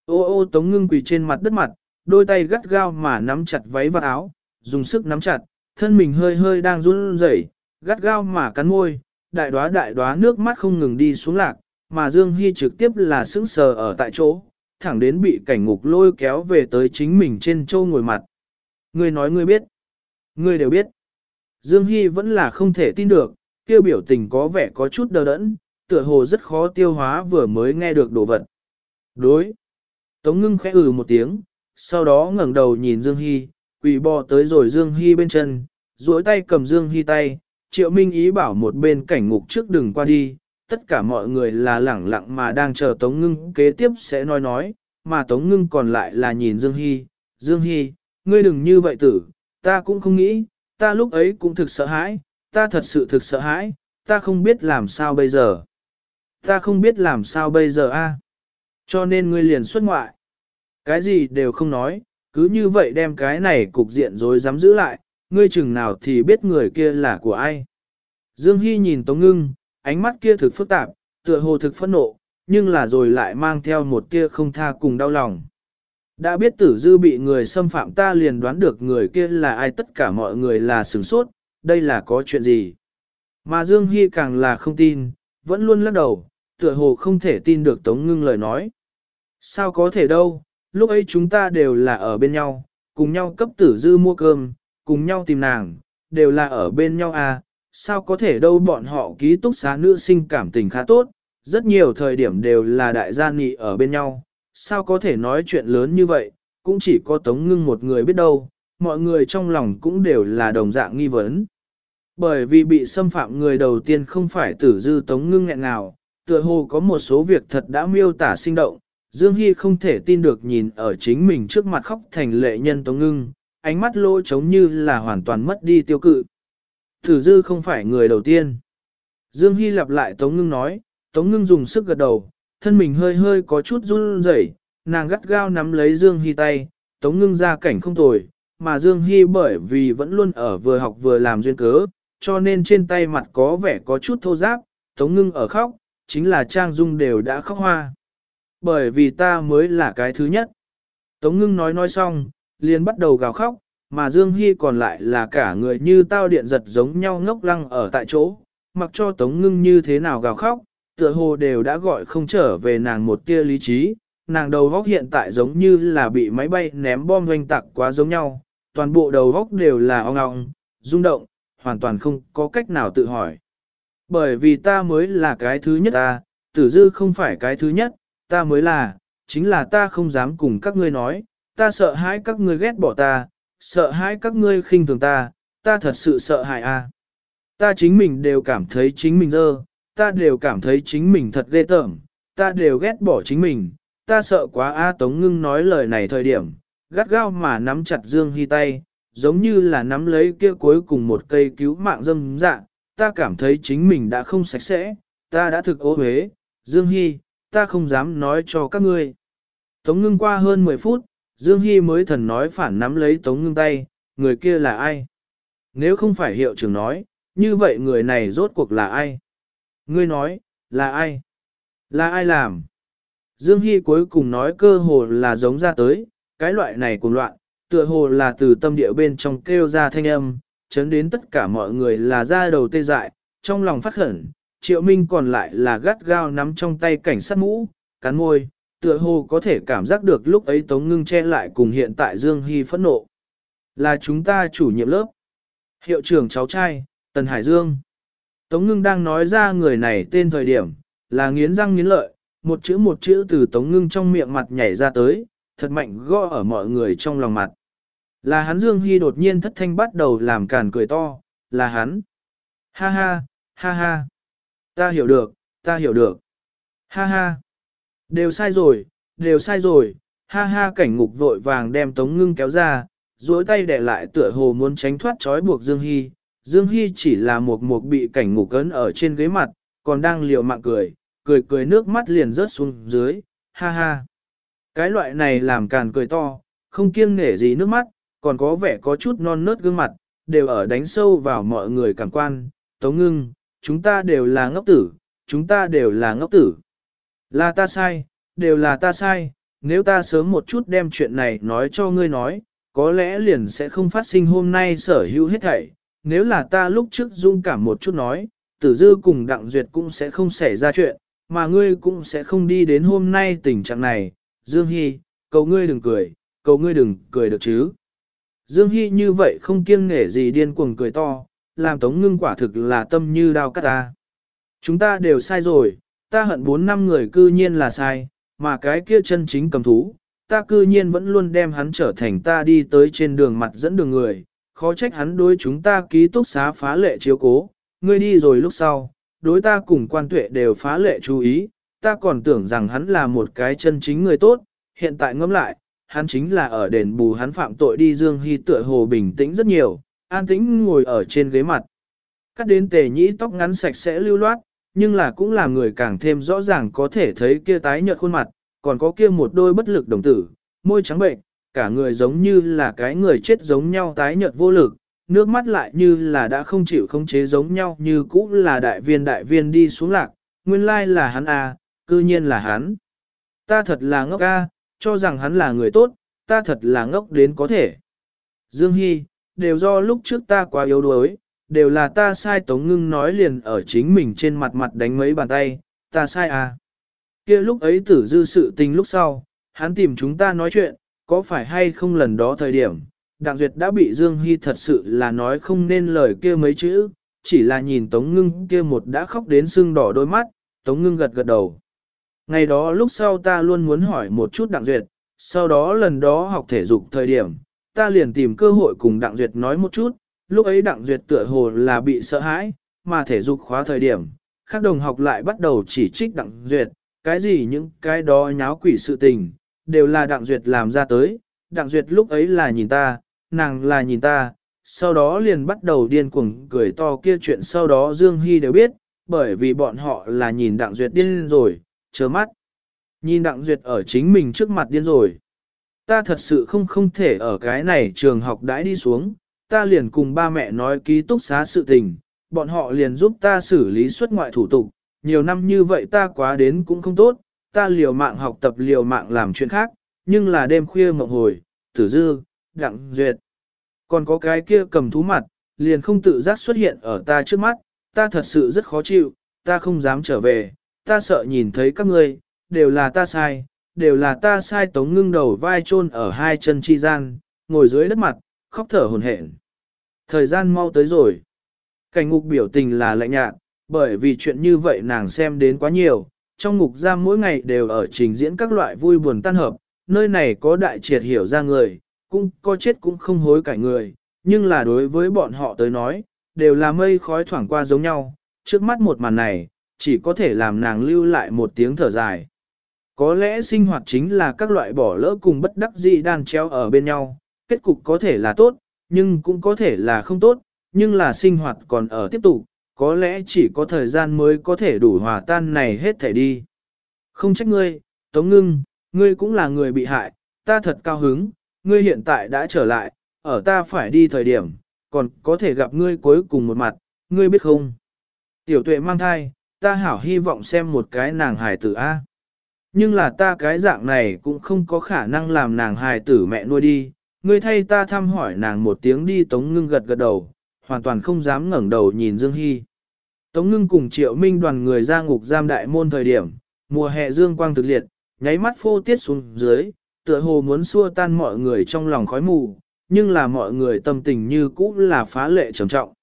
Ô ô tống ngưng quỳ trên mặt đất mặt, đôi tay gắt gao mà nắm chặt váy và áo, dùng sức nắm chặt, thân mình hơi hơi đang run rẩy, gắt gao mà cắn môi, đại đóa đại đóa nước mắt không ngừng đi xuống lạc, mà Dương Hy trực tiếp là sững sờ ở tại chỗ, thẳng đến bị cảnh ngục lôi kéo về tới chính mình trên châu ngồi mặt. Ngươi nói ngươi biết. Ngươi đều biết. Dương Hy vẫn là không thể tin được, kêu biểu tình có vẻ có chút đờ đẫn, tựa hồ rất khó tiêu hóa vừa mới nghe được đồ vật. Đối. Tống ngưng khẽ ừ một tiếng, sau đó ngẩng đầu nhìn Dương Hy, quỳ bò tới rồi Dương Hy bên chân, duỗi tay cầm Dương Hy tay, triệu minh ý bảo một bên cảnh ngục trước đừng qua đi, tất cả mọi người là lẳng lặng mà đang chờ Tống Ngưng kế tiếp sẽ nói nói, mà Tống Ngưng còn lại là nhìn Dương Hy, Dương Hy, ngươi đừng như vậy tử, ta cũng không nghĩ, ta lúc ấy cũng thực sợ hãi, ta thật sự thực sợ hãi, ta không biết làm sao bây giờ. Ta không biết làm sao bây giờ a. Cho nên ngươi liền xuất ngoại. Cái gì đều không nói, cứ như vậy đem cái này cục diện rồi dám giữ lại, ngươi chừng nào thì biết người kia là của ai. Dương Hy nhìn Tống Ngưng, ánh mắt kia thực phức tạp, tựa hồ thực phẫn nộ, nhưng là rồi lại mang theo một tia không tha cùng đau lòng. Đã biết tử dư bị người xâm phạm ta liền đoán được người kia là ai tất cả mọi người là sửng sốt, đây là có chuyện gì. Mà Dương Hy càng là không tin, vẫn luôn lắc đầu, tựa hồ không thể tin được Tống Ngưng lời nói. Sao có thể đâu, lúc ấy chúng ta đều là ở bên nhau, cùng nhau cấp tử dư mua cơm, cùng nhau tìm nàng, đều là ở bên nhau à, sao có thể đâu bọn họ ký túc xá nữ sinh cảm tình khá tốt, rất nhiều thời điểm đều là đại gia nghị ở bên nhau, sao có thể nói chuyện lớn như vậy, cũng chỉ có Tống Ngưng một người biết đâu, mọi người trong lòng cũng đều là đồng dạng nghi vấn. Bởi vì bị xâm phạm người đầu tiên không phải tử dư Tống Ngưng nghẹn nào, tựa hồ có một số việc thật đã miêu tả sinh động, Dương Hy không thể tin được nhìn ở chính mình trước mặt khóc thành lệ nhân Tống Ngưng, ánh mắt lỗ trống như là hoàn toàn mất đi tiêu cự. Tử dư không phải người đầu tiên. Dương Hy lặp lại Tống Ngưng nói, Tống Ngưng dùng sức gật đầu, thân mình hơi hơi có chút run rẩy, nàng gắt gao nắm lấy Dương Hy tay, Tống Ngưng ra cảnh không tồi, mà Dương Hy bởi vì vẫn luôn ở vừa học vừa làm duyên cớ, cho nên trên tay mặt có vẻ có chút thô giáp, Tống Ngưng ở khóc, chính là Trang Dung đều đã khóc hoa. Bởi vì ta mới là cái thứ nhất. Tống Ngưng nói nói xong, liền bắt đầu gào khóc, mà Dương Hy còn lại là cả người như tao điện giật giống nhau ngốc lăng ở tại chỗ, mặc cho Tống Ngưng như thế nào gào khóc, tựa hồ đều đã gọi không trở về nàng một tia lý trí, nàng đầu góc hiện tại giống như là bị máy bay ném bom doanh tặc quá giống nhau, toàn bộ đầu góc đều là ong ong, rung động, hoàn toàn không có cách nào tự hỏi. Bởi vì ta mới là cái thứ nhất ta, tử dư không phải cái thứ nhất, ta mới là, chính là ta không dám cùng các ngươi nói, ta sợ hãi các ngươi ghét bỏ ta, sợ hãi các ngươi khinh thường ta, ta thật sự sợ hãi a. Ta chính mình đều cảm thấy chính mình dơ, ta đều cảm thấy chính mình thật ghê tởm, ta đều ghét bỏ chính mình, ta sợ quá A Tống ngưng nói lời này thời điểm, gắt gao mà nắm chặt Dương Hy tay, giống như là nắm lấy kia cuối cùng một cây cứu mạng dâm dạ, ta cảm thấy chính mình đã không sạch sẽ, ta đã thực ố huế, Dương Hy, ta không dám nói cho các ngươi. Tống ngưng qua hơn 10 phút, Dương Hy mới thần nói phản nắm lấy Tống ngưng tay, người kia là ai? Nếu không phải hiệu trưởng nói, như vậy người này rốt cuộc là ai? Ngươi nói, là ai? Là ai làm? Dương Hy cuối cùng nói cơ hồ là giống ra tới, cái loại này cùng loạn, tựa hồ là từ tâm địa bên trong kêu ra thanh âm, chấn đến tất cả mọi người là ra đầu tê dại, trong lòng phát khẩn, triệu minh còn lại là gắt gao nắm trong tay cảnh sát mũ, cắn môi, tựa hồ có thể cảm giác được lúc ấy Tống Ngưng che lại cùng hiện tại Dương Hy phẫn nộ. Là chúng ta chủ nhiệm lớp. Hiệu trưởng cháu trai, Tần Hải Dương. Tống Ngưng đang nói ra người này tên thời điểm, là nghiến răng nghiến lợi, một chữ một chữ từ Tống Ngưng trong miệng mặt nhảy ra tới, thật mạnh gõ ở mọi người trong lòng mặt. Là hắn Dương Hy đột nhiên thất thanh bắt đầu làm càn cười to, là hắn. Ha ha, ha ha. Ta hiểu được, ta hiểu được. Ha ha. Đều sai rồi, đều sai rồi. Ha ha cảnh ngục vội vàng đem Tống Ngưng kéo ra, duỗi tay để lại tựa hồ muốn tránh thoát trói buộc Dương Hy. Dương Hy chỉ là một một bị cảnh ngục cấn ở trên ghế mặt, còn đang liều mạng cười, cười cười nước mắt liền rớt xuống dưới, ha ha. Cái loại này làm càn cười to, không kiêng nể gì nước mắt, còn có vẻ có chút non nớt gương mặt, đều ở đánh sâu vào mọi người cảm quan. Tống ngưng, chúng ta đều là ngốc tử, chúng ta đều là ngốc tử. Là ta sai, đều là ta sai, nếu ta sớm một chút đem chuyện này nói cho ngươi nói, có lẽ liền sẽ không phát sinh hôm nay sở hữu hết thảy. Nếu là ta lúc trước dung cảm một chút nói, tử dư cùng đặng duyệt cũng sẽ không xảy ra chuyện, mà ngươi cũng sẽ không đi đến hôm nay tình trạng này. Dương Hy, cầu ngươi đừng cười, cầu ngươi đừng cười được chứ. Dương Hy như vậy không kiêng nể gì điên cuồng cười to, làm Tống Ngưng quả thực là tâm như đao cắt ta. Chúng ta đều sai rồi, ta hận bốn năm người cư nhiên là sai, mà cái kia chân chính cầm thú, ta cư nhiên vẫn luôn đem hắn trở thành ta đi tới trên đường mặt dẫn đường người, khó trách hắn đối chúng ta ký túc xá phá lệ chiếu cố, ngươi đi rồi lúc sau, đối ta cùng quan tuệ đều phá lệ chú ý, ta còn tưởng rằng hắn là một cái chân chính người tốt, hiện tại ngẫm lại, hắn chính là ở đền bù hắn phạm tội đi Dương Hy tựa hồ bình tĩnh rất nhiều, an tĩnh ngồi ở trên ghế mặt. Cắt đến tề nhĩ tóc ngắn sạch sẽ lưu loát, nhưng là cũng làm người càng thêm rõ ràng có thể thấy kia tái nhợt khuôn mặt, còn có kia một đôi bất lực đồng tử, môi trắng bệnh, cả người giống như là cái người chết giống nhau tái nhợt vô lực, nước mắt lại như là đã không chịu không chế giống nhau như cũ là đại viên đại viên đi xuống lạc, nguyên lai là hắn à, cư nhiên là hắn. Ta thật là ngốc a, cho rằng hắn là người tốt, ta thật là ngốc đến có thể. Dương Hy, đều do lúc trước ta quá yếu đuối, đều là ta sai Tống Ngưng nói liền ở chính mình trên mặt mặt đánh mấy bàn tay, ta sai à. kia lúc ấy tử dư sự tình lúc sau, hắn tìm chúng ta nói chuyện, có phải hay không lần đó thời điểm, Đặng Duyệt đã bị Dương Hy thật sự là nói không nên lời kia mấy chữ, chỉ là nhìn Tống Ngưng kia một đã khóc đến sưng đỏ đôi mắt, Tống Ngưng gật gật đầu. Ngày đó lúc sau ta luôn muốn hỏi một chút Đặng Duyệt, sau đó lần đó học thể dục thời điểm, ta liền tìm cơ hội cùng Đặng Duyệt nói một chút, lúc ấy Đặng Duyệt tựa hồ là bị sợ hãi, mà thể dục khóa thời điểm, các đồng học lại bắt đầu chỉ trích Đặng Duyệt, cái gì những cái đó nháo quỷ sự tình, đều là Đặng Duyệt làm ra tới, Đặng Duyệt lúc ấy là nhìn ta, nàng là nhìn ta, sau đó liền bắt đầu điên cuồng cười to kia chuyện sau đó Dương Hy đều biết, bởi vì bọn họ là nhìn Đặng Duyệt điên rồi, chớ mắt. Nhìn Đặng Duyệt ở chính mình trước mặt điên rồi. Ta thật sự không không thể ở cái này trường học đãi đi xuống, ta liền cùng ba mẹ nói ký túc xá sự tình, bọn họ liền giúp ta xử lý xuất ngoại thủ tục, nhiều năm như vậy ta quá đến cũng không tốt, ta liều mạng học tập liều mạng làm chuyện khác, nhưng là đêm khuya mộng hồi, tử dư, đặng duyệt. Còn có cái kia cầm thú mặt, liền không tự giác xuất hiện ở ta trước mắt, ta thật sự rất khó chịu, ta không dám trở về, ta sợ nhìn thấy các ngươi, đều là ta sai, đều là ta sai tống ngưng đầu vai chôn ở hai chân chi gian, ngồi dưới đất mặt, khóc thở hồn hển. Thời gian mau tới rồi. Cảnh ngục biểu tình là lạnh nhạt, bởi vì chuyện như vậy nàng xem đến quá nhiều, trong ngục giam mỗi ngày đều ở trình diễn các loại vui buồn tan hợp, nơi này có đại triệt hiểu ra người, cũng có chết cũng không hối cải người, nhưng là đối với bọn họ tới nói, đều là mây khói thoảng qua giống nhau, trước mắt một màn này, chỉ có thể làm nàng lưu lại một tiếng thở dài. Có lẽ sinh hoạt chính là các loại bỏ lỡ cùng bất đắc dĩ đan treo ở bên nhau, kết cục có thể là tốt, nhưng cũng có thể là không tốt, nhưng là sinh hoạt còn ở tiếp tục, có lẽ chỉ có thời gian mới có thể đủ hòa tan này hết thể đi. Không trách ngươi, Tống Ngưng, ngươi cũng là người bị hại, ta thật cao hứng, ngươi hiện tại đã trở lại, ở ta phải đi thời điểm, còn có thể gặp ngươi cuối cùng một mặt, ngươi biết không? Tiểu tuệ mang thai, ta hảo hy vọng xem một cái nàng hài tử A. Nhưng là ta cái dạng này cũng không có khả năng làm nàng hài tử mẹ nuôi đi, ngươi thay ta thăm hỏi nàng một tiếng đi tống ngưng gật gật đầu, hoàn toàn không dám ngẩng đầu nhìn Dương Hy. Tống ngưng cùng triệu minh đoàn người ra ngục giam đại môn thời điểm, mùa hè dương quang thực liệt, nháy mắt phô tiết xuống dưới, tựa hồ muốn xua tan mọi người trong lòng khói mù, nhưng là mọi người tâm tình như cũ là phá lệ trầm trọng.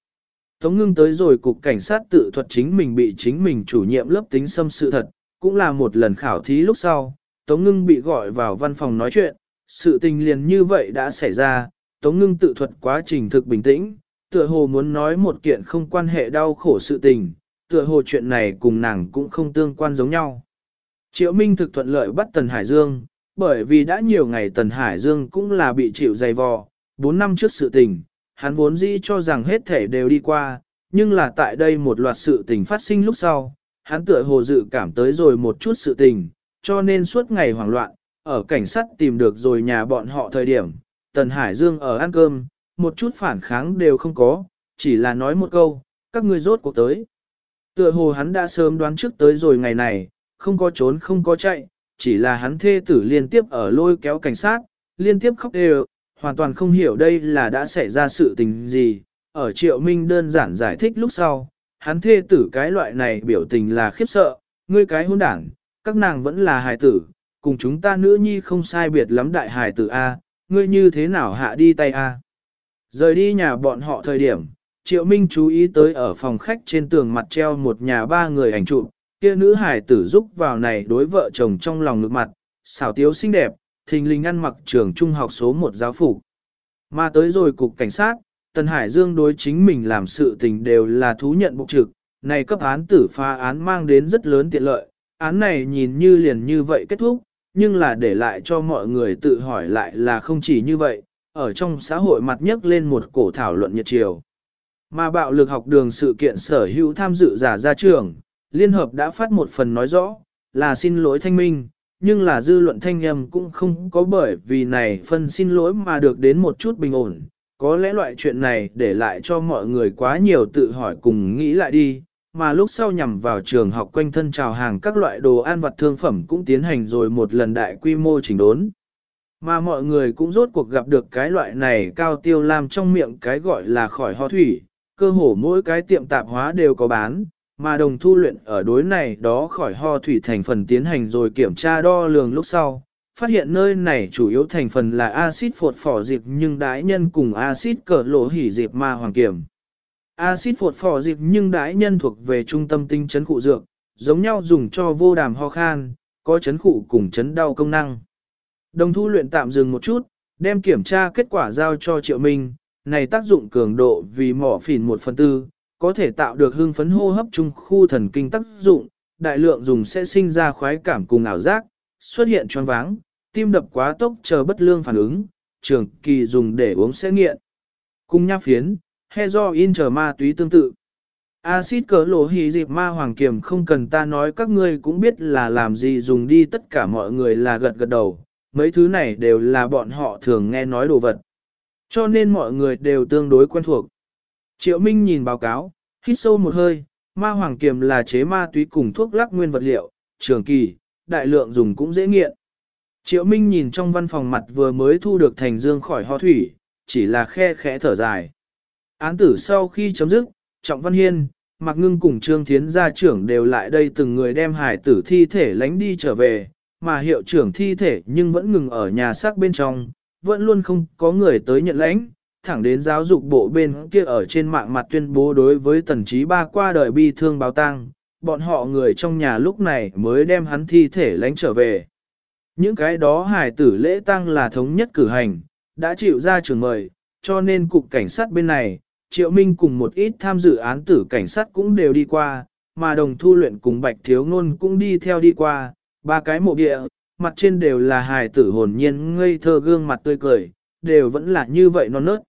Tống ngưng tới rồi cục cảnh sát tự thuật chính mình bị chính mình chủ nhiệm lớp tính xâm sự thật, cũng là một lần khảo thí lúc sau, Tống ngưng bị gọi vào văn phòng nói chuyện, sự tình liền như vậy đã xảy ra, Tống ngưng tự thuật quá trình thực bình tĩnh, tựa hồ muốn nói một kiện không quan hệ đau khổ sự tình, tựa hồ chuyện này cùng nàng cũng không tương quan giống nhau. Triệu Minh thực thuận lợi bắt Tần Hải Dương, bởi vì đã nhiều ngày Tần Hải Dương cũng là bị chịu dày vò, 4 năm trước sự tình, hắn vốn dĩ cho rằng hết thể đều đi qua, nhưng là tại đây một loạt sự tình phát sinh lúc sau, hắn tựa hồ dự cảm tới rồi một chút sự tình, cho nên suốt ngày hoảng loạn, ở cảnh sát tìm được rồi nhà bọn họ thời điểm, Tần Hải Dương ở ăn cơm, một chút phản kháng đều không có, chỉ là nói một câu, các ngươi rốt cuộc tới. Tựa hồ hắn đã sớm đoán trước tới rồi ngày này, không có trốn không có chạy, chỉ là hắn thê tử liên tiếp ở lôi kéo cảnh sát, liên tiếp khóc đều, hoàn toàn không hiểu đây là đã xảy ra sự tình gì. Ở triệu minh đơn giản giải thích lúc sau, hắn thê tử cái loại này biểu tình là khiếp sợ, ngươi cái hôn đảng, các nàng vẫn là hài tử, cùng chúng ta nữ nhi không sai biệt lắm đại hài tử A, ngươi như thế nào hạ đi tay A. Rời đi nhà bọn họ thời điểm, Triệu Minh chú ý tới ở phòng khách trên tường mặt treo một nhà ba người ảnh chụp, kia nữ hài tử giúp vào này đối vợ chồng trong lòng ngực mặt, xảo tiếu xinh đẹp, thình lình ăn mặc trường trung học số một giáo phủ. Mà tới rồi cục cảnh sát, Tần Hải Dương đối chính mình làm sự tình đều là thú nhận bộ trực, này cấp án tử pha án mang đến rất lớn tiện lợi, án này nhìn như liền như vậy kết thúc, nhưng là để lại cho mọi người tự hỏi lại là không chỉ như vậy, ở trong xã hội mặt nhấc lên một cổ thảo luận nhiệt chiều. Mà bạo lực học đường sự kiện sở hữu tham dự giả ra trường, Liên Hợp đã phát một phần nói rõ, là xin lỗi thanh minh, nhưng là dư luận thanh âm cũng không có bởi vì này phần xin lỗi mà được đến một chút bình ổn. Có lẽ loại chuyện này để lại cho mọi người quá nhiều tự hỏi cùng nghĩ lại đi, mà lúc sau nhằm vào trường học quanh thân trào hàng các loại đồ ăn vặt thương phẩm cũng tiến hành rồi một lần đại quy mô chỉnh đốn. Mà mọi người cũng rốt cuộc gặp được cái loại này cao tiêu làm trong miệng cái gọi là khỏi ho thủy, cơ hồ mỗi cái tiệm tạp hóa đều có bán, mà đồng thu luyện ở đối này đó khỏi ho thủy thành phần tiến hành rồi kiểm tra đo lường lúc sau, phát hiện nơi này chủ yếu thành phần là axit phột phỏ dịp nhưng đái nhân cùng axit cờ lỗ hỉ dịp ma hoàng kiểm. Axit phột phò dịp nhưng đãi nhân thuộc về trung tâm tinh chấn cụ dược, giống nhau dùng cho vô đàm ho khan, có chấn cụ cùng chấn đau công năng. Đồng thu luyện tạm dừng một chút, đem kiểm tra kết quả giao cho Triệu Minh, này tác dụng cường độ vì mỏ phỉn 1 phần tư, có thể tạo được hương phấn hô hấp trung khu thần kinh tác dụng, đại lượng dùng sẽ sinh ra khoái cảm cùng ảo giác, xuất hiện choáng váng, tim đập quá tốc chờ bất lương phản ứng, trường kỳ dùng để uống sẽ nghiện. Cung nha phiến, in chờ ma túy tương tự. Acid cỡ lỗ hỉ dịp ma hoàng kiềm không cần ta nói các ngươi cũng biết là làm gì dùng đi tất cả mọi người là gật gật đầu, mấy thứ này đều là bọn họ thường nghe nói đồ vật. Cho nên mọi người đều tương đối quen thuộc. Triệu Minh nhìn báo cáo, hít sâu một hơi, ma hoàng kiềm là chế ma túy cùng thuốc lắc nguyên vật liệu, trường kỳ, đại lượng dùng cũng dễ nghiện. Triệu Minh nhìn trong văn phòng mặt vừa mới thu được thành dương khỏi ho thủy, chỉ là khe khẽ thở dài. Án tử sau khi chấm dứt, Trọng Văn Hiên, Mạc Ngưng cùng Trương Thiến gia trưởng đều lại đây từng người đem hải tử thi thể lánh đi trở về, mà hiệu trưởng thi thể nhưng vẫn ngừng ở nhà xác bên trong, vẫn luôn không có người tới nhận lãnh, thẳng đến giáo dục bộ bên kia ở trên mạng mặt tuyên bố đối với tần trí ba qua đời bi thương báo tang, bọn họ người trong nhà lúc này mới đem hắn thi thể lánh trở về. Những cái đó hải tử lễ tang là thống nhất cử hành, đã chịu ra trường mời, cho nên cục cảnh sát bên này, Triệu Minh cùng một ít tham dự án tử cảnh sát cũng đều đi qua, mà đồng thu luyện cùng bạch thiếu ngôn cũng đi theo đi qua, ba cái mộ địa, mặt trên đều là hài tử hồn nhiên ngây thơ gương mặt tươi cười, đều vẫn là như vậy non nớt.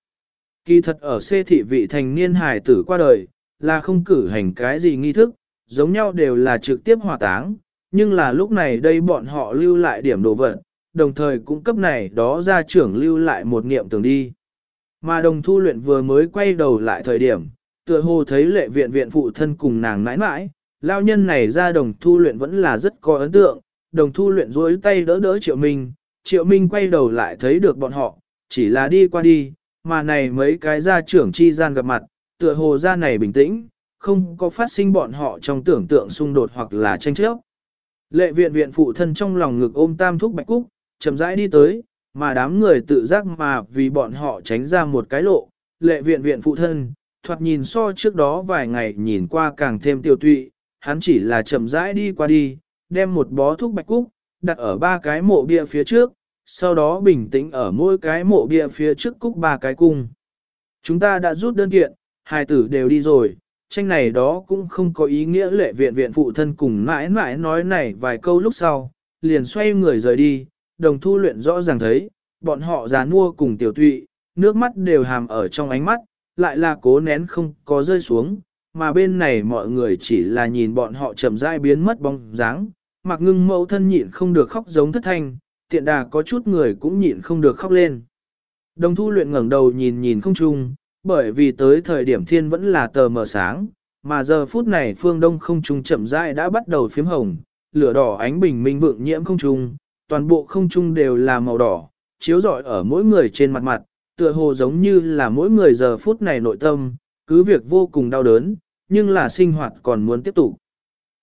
Kỳ thật ở xê thị vị thành niên hài tử qua đời, là không cử hành cái gì nghi thức, giống nhau đều là trực tiếp hỏa táng, nhưng là lúc này đây bọn họ lưu lại điểm đồ vật, đồng thời cũng cấp này đó ra trưởng lưu lại một niệm tưởng đi. Mà đồng thu luyện vừa mới quay đầu lại thời điểm, tựa hồ thấy lệ viện viện phụ thân cùng nàng nãi nãi, lao nhân này ra đồng thu luyện vẫn là rất có ấn tượng, đồng thu luyện duỗi tay đỡ đỡ triệu minh, triệu minh quay đầu lại thấy được bọn họ, chỉ là đi qua đi, mà này mấy cái gia trưởng chi gian gặp mặt, tựa hồ ra này bình tĩnh, không có phát sinh bọn họ trong tưởng tượng xung đột hoặc là tranh chấp. Lệ viện viện phụ thân trong lòng ngực ôm tam thúc bạch cúc, chậm rãi đi tới, mà đám người tự giác mà vì bọn họ tránh ra một cái lộ. Lệ viện viện phụ thân, thoạt nhìn so trước đó vài ngày nhìn qua càng thêm tiêu tụy, hắn chỉ là chậm rãi đi qua đi, đem một bó thuốc bạch cúc, đặt ở ba cái mộ bia phía trước, sau đó bình tĩnh ở mỗi cái mộ bia phía trước cúc ba cái cung. Chúng ta đã rút đơn kiện, hai tử đều đi rồi, tranh này đó cũng không có ý nghĩa lệ viện viện phụ thân cùng mãi mãi nói này vài câu lúc sau, liền xoay người rời đi, đồng thu luyện rõ ràng thấy, bọn họ già nua cùng tiểu tụy, nước mắt đều hàm ở trong ánh mắt, lại là cố nén không có rơi xuống, mà bên này mọi người chỉ là nhìn bọn họ chậm rãi biến mất bóng dáng, mặc ngưng mẫu thân nhịn không được khóc giống thất thanh, tiện đà có chút người cũng nhịn không được khóc lên. Đồng thu luyện ngẩng đầu nhìn nhìn không trung, bởi vì tới thời điểm thiên vẫn là tờ mờ sáng, mà giờ phút này phương đông không trung chậm rãi đã bắt đầu phiếm hồng, lửa đỏ ánh bình minh vượng nhiễm không trung, toàn bộ không trung đều là màu đỏ, chiếu rọi ở mỗi người trên mặt mặt, tựa hồ giống như là mỗi người giờ phút này nội tâm, cứ việc vô cùng đau đớn, nhưng là sinh hoạt còn muốn tiếp tục.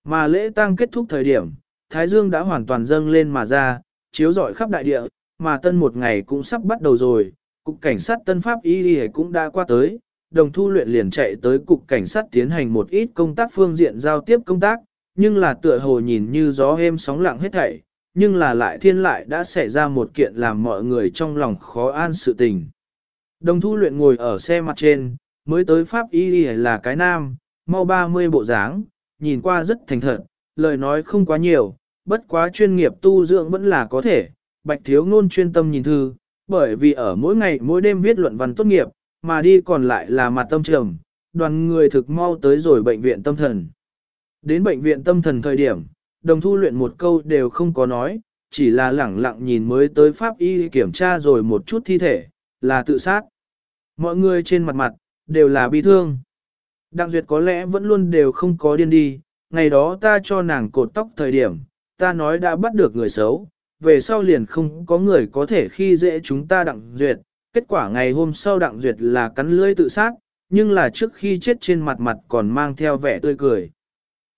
Mà lễ tang kết thúc thời điểm, Thái Dương đã hoàn toàn dâng lên mà ra, chiếu rọi khắp đại địa, mà tân một ngày cũng sắp bắt đầu rồi, cục cảnh sát tân pháp y cũng đã qua tới, đồng thu luyện liền chạy tới cục cảnh sát tiến hành một ít công tác phương diện giao tiếp công tác, nhưng là tựa hồ nhìn như gió êm sóng lặng hết thảy, nhưng là lại thiên lại đã xảy ra một kiện làm mọi người trong lòng khó an sự tình. Đồng thu luyện ngồi ở xe mặt trên, mới tới Pháp Y là cái nam, mau 30 bộ dáng, nhìn qua rất thành thật, lời nói không quá nhiều, bất quá chuyên nghiệp tu dưỡng vẫn là có thể, bạch thiếu ngôn chuyên tâm nhìn thư, bởi vì ở mỗi ngày mỗi đêm viết luận văn tốt nghiệp, mà đi còn lại là mặt tâm trầm, đoàn người thực mau tới rồi bệnh viện tâm thần. Đến bệnh viện tâm thần thời điểm, đồng thu luyện một câu đều không có nói, chỉ là lẳng lặng nhìn mới tới pháp y kiểm tra rồi một chút thi thể, là tự sát. Mọi người trên mặt mặt, đều là bi thương. Đặng Duyệt có lẽ vẫn luôn đều không có điên đi, ngày đó ta cho nàng cột tóc thời điểm, ta nói đã bắt được người xấu, về sau liền không có người có thể khi dễ chúng ta Đặng Duyệt. Kết quả ngày hôm sau Đặng Duyệt là cắn lưỡi tự sát, nhưng là trước khi chết trên mặt mặt còn mang theo vẻ tươi cười.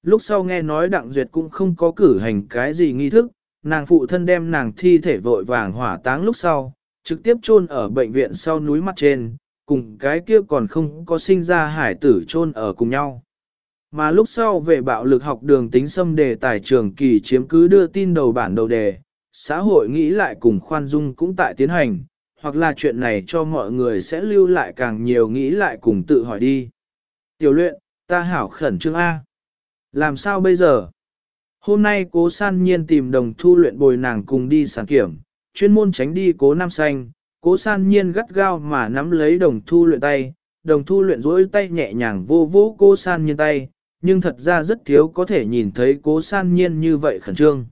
Lúc sau nghe nói Đặng Duyệt cũng không có cử hành cái gì nghi thức, nàng phụ thân đem nàng thi thể vội vàng hỏa táng lúc sau, trực tiếp chôn ở bệnh viện sau núi mặt trên, cùng cái kia còn không có sinh ra hải tử chôn ở cùng nhau. Mà lúc sau về bạo lực học đường tính xâm đề tài trường kỳ chiếm cứ đưa tin đầu bản đầu đề, xã hội nghĩ lại cùng khoan dung cũng tại tiến hành, hoặc là chuyện này cho mọi người sẽ lưu lại càng nhiều nghĩ lại cùng tự hỏi đi. Tiểu luyện, ta hảo khẩn trương A. Làm sao bây giờ? Hôm nay cố san nhiên tìm đồng thu luyện bồi nàng cùng đi sản kiểm, chuyên môn tránh đi cố nam xanh, cố san nhiên gắt gao mà nắm lấy đồng thu luyện tay, đồng thu luyện rỗi tay nhẹ nhàng vô vô cố san nhiên tay, nhưng thật ra rất thiếu có thể nhìn thấy cố san nhiên như vậy khẩn trương.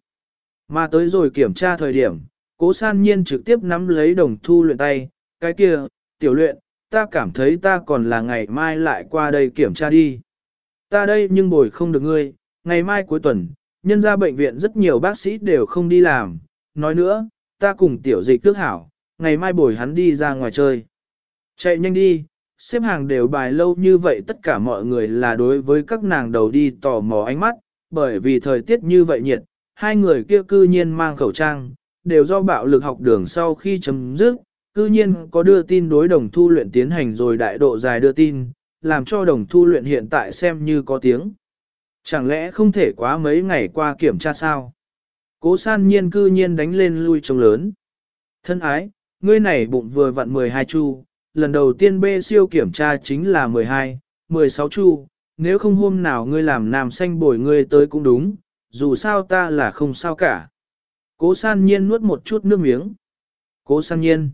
Mà tới rồi kiểm tra thời điểm, cố san nhiên trực tiếp nắm lấy đồng thu luyện tay, cái kia, tiểu luyện, ta cảm thấy ta còn là ngày mai lại qua đây kiểm tra đi. Ta đây nhưng bồi không được ngươi, ngày mai cuối tuần, nhân ra bệnh viện rất nhiều bác sĩ đều không đi làm, nói nữa, ta cùng tiểu dịch tước hảo, ngày mai bồi hắn đi ra ngoài chơi. Chạy nhanh đi, xếp hàng đều bài lâu như vậy tất cả mọi người là đối với các nàng đầu đi tò mò ánh mắt, bởi vì thời tiết như vậy nhiệt, hai người kia cư nhiên mang khẩu trang, đều do bạo lực học đường sau khi chấm dứt, cư nhiên có đưa tin đối đồng thu luyện tiến hành rồi đại độ dài đưa tin, làm cho đồng thu luyện hiện tại xem như có tiếng. Chẳng lẽ không thể quá mấy ngày qua kiểm tra sao? Cố san nhiên cư nhiên đánh lên lui trông lớn. Thân ái, ngươi này bụng vừa vặn 12 chu, lần đầu tiên Bê siêu kiểm tra chính là 12, 16 chu, nếu không hôm nào ngươi làm nam xanh bồi ngươi tới cũng đúng, dù sao ta là không sao cả. Cố san nhiên nuốt một chút nước miếng. Cố san nhiên.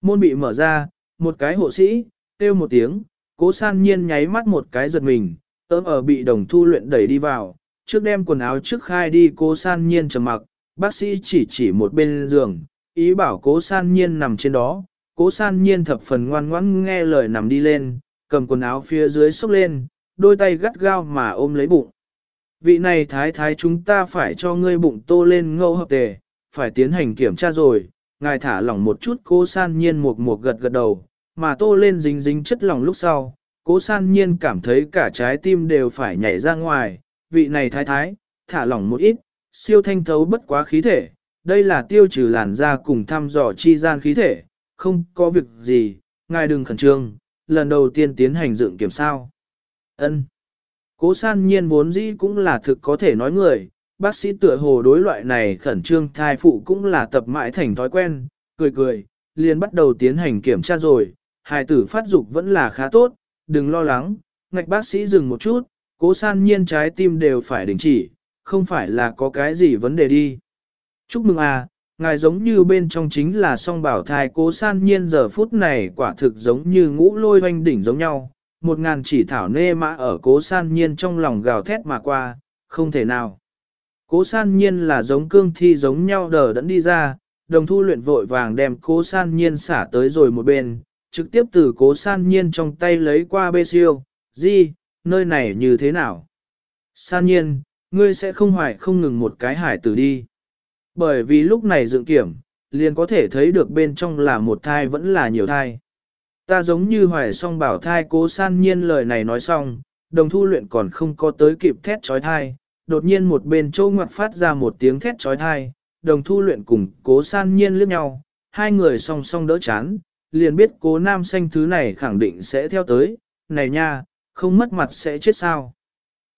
Môn bị mở ra, một cái hộ sĩ, kêu một tiếng, cố san nhiên nháy mắt một cái giật mình, ớm ở bị đồng thu luyện đẩy đi vào, trước đem quần áo trước khai đi cố san nhiên trầm mặc, bác sĩ chỉ chỉ một bên giường, ý bảo cố san nhiên nằm trên đó, cố san nhiên thập phần ngoan ngoãn nghe lời nằm đi lên, cầm quần áo phía dưới xốc lên, đôi tay gắt gao mà ôm lấy bụng. Vị này thái thái chúng ta phải cho ngươi bụng tô lên ngâu hợp tề, phải tiến hành kiểm tra rồi, ngài thả lỏng một chút cố san nhiên một một gật gật đầu, mà tô lên dính dính chất lỏng lúc sau, cố san nhiên cảm thấy cả trái tim đều phải nhảy ra ngoài, vị này thái thái, thả lỏng một ít, siêu thanh thấu bất quá khí thể, đây là tiêu trừ làn da cùng thăm dò chi gian khí thể, không có việc gì, ngài đừng khẩn trương, lần đầu tiên tiến hành dựng kiểm sao. Ân. Cố san nhiên vốn dĩ cũng là thực có thể nói người, bác sĩ tựa hồ đối loại này khẩn trương thai phụ cũng là tập mãi thành thói quen, cười cười, liền bắt đầu tiến hành kiểm tra rồi, hài tử phát dục vẫn là khá tốt, đừng lo lắng, ngạch bác sĩ dừng một chút, cố san nhiên trái tim đều phải đình chỉ, không phải là có cái gì vấn đề đi. Chúc mừng à, ngài giống như bên trong chính là song bảo thai cố san nhiên giờ phút này quả thực giống như ngũ lôi hoanh đỉnh giống nhau, một ngàn chỉ thảo nê mã ở cố san nhiên trong lòng gào thét mà qua, không thể nào. Cố san nhiên là giống cương thi giống nhau đờ đẫn đi ra, đồng thu luyện vội vàng đem cố san nhiên xả tới rồi một bên, trực tiếp từ cố san nhiên trong tay lấy qua bê siêu, di, nơi này như thế nào? San nhiên, ngươi sẽ không hoài không ngừng một cái hải tử đi. Bởi vì lúc này dựng kiểm, liền có thể thấy được bên trong là một thai vẫn là nhiều thai. Ta giống như hoài song bảo thai cố san nhiên lời này nói xong, đồng thu luyện còn không có tới kịp thét trói thai, đột nhiên một bên châu ngoặt phát ra một tiếng thét trói thai, đồng thu luyện cùng cố san nhiên liếc nhau, hai người song song đỡ chán, liền biết cố nam xanh thứ này khẳng định sẽ theo tới, này nha, không mất mặt sẽ chết sao.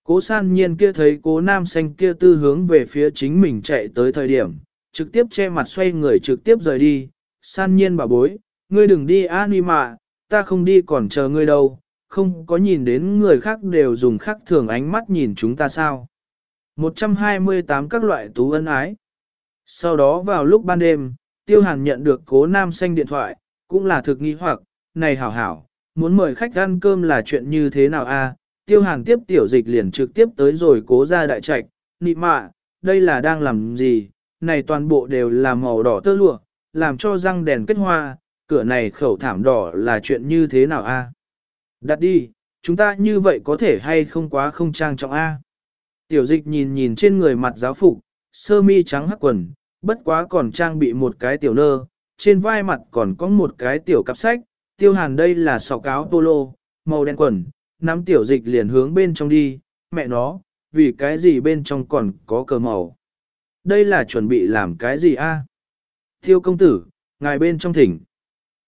Cố san nhiên kia thấy cố nam xanh kia tư hướng về phía chính mình chạy tới thời điểm, trực tiếp che mặt xoay người trực tiếp rời đi, san nhiên bảo bối, ngươi đừng đi an đi mà, ta không đi còn chờ ngươi đâu, không có nhìn đến người khác đều dùng khác thường ánh mắt nhìn chúng ta sao. 128 các loại tú ân ái. Sau đó vào lúc ban đêm, Tiêu Hàn nhận được cố nam xanh điện thoại, cũng là thực nghi hoặc, này hảo hảo, muốn mời khách ăn cơm là chuyện như thế nào a? Tiêu Hàn tiếp tiểu dịch liền trực tiếp tới rồi cố ra đại trạch, nị mạ, đây là đang làm gì, này toàn bộ đều là màu đỏ tơ lụa, làm cho răng đèn kết hoa, cửa này khẩu thảm đỏ là chuyện như thế nào a? Đặt đi, chúng ta như vậy có thể hay không quá không trang trọng a? Tiểu dịch nhìn nhìn trên người mặt giáo phục, sơ mi trắng hắc quần, bất quá còn trang bị một cái tiểu nơ, trên vai mặt còn có một cái tiểu cặp sách, tiêu hàn đây là sọc áo polo, màu đen quần, nắm tiểu dịch liền hướng bên trong đi, mẹ nó, vì cái gì bên trong còn có cờ màu. Đây là chuẩn bị làm cái gì a? Tiêu công tử, ngài bên trong thỉnh.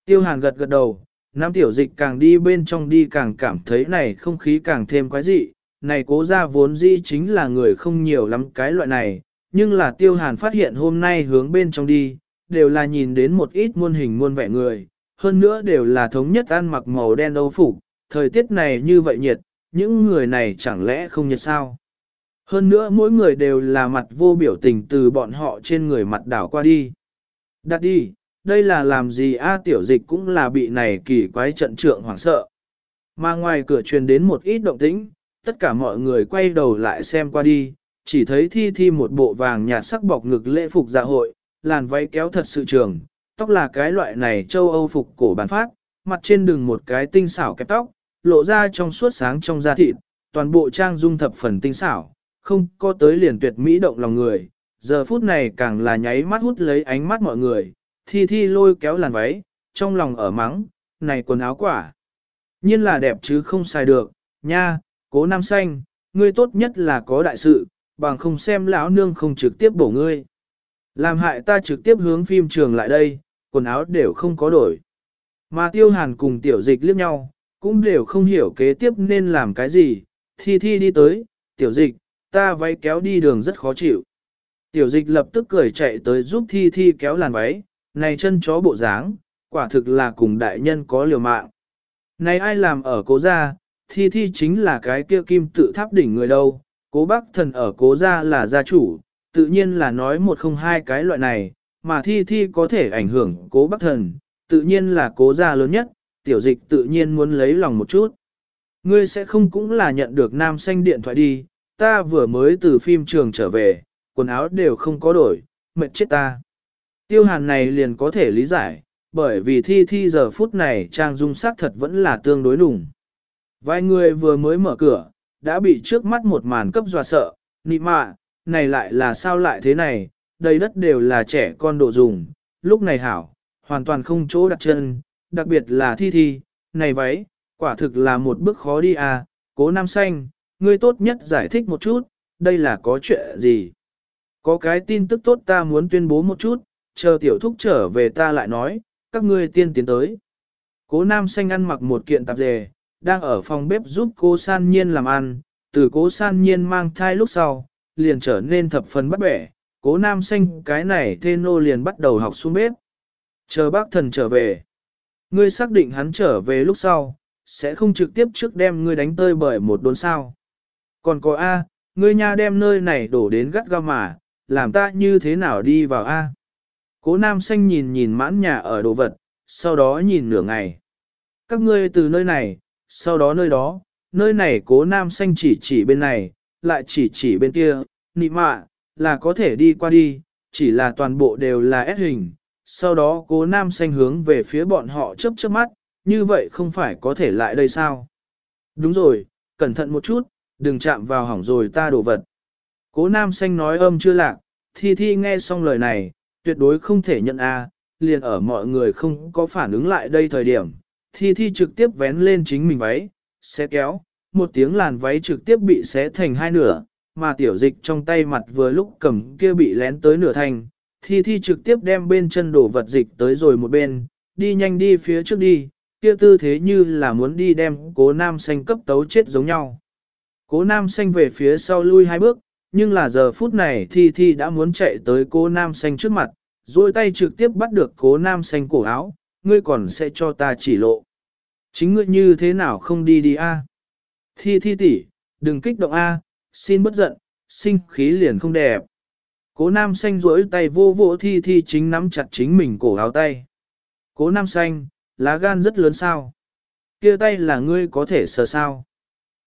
Tiêu hàn gật gật đầu, nắm tiểu dịch càng đi bên trong đi càng cảm thấy này không khí càng thêm quái dị, này cố ra vốn dĩ chính là người không nhiều lắm cái loại này, nhưng là tiêu hàn phát hiện hôm nay hướng bên trong đi, đều là nhìn đến một ít muôn hình muôn vẻ người, hơn nữa đều là thống nhất ăn mặc màu đen âu phục, thời tiết này như vậy nhiệt, những người này chẳng lẽ không nhiệt sao? Hơn nữa mỗi người đều là mặt vô biểu tình từ bọn họ trên người mặt đảo qua đi. Đặt đi, đây là làm gì a tiểu dịch cũng là bị này kỳ quái trận trượng hoảng sợ. Mà ngoài cửa truyền đến một ít động tĩnh, tất cả mọi người quay đầu lại xem qua đi, chỉ thấy thi thi một bộ vàng nhạt sắc bọc ngực lễ phục dạ hội, làn váy kéo thật sự trường, tóc là cái loại này châu Âu phục cổ bán phát, mặt trên đường một cái tinh xảo kẹp tóc, lộ ra trong suốt sáng trong da thịt, toàn bộ trang dung thập phần tinh xảo, không có tới liền tuyệt mỹ động lòng người, giờ phút này càng là nháy mắt hút lấy ánh mắt mọi người, thi thi lôi kéo làn váy, trong lòng ở mắng, này quần áo quả. Nhiên là đẹp chứ không xài được, nha, cố nam xanh, ngươi tốt nhất là có đại sự, bằng không xem lão nương không trực tiếp bổ ngươi. Làm hại ta trực tiếp hướng phim trường lại đây, quần áo đều không có đổi. Mà tiêu hàn cùng tiểu dịch liếc nhau, cũng đều không hiểu kế tiếp nên làm cái gì, thi thi đi tới, tiểu dịch, ta váy kéo đi đường rất khó chịu. Tiểu dịch lập tức cười chạy tới giúp thi thi kéo làn váy, này chân chó bộ dáng, quả thực là cùng đại nhân có liều mạng. Này ai làm ở cố gia, thi thi chính là cái kia kim tự tháp đỉnh người đâu, cố bác thần ở cố gia là gia chủ, tự nhiên là nói một không hai cái loại này, mà thi thi có thể ảnh hưởng cố bác thần, tự nhiên là cố gia lớn nhất, tiểu dịch tự nhiên muốn lấy lòng một chút. Ngươi sẽ không cũng là nhận được nam xanh điện thoại đi, ta vừa mới từ phim trường trở về, quần áo đều không có đổi, mệt chết ta. Tiêu hàn này liền có thể lý giải, bởi vì thi thi giờ phút này trang dung sắc thật vẫn là tương đối nùng. Vài người vừa mới mở cửa, đã bị trước mắt một màn cấp dọa sợ, nị mạ, này lại là sao lại thế này, đầy đất đều là trẻ con đồ dùng, lúc này hảo, hoàn toàn không chỗ đặt chân, đặc biệt là thi thi, này váy, quả thực là một bước khó đi à, cố nam xanh, ngươi tốt nhất giải thích một chút, đây là có chuyện gì. Có cái tin tức tốt ta muốn tuyên bố một chút, chờ tiểu thúc trở về ta lại nói, các ngươi tiên tiến tới. Cố nam xanh ăn mặc một kiện tạp dề, đang ở phòng bếp giúp cô san nhiên làm ăn, từ cố san nhiên mang thai lúc sau, liền trở nên thập phần bắt bẻ, cố nam xanh cái này thê nô liền bắt đầu học xuống bếp. Chờ bác thần trở về. Ngươi xác định hắn trở về lúc sau, sẽ không trực tiếp trước đem ngươi đánh tơi bởi một đốn sao. Còn có A, ngươi nha đem nơi này đổ đến gắt ga mà, làm ta như thế nào đi vào A. Cố nam xanh nhìn nhìn mãn nhà ở đồ vật, sau đó nhìn nửa ngày. Các ngươi từ nơi này, sau đó nơi đó, nơi này cố nam xanh chỉ chỉ bên này, lại chỉ chỉ bên kia, nị mạ, là có thể đi qua đi, chỉ là toàn bộ đều là S hình. Sau đó cố nam xanh hướng về phía bọn họ chớp chớp mắt, như vậy không phải có thể lại đây sao? Đúng rồi, cẩn thận một chút, đừng chạm vào hỏng rồi ta đổ vật. Cố nam xanh nói âm chưa lạc, thi thi nghe xong lời này, tuyệt đối không thể nhận a liền ở mọi người không có phản ứng lại đây thời điểm. Thi thi trực tiếp vén lên chính mình váy, xé kéo, một tiếng làn váy trực tiếp bị xé thành hai nửa, mà tiểu dịch trong tay mặt vừa lúc cầm kia bị lén tới nửa thành. Thi thi trực tiếp đem bên chân đổ vật dịch tới rồi một bên, đi nhanh đi phía trước đi, kia tư thế như là muốn đi đem cố nam xanh cấp tấu chết giống nhau. Cố nam xanh về phía sau lui hai bước, nhưng là giờ phút này thi thi đã muốn chạy tới cố nam xanh trước mặt, rồi tay trực tiếp bắt được cố nam xanh cổ áo, ngươi còn sẽ cho ta chỉ lộ. Chính ngươi như thế nào không đi đi a? Thi thi tỷ, đừng kích động a, xin bất giận, sinh khí liền không đẹp. Cố nam xanh rỗi tay vô vỗ thi thi chính nắm chặt chính mình cổ áo tay. Cố nam xanh, lá gan rất lớn sao. Kia tay là ngươi có thể sờ sao.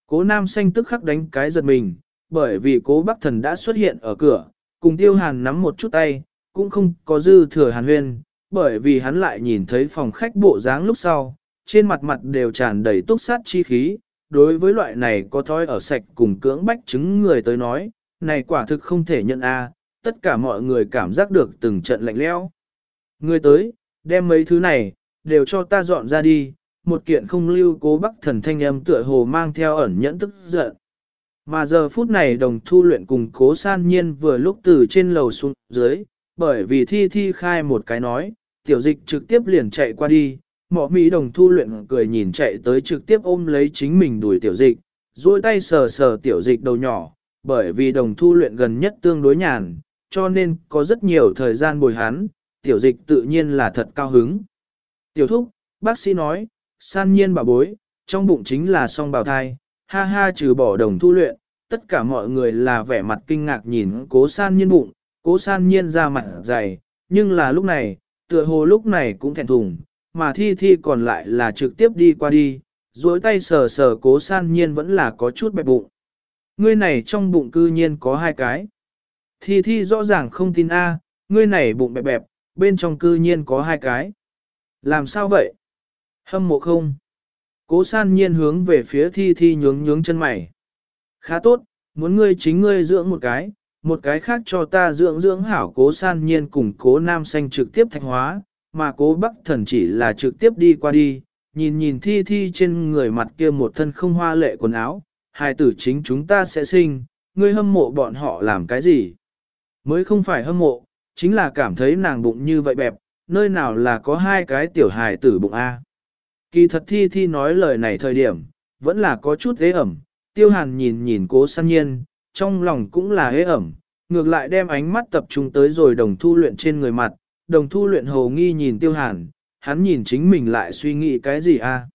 Cố nam xanh tức khắc đánh cái giật mình, bởi vì cố bác thần đã xuất hiện ở cửa, cùng tiêu hàn nắm một chút tay, cũng không có dư thừa hàn huyên, bởi vì hắn lại nhìn thấy phòng khách bộ dáng lúc sau, trên mặt mặt đều tràn đầy túc sát chi khí, đối với loại này có thói ở sạch cùng cưỡng bách chứng người tới nói, này quả thực không thể nhận a tất cả mọi người cảm giác được từng trận lạnh lẽo. Người tới, đem mấy thứ này, đều cho ta dọn ra đi, một kiện không lưu cố bắc thần thanh âm tựa hồ mang theo ẩn nhẫn tức giận. Mà giờ phút này đồng thu luyện cùng cố san nhiên vừa lúc từ trên lầu xuống dưới, bởi vì thi thi khai một cái nói, tiểu dịch trực tiếp liền chạy qua đi, mỏ mỹ đồng thu luyện cười nhìn chạy tới trực tiếp ôm lấy chính mình đuổi tiểu dịch, duỗi tay sờ sờ tiểu dịch đầu nhỏ, bởi vì đồng thu luyện gần nhất tương đối nhàn, cho nên có rất nhiều thời gian bồi hắn, tiểu dịch tự nhiên là thật cao hứng. Tiểu thúc, bác sĩ nói, san nhiên bà bối, trong bụng chính là song bào thai, ha ha trừ bỏ đồng thu luyện, tất cả mọi người là vẻ mặt kinh ngạc nhìn cố san nhiên bụng, cố san nhiên ra mặt dày, nhưng là lúc này, tựa hồ lúc này cũng thẹn thùng, mà thi thi còn lại là trực tiếp đi qua đi, duỗi tay sờ sờ cố san nhiên vẫn là có chút bẹp bụng. Ngươi này trong bụng cư nhiên có hai cái. Thi thi rõ ràng không tin a, ngươi này bụng bẹp bẹp, bên trong cư nhiên có hai cái. Làm sao vậy? Hâm mộ không? Cố san nhiên hướng về phía thi thi nhướng nhướng chân mày. Khá tốt, muốn ngươi chính ngươi dưỡng một cái, một cái khác cho ta dưỡng dưỡng hảo cố san nhiên cùng cố nam xanh trực tiếp thạch hóa, mà cố bắc thần chỉ là trực tiếp đi qua đi, nhìn nhìn thi thi trên người mặt kia một thân không hoa lệ quần áo, hai tử chính chúng ta sẽ sinh, ngươi hâm mộ bọn họ làm cái gì? Mới không phải hâm mộ, chính là cảm thấy nàng bụng như vậy bẹp, nơi nào là có hai cái tiểu hài tử bụng A. Kỳ thật thi thi nói lời này thời điểm, vẫn là có chút ế ẩm, tiêu hàn nhìn nhìn cố săn nhiên, trong lòng cũng là ế ẩm, ngược lại đem ánh mắt tập trung tới rồi đồng thu luyện trên người mặt, đồng thu luyện hồ nghi nhìn tiêu hàn, hắn nhìn chính mình lại suy nghĩ cái gì a?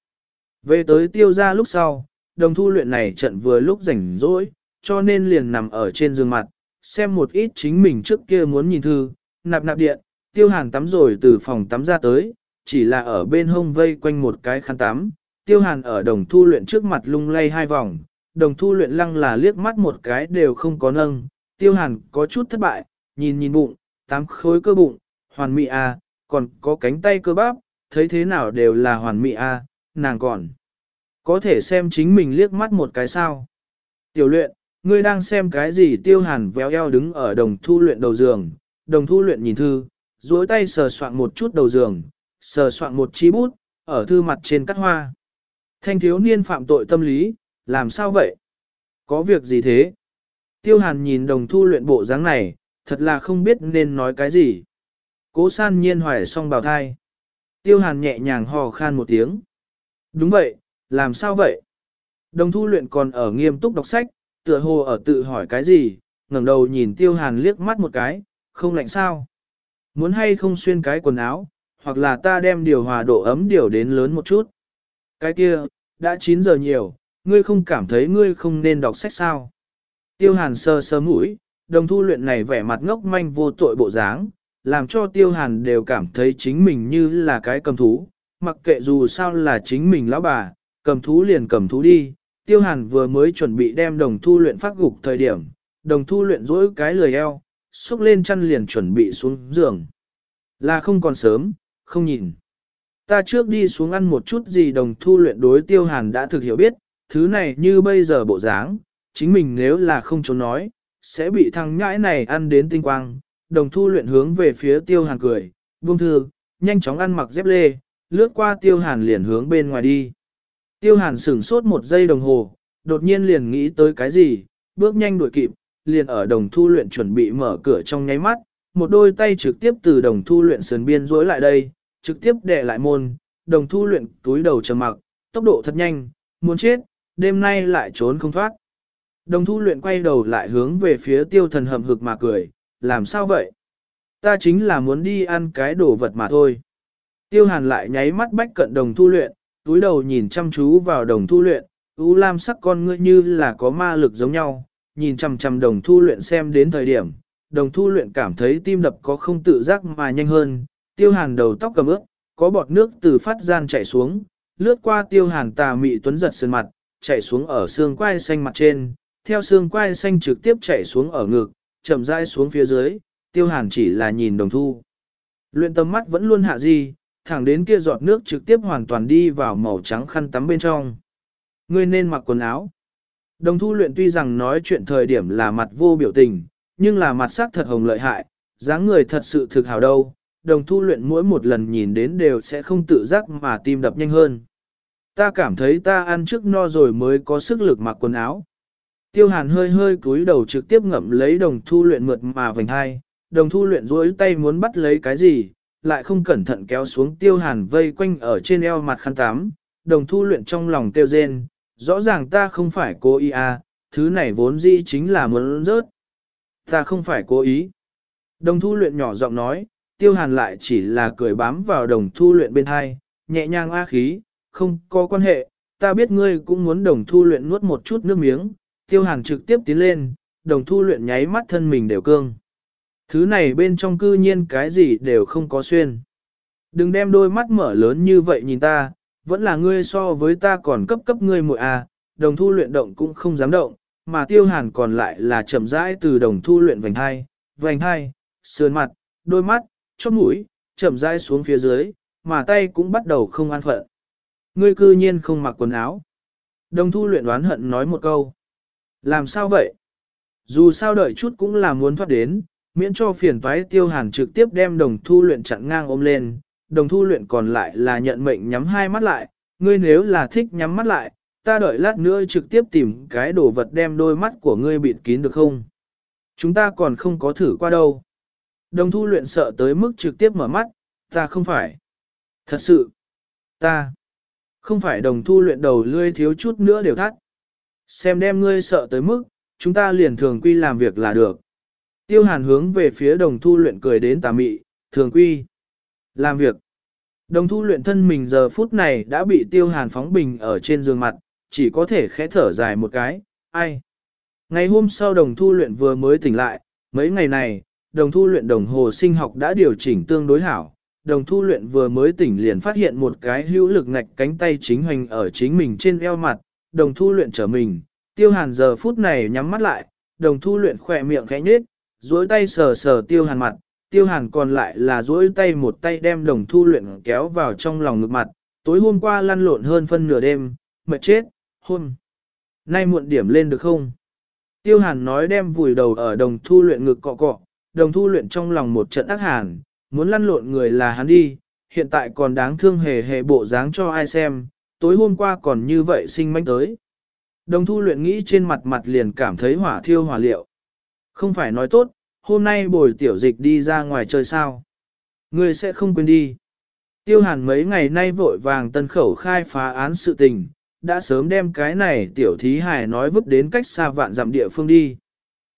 Về tới tiêu ra lúc sau, đồng thu luyện này trận vừa lúc rảnh rỗi, cho nên liền nằm ở trên giường mặt, xem một ít chính mình trước kia muốn nhìn thư, nạp nạp điện, tiêu hàn tắm rồi từ phòng tắm ra tới, chỉ là ở bên hông vây quanh một cái khăn tắm, tiêu hàn ở đồng thu luyện trước mặt lung lay hai vòng, đồng thu luyện lăng là liếc mắt một cái đều không có nâng, tiêu hàn có chút thất bại, nhìn nhìn bụng, tám khối cơ bụng, hoàn mỹ a, à, còn có cánh tay cơ bắp, thấy thế nào đều là hoàn mỹ a, à, nàng còn có thể xem chính mình liếc mắt một cái sao. Tiểu luyện, ngươi đang xem cái gì tiêu hàn véo eo đứng ở đồng thu luyện đầu giường, đồng thu luyện nhìn thư, duỗi tay sờ soạn một chút đầu giường, sờ soạn một chi bút, ở thư mặt trên cắt hoa. Thanh thiếu niên phạm tội tâm lý, làm sao vậy? Có việc gì thế? Tiêu hàn nhìn đồng thu luyện bộ dáng này, thật là không biết nên nói cái gì. Cố san nhiên hoài xong bào thai. Tiêu hàn nhẹ nhàng hò khan một tiếng. Đúng vậy, làm sao vậy? Đồng thu luyện còn ở nghiêm túc đọc sách, tựa hồ ở tự hỏi cái gì, ngẩng đầu nhìn tiêu hàn liếc mắt một cái, không lạnh sao? Muốn hay không xuyên cái quần áo, hoặc là ta đem điều hòa độ ấm điều đến lớn một chút. Cái kia, đã 9 giờ nhiều, ngươi không cảm thấy ngươi không nên đọc sách sao? Tiêu hàn sơ sơ mũi, đồng thu luyện này vẻ mặt ngốc manh vô tội bộ dáng, làm cho tiêu hàn đều cảm thấy chính mình như là cái cầm thú, mặc kệ dù sao là chính mình lão bà, cầm thú liền cầm thú đi. Tiêu hàn vừa mới chuẩn bị đem đồng thu luyện phát gục thời điểm, đồng thu luyện rỗi cái lười eo, xúc lên chăn liền chuẩn bị xuống giường. Là không còn sớm, không nhìn. Ta trước đi xuống ăn một chút gì đồng thu luyện đối tiêu hàn đã thực hiểu biết, thứ này như bây giờ bộ dáng, chính mình nếu là không trốn nói, sẽ bị thằng nhãi này ăn đến tinh quang. Đồng thu luyện hướng về phía tiêu hàn cười, buông thư, nhanh chóng ăn mặc dép lê, lướt qua tiêu hàn liền hướng bên ngoài đi. Tiêu hàn sửng sốt một giây đồng hồ, đột nhiên liền nghĩ tới cái gì, bước nhanh đuổi kịp, liền ở đồng thu luyện chuẩn bị mở cửa trong nháy mắt, một đôi tay trực tiếp từ đồng thu luyện sườn biên rối lại đây, trực tiếp đè lại môn, đồng thu luyện túi đầu trầm mặc, tốc độ thật nhanh, muốn chết, đêm nay lại trốn không thoát. Đồng thu luyện quay đầu lại hướng về phía tiêu thần hầm hực mà cười, làm sao vậy? Ta chính là muốn đi ăn cái đồ vật mà thôi. Tiêu hàn lại nháy mắt bách cận đồng thu luyện, túi đầu nhìn chăm chú vào đồng thu luyện, ú lam sắc con ngươi như là có ma lực giống nhau, nhìn chăm chăm đồng thu luyện xem đến thời điểm, đồng thu luyện cảm thấy tim đập có không tự giác mà nhanh hơn, tiêu hàn đầu tóc cầm ướt, có bọt nước từ phát gian chảy xuống, lướt qua tiêu hàn tà mị tuấn giật sườn mặt, chảy xuống ở xương quai xanh mặt trên, theo xương quai xanh trực tiếp chảy xuống ở ngực, chậm rãi xuống phía dưới, tiêu hàn chỉ là nhìn đồng thu. Luyện tâm mắt vẫn luôn hạ di, thẳng đến kia giọt nước trực tiếp hoàn toàn đi vào màu trắng khăn tắm bên trong. Ngươi nên mặc quần áo. Đồng thu luyện tuy rằng nói chuyện thời điểm là mặt vô biểu tình, nhưng là mặt sắc thật hồng lợi hại, dáng người thật sự thực hào đâu. Đồng thu luyện mỗi một lần nhìn đến đều sẽ không tự giác mà tim đập nhanh hơn. Ta cảm thấy ta ăn trước no rồi mới có sức lực mặc quần áo. Tiêu hàn hơi hơi cúi đầu trực tiếp ngậm lấy đồng thu luyện mượt mà vành hai, đồng thu luyện duỗi tay muốn bắt lấy cái gì, lại không cẩn thận kéo xuống tiêu hàn vây quanh ở trên eo mặt khăn tám, đồng thu luyện trong lòng tiêu rên, rõ ràng ta không phải cố ý à, thứ này vốn dĩ chính là muốn rớt. Ta không phải cố ý. Đồng thu luyện nhỏ giọng nói, tiêu hàn lại chỉ là cười bám vào đồng thu luyện bên hai, nhẹ nhàng a khí, không có quan hệ, ta biết ngươi cũng muốn đồng thu luyện nuốt một chút nước miếng, tiêu hàn trực tiếp tiến lên, đồng thu luyện nháy mắt thân mình đều cương. Thứ này bên trong cư nhiên cái gì đều không có xuyên. Đừng đem đôi mắt mở lớn như vậy nhìn ta, vẫn là ngươi so với ta còn cấp cấp ngươi muội à, đồng thu luyện động cũng không dám động, mà tiêu hàn còn lại là chậm rãi từ đồng thu luyện vành hai, vành hai, sườn mặt, đôi mắt, chóp mũi, chậm rãi xuống phía dưới, mà tay cũng bắt đầu không an phận. Ngươi cư nhiên không mặc quần áo. Đồng thu luyện đoán hận nói một câu. Làm sao vậy? Dù sao đợi chút cũng là muốn thoát đến, miễn cho phiền toái tiêu hàn trực tiếp đem đồng thu luyện chặn ngang ôm lên, đồng thu luyện còn lại là nhận mệnh nhắm hai mắt lại, ngươi nếu là thích nhắm mắt lại, ta đợi lát nữa trực tiếp tìm cái đồ vật đem đôi mắt của ngươi bịt kín được không? Chúng ta còn không có thử qua đâu. Đồng thu luyện sợ tới mức trực tiếp mở mắt, ta không phải. Thật sự, ta không phải đồng thu luyện đầu lươi thiếu chút nữa đều thắt. Xem đem ngươi sợ tới mức, chúng ta liền thường quy làm việc là được. Tiêu hàn hướng về phía đồng thu luyện cười đến tà mị, thường quy. Làm việc. Đồng thu luyện thân mình giờ phút này đã bị tiêu hàn phóng bình ở trên giường mặt, chỉ có thể khẽ thở dài một cái, ai. Ngày hôm sau đồng thu luyện vừa mới tỉnh lại, mấy ngày này, đồng thu luyện đồng hồ sinh học đã điều chỉnh tương đối hảo. Đồng thu luyện vừa mới tỉnh liền phát hiện một cái hữu lực ngạch cánh tay chính hoành ở chính mình trên eo mặt, đồng thu luyện trở mình, tiêu hàn giờ phút này nhắm mắt lại, đồng thu luyện khỏe miệng khẽ nhếch, duỗi tay sờ sờ tiêu hàn mặt, tiêu hàn còn lại là duỗi tay một tay đem đồng thu luyện kéo vào trong lòng ngực mặt, tối hôm qua lăn lộn hơn phân nửa đêm, mệt chết, hôn. Nay muộn điểm lên được không? Tiêu hàn nói đem vùi đầu ở đồng thu luyện ngực cọ cọ, đồng thu luyện trong lòng một trận ác hàn, muốn lăn lộn người là hắn đi, hiện tại còn đáng thương hề hề bộ dáng cho ai xem, tối hôm qua còn như vậy sinh manh tới. Đồng thu luyện nghĩ trên mặt mặt liền cảm thấy hỏa thiêu hỏa liệu. Không phải nói tốt, hôm nay bồi tiểu dịch đi ra ngoài chơi sao. Ngươi sẽ không quên đi. Tiêu hàn mấy ngày nay vội vàng tân khẩu khai phá án sự tình, đã sớm đem cái này tiểu thí hài nói vứt đến cách xa vạn dặm địa phương đi.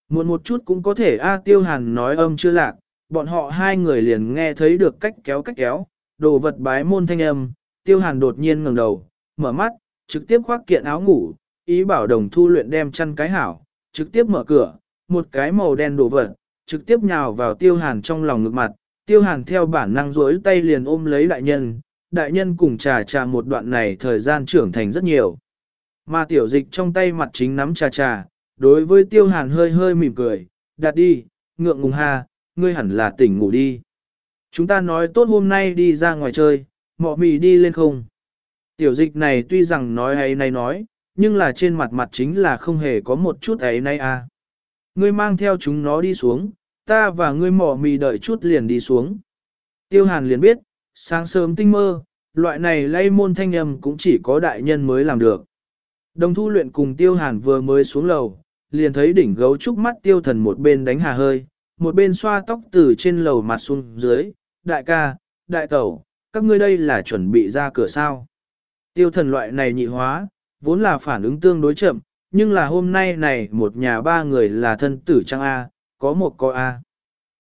Muộn một chút cũng có thể A tiêu hàn nói âm chưa lạc, bọn họ hai người liền nghe thấy được cách kéo cách kéo, đồ vật bái môn thanh âm, tiêu hàn đột nhiên ngẩng đầu, mở mắt, trực tiếp khoác kiện áo ngủ, ý bảo đồng thu luyện đem chăn cái hảo, trực tiếp mở cửa, một cái màu đen đổ vật, trực tiếp nhào vào tiêu hàn trong lòng ngực mặt, tiêu hàn theo bản năng rối tay liền ôm lấy đại nhân, đại nhân cùng trà trà một đoạn này thời gian trưởng thành rất nhiều. Mà tiểu dịch trong tay mặt chính nắm trà trà, đối với tiêu hàn hơi hơi mỉm cười, đặt đi, ngượng ngùng ha, ngươi hẳn là tỉnh ngủ đi. Chúng ta nói tốt hôm nay đi ra ngoài chơi, mọ mì đi lên không. Tiểu dịch này tuy rằng nói ấy nay nói, nhưng là trên mặt mặt chính là không hề có một chút ấy nay à. Ngươi mang theo chúng nó đi xuống, ta và ngươi mỏ mì đợi chút liền đi xuống. Tiêu hàn liền biết, sáng sớm tinh mơ, loại này lay môn thanh âm cũng chỉ có đại nhân mới làm được. Đồng thu luyện cùng tiêu hàn vừa mới xuống lầu, liền thấy đỉnh gấu trúc mắt tiêu thần một bên đánh hà hơi, một bên xoa tóc từ trên lầu mặt xuống dưới, đại ca, đại tẩu, các ngươi đây là chuẩn bị ra cửa sao. Tiêu thần loại này nhị hóa, vốn là phản ứng tương đối chậm, nhưng là hôm nay này một nhà ba người là thân tử trang A, có một coi A.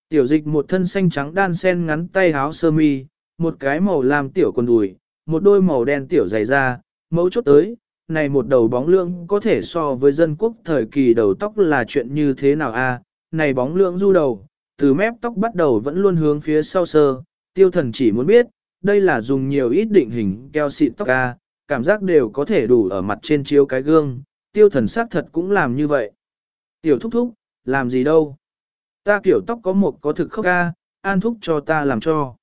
Tiểu dịch một thân xanh trắng đan sen ngắn tay áo sơ mi, một cái màu lam tiểu quần đùi, một đôi màu đen tiểu dày da, mẫu chốt tới, này một đầu bóng lượng có thể so với dân quốc thời kỳ đầu tóc là chuyện như thế nào a? này bóng lượng du đầu, từ mép tóc bắt đầu vẫn luôn hướng phía sau sơ, tiêu thần chỉ muốn biết, đây là dùng nhiều ít định hình keo xịn tóc a, cảm giác đều có thể đủ ở mặt trên chiếu cái gương, tiêu thần sắc thật cũng làm như vậy. Tiểu thúc thúc, làm gì đâu? Ta kiểu tóc có một có thực khốc ca, an thúc cho ta làm cho.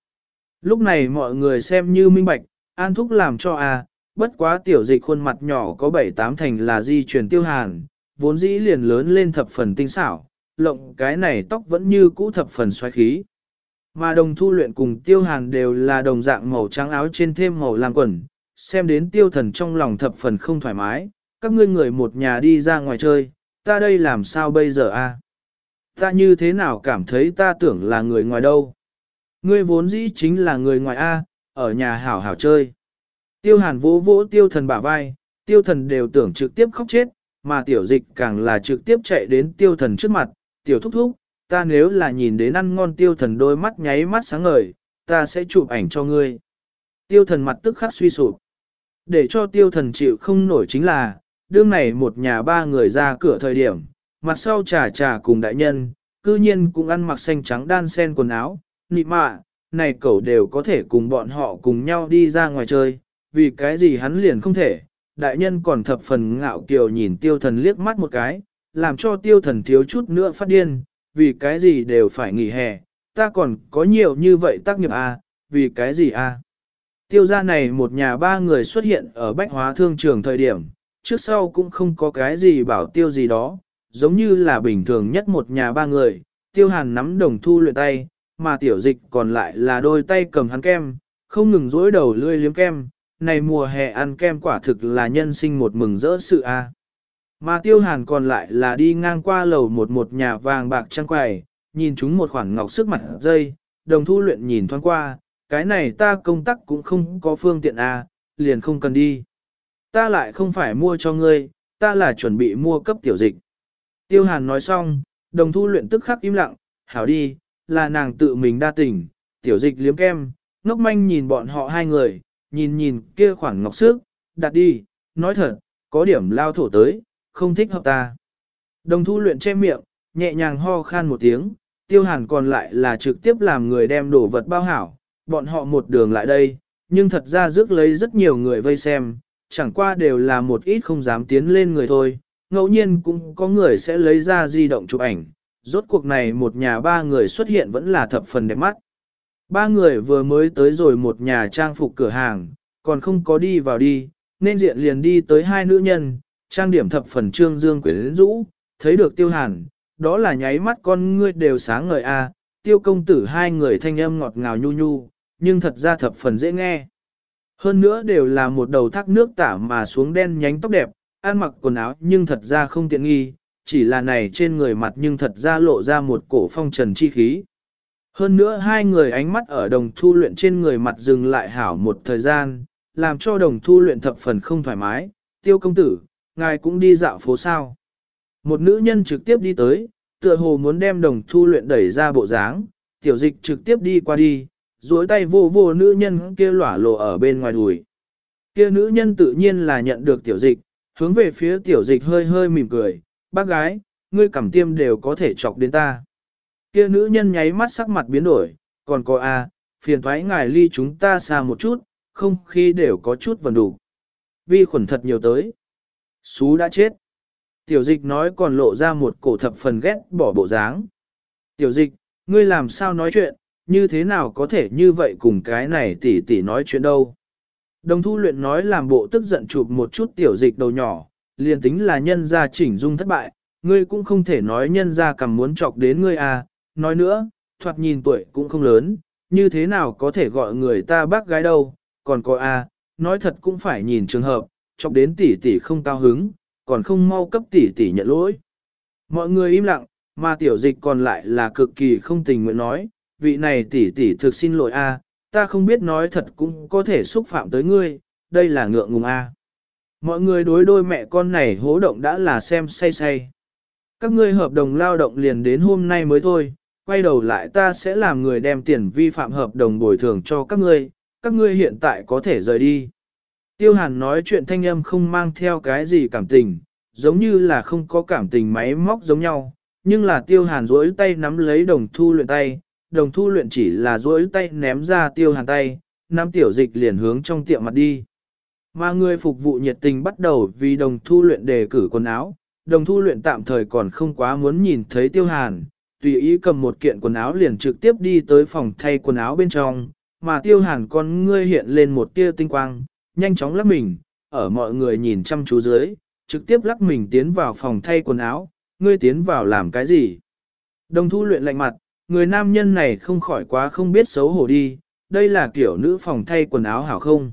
Lúc này mọi người xem như minh bạch, an thúc làm cho à, bất quá tiểu dịch khuôn mặt nhỏ có bảy tám thành là di truyền tiêu hàn, vốn dĩ liền lớn lên thập phần tinh xảo, lộng cái này tóc vẫn như cũ thập phần xoáy khí. Mà đồng thu luyện cùng tiêu hàn đều là đồng dạng màu trắng áo trên thêm màu lam quần, xem đến tiêu thần trong lòng thập phần không thoải mái, các ngươi người một nhà đi ra ngoài chơi, ta đây làm sao bây giờ a? Ta như thế nào cảm thấy ta tưởng là người ngoài đâu? Ngươi vốn dĩ chính là người ngoài A, ở nhà hảo hảo chơi. Tiêu hàn vỗ vỗ tiêu thần bả vai, tiêu thần đều tưởng trực tiếp khóc chết, mà tiểu dịch càng là trực tiếp chạy đến tiêu thần trước mặt, tiểu thúc thúc, ta nếu là nhìn đến ăn ngon tiêu thần đôi mắt nháy mắt sáng ngời, ta sẽ chụp ảnh cho ngươi. Tiêu thần mặt tức khắc suy sụp. Để cho tiêu thần chịu không nổi chính là, đương này một nhà ba người ra cửa thời điểm, mặt sau trà trà cùng đại nhân, cư nhiên cũng ăn mặc xanh trắng đan sen quần áo, nị mạ, này cậu đều có thể cùng bọn họ cùng nhau đi ra ngoài chơi, vì cái gì hắn liền không thể, đại nhân còn thập phần ngạo kiều nhìn tiêu thần liếc mắt một cái, làm cho tiêu thần thiếu chút nữa phát điên, vì cái gì đều phải nghỉ hè, ta còn có nhiều như vậy tác nghiệp à, vì cái gì à. Tiêu gia này một nhà ba người xuất hiện ở bách hóa thương trường thời điểm, trước sau cũng không có cái gì bảo tiêu gì đó, giống như là bình thường nhất một nhà ba người, tiêu hàn nắm đồng thu luyện tay, mà tiểu dịch còn lại là đôi tay cầm hắn kem, không ngừng dối đầu lươi liếm kem, này mùa hè ăn kem quả thực là nhân sinh một mừng rỡ sự a. Mà tiêu hàn còn lại là đi ngang qua lầu một một nhà vàng bạc trăng quầy, nhìn chúng một khoảng ngọc sức mặt dây, đồng thu luyện nhìn thoáng qua, cái này ta công tác cũng không có phương tiện a, liền không cần đi. Ta lại không phải mua cho ngươi, ta là chuẩn bị mua cấp tiểu dịch. Tiêu hàn nói xong, đồng thu luyện tức khắc im lặng, hảo đi, là nàng tự mình đa tình, tiểu dịch liếm kem, ngốc manh nhìn bọn họ hai người, nhìn nhìn kia khoảng ngọc sức, đặt đi, nói thật, có điểm lao thổ tới, không thích hợp ta. Đồng thu luyện che miệng, nhẹ nhàng ho khan một tiếng, tiêu hàn còn lại là trực tiếp làm người đem đồ vật bao hảo, bọn họ một đường lại đây, nhưng thật ra rước lấy rất nhiều người vây xem, chẳng qua đều là một ít không dám tiến lên người thôi, ngẫu nhiên cũng có người sẽ lấy ra di động chụp ảnh, rốt cuộc này một nhà ba người xuất hiện vẫn là thập phần đẹp mắt. Ba người vừa mới tới rồi một nhà trang phục cửa hàng, còn không có đi vào đi, nên diện liền đi tới hai nữ nhân, trang điểm thập phần trương dương quyến rũ, thấy được tiêu hàn, đó là nháy mắt con ngươi đều sáng ngời a. tiêu công tử hai người thanh âm ngọt ngào nhu nhu, nhưng thật ra thập phần dễ nghe. Hơn nữa đều là một đầu thác nước tả mà xuống đen nhánh tóc đẹp, ăn mặc quần áo nhưng thật ra không tiện nghi, chỉ là này trên người mặt nhưng thật ra lộ ra một cổ phong trần chi khí. Hơn nữa hai người ánh mắt ở đồng thu luyện trên người mặt dừng lại hảo một thời gian, làm cho đồng thu luyện thập phần không thoải mái, tiêu công tử, ngài cũng đi dạo phố sao. Một nữ nhân trực tiếp đi tới, tựa hồ muốn đem đồng thu luyện đẩy ra bộ dáng, tiểu dịch trực tiếp đi qua đi, duỗi tay vô vô nữ nhân kia lỏa lộ ở bên ngoài đùi. Kia nữ nhân tự nhiên là nhận được tiểu dịch, hướng về phía tiểu dịch hơi hơi mỉm cười, bác gái, ngươi cảm tiêm đều có thể chọc đến ta. Kia nữ nhân nháy mắt sắc mặt biến đổi, còn có a, phiền thoái ngài ly chúng ta xa một chút, không khi đều có chút vần đủ. Vi khuẩn thật nhiều tới. Xú đã chết. Tiểu dịch nói còn lộ ra một cổ thập phần ghét bỏ bộ dáng. Tiểu dịch, ngươi làm sao nói chuyện, như thế nào có thể như vậy cùng cái này tỉ tỉ nói chuyện đâu. Đồng thu luyện nói làm bộ tức giận chụp một chút tiểu dịch đầu nhỏ, liền tính là nhân gia chỉnh dung thất bại, ngươi cũng không thể nói nhân gia cầm muốn chọc đến ngươi à, nói nữa, thoạt nhìn tuổi cũng không lớn, như thế nào có thể gọi người ta bác gái đâu, còn có à, nói thật cũng phải nhìn trường hợp, chọc đến tỷ tỷ không cao hứng, còn không mau cấp tỷ tỷ nhận lỗi. Mọi người im lặng, mà tiểu dịch còn lại là cực kỳ không tình nguyện nói, vị này tỷ tỷ thực xin lỗi a, ta không biết nói thật cũng có thể xúc phạm tới ngươi, đây là ngượng ngùng a. Mọi người đối đôi mẹ con này hố động đã là xem say say. Các ngươi hợp đồng lao động liền đến hôm nay mới thôi, quay đầu lại ta sẽ làm người đem tiền vi phạm hợp đồng bồi thường cho các ngươi, các ngươi hiện tại có thể rời đi. Tiêu hàn nói chuyện thanh âm không mang theo cái gì cảm tình, giống như là không có cảm tình máy móc giống nhau, nhưng là tiêu hàn duỗi tay nắm lấy đồng thu luyện tay, đồng thu luyện chỉ là duỗi tay ném ra tiêu hàn tay, Nam tiểu dịch liền hướng trong tiệm mặt đi. Mà người phục vụ nhiệt tình bắt đầu vì đồng thu luyện đề cử quần áo, đồng thu luyện tạm thời còn không quá muốn nhìn thấy tiêu hàn, tùy ý cầm một kiện quần áo liền trực tiếp đi tới phòng thay quần áo bên trong, mà tiêu hàn con ngươi hiện lên một tia tinh quang, nhanh chóng lắc mình, ở mọi người nhìn chăm chú dưới, trực tiếp lắc mình tiến vào phòng thay quần áo, ngươi tiến vào làm cái gì? Đồng thu luyện lạnh mặt, người nam nhân này không khỏi quá không biết xấu hổ đi, đây là kiểu nữ phòng thay quần áo hảo không?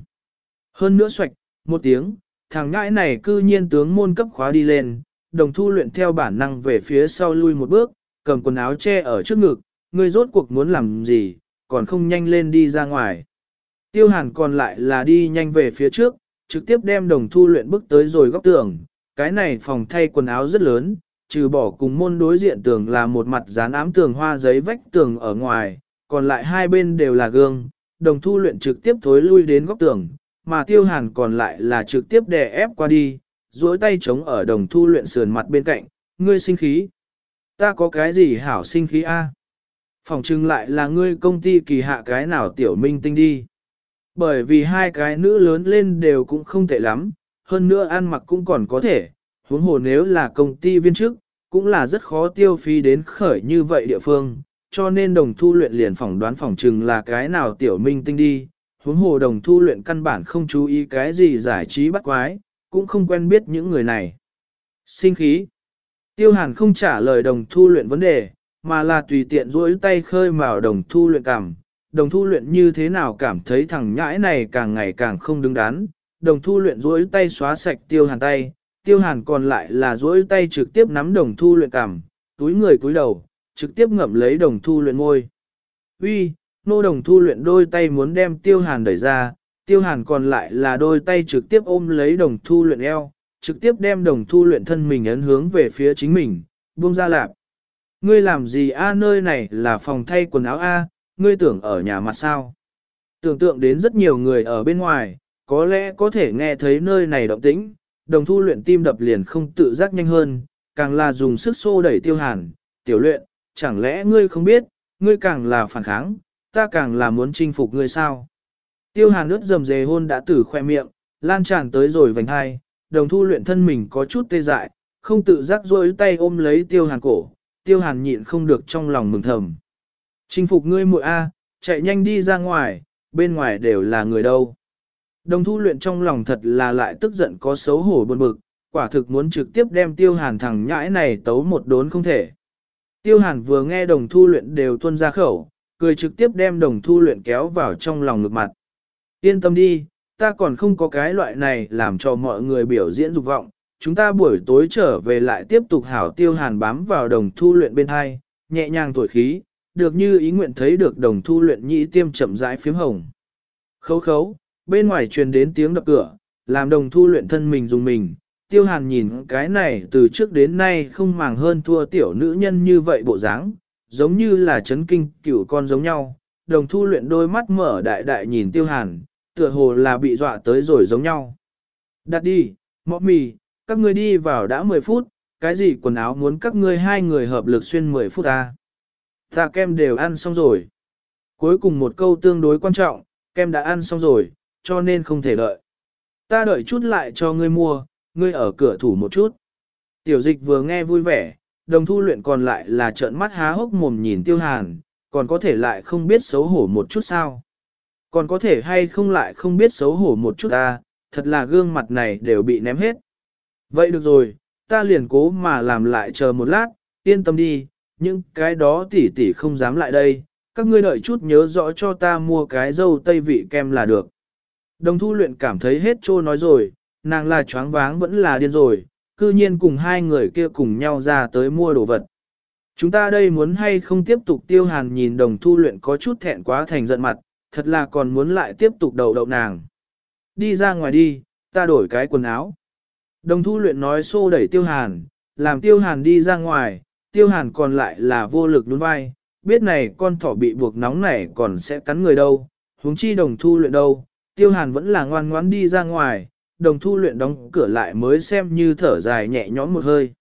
Hơn nữa xoạch, một tiếng, thằng ngãi này cư nhiên tướng môn cấp khóa đi lên, đồng thu luyện theo bản năng về phía sau lui một bước, cầm quần áo che ở trước ngực, người rốt cuộc muốn làm gì, còn không nhanh lên đi ra ngoài. Tiêu hàn còn lại là đi nhanh về phía trước, trực tiếp đem đồng thu luyện bước tới rồi góc tường, cái này phòng thay quần áo rất lớn, trừ bỏ cùng môn đối diện tường là một mặt dán ám tường hoa giấy vách tường ở ngoài, còn lại hai bên đều là gương, đồng thu luyện trực tiếp thối lui đến góc tường, mà tiêu hàn còn lại là trực tiếp đè ép qua đi, duỗi tay chống ở đồng thu luyện sườn mặt bên cạnh, ngươi sinh khí. Ta có cái gì hảo sinh khí a? Phòng trưng lại là ngươi công ty kỳ hạ cái nào tiểu minh tinh đi. Bởi vì hai cái nữ lớn lên đều cũng không tệ lắm, hơn nữa ăn mặc cũng còn có thể, huống hồ nếu là công ty viên chức, cũng là rất khó tiêu phí đến khởi như vậy địa phương, cho nên đồng thu luyện liền phỏng đoán phỏng trừng là cái nào tiểu minh tinh đi, huống hồ đồng thu luyện căn bản không chú ý cái gì giải trí bắt quái, cũng không quen biết những người này. Sinh khí Tiêu hàn không trả lời đồng thu luyện vấn đề, mà là tùy tiện duỗi tay khơi mào đồng thu luyện cảm. Đồng thu luyện như thế nào cảm thấy thằng nhãi này càng ngày càng không đứng đắn. Đồng thu luyện duỗi tay xóa sạch tiêu hàn tay, tiêu hàn còn lại là duỗi tay trực tiếp nắm đồng thu luyện cảm, túi người cúi đầu, trực tiếp ngậm lấy đồng thu luyện ngôi. Uy, nô đồng thu luyện đôi tay muốn đem tiêu hàn đẩy ra, tiêu hàn còn lại là đôi tay trực tiếp ôm lấy đồng thu luyện eo, trực tiếp đem đồng thu luyện thân mình ấn hướng về phía chính mình, buông ra lạp. Ngươi làm gì a nơi này là phòng thay quần áo a, ngươi tưởng ở nhà mặt sao? Tưởng tượng đến rất nhiều người ở bên ngoài, có lẽ có thể nghe thấy nơi này động tĩnh, đồng thu luyện tim đập liền không tự giác nhanh hơn, càng là dùng sức xô đẩy tiêu hàn, tiểu luyện, chẳng lẽ ngươi không biết, ngươi càng là phản kháng, ta càng là muốn chinh phục ngươi sao. Tiêu hàn ướt dầm dề hôn đã tử khoe miệng, lan tràn tới rồi vành hai, đồng thu luyện thân mình có chút tê dại, không tự giác rôi tay ôm lấy tiêu hàn cổ, tiêu hàn nhịn không được trong lòng mừng thầm. Chinh phục ngươi muội A, chạy nhanh đi ra ngoài, bên ngoài đều là người đâu. Đồng thu luyện trong lòng thật là lại tức giận có xấu hổ buồn bực, quả thực muốn trực tiếp đem tiêu hàn thằng nhãi này tấu một đốn không thể. Tiêu hàn vừa nghe đồng thu luyện đều tuôn ra khẩu, cười trực tiếp đem đồng thu luyện kéo vào trong lòng ngực mặt. Yên tâm đi, ta còn không có cái loại này làm cho mọi người biểu diễn dục vọng, chúng ta buổi tối trở về lại tiếp tục hảo tiêu hàn bám vào đồng thu luyện bên hai, nhẹ nhàng thổi khí, được như ý nguyện thấy được đồng thu luyện nhĩ tiêm chậm rãi phiếm hồng. Khấu khấu, bên ngoài truyền đến tiếng đập cửa, làm đồng thu luyện thân mình dùng mình, tiêu hàn nhìn cái này từ trước đến nay không màng hơn thua tiểu nữ nhân như vậy bộ dáng, giống như là chấn kinh cửu con giống nhau, đồng thu luyện đôi mắt mở đại đại nhìn tiêu hàn, tựa hồ là bị dọa tới rồi giống nhau. Đặt đi, mọ mì, các ngươi đi vào đã 10 phút, cái gì quần áo muốn các ngươi hai người hợp lực xuyên 10 phút ta. Ta kem đều ăn xong rồi. Cuối cùng một câu tương đối quan trọng, kem đã ăn xong rồi, cho nên không thể đợi. Ta đợi chút lại cho ngươi mua, ngươi ở cửa thủ một chút. Tiểu dịch vừa nghe vui vẻ, đồng thu luyện còn lại là trợn mắt há hốc mồm nhìn tiêu hàn, còn có thể lại không biết xấu hổ một chút sao. Còn có thể hay không lại không biết xấu hổ một chút ta, thật là gương mặt này đều bị ném hết. Vậy được rồi, ta liền cố mà làm lại chờ một lát, yên tâm đi, những cái đó tỷ tỷ không dám lại đây, các ngươi đợi chút nhớ rõ cho ta mua cái dâu tây vị kem là được. Đồng thu luyện cảm thấy hết trô nói rồi, nàng là choáng váng vẫn là điên rồi, cư nhiên cùng hai người kia cùng nhau ra tới mua đồ vật. Chúng ta đây muốn hay không tiếp tục tiêu hàn nhìn đồng thu luyện có chút thẹn quá thành giận mặt, thật là còn muốn lại tiếp tục đầu đậu nàng. Đi ra ngoài đi, ta đổi cái quần áo. Đồng thu luyện nói xô đẩy tiêu hàn, làm tiêu hàn đi ra ngoài, tiêu hàn còn lại là vô lực đun vai, biết này con thỏ bị buộc nóng này còn sẽ cắn người đâu, huống chi đồng thu luyện đâu, tiêu hàn vẫn là ngoan ngoãn đi ra ngoài, đồng thu luyện đóng cửa lại mới xem như thở dài nhẹ nhõm một hơi.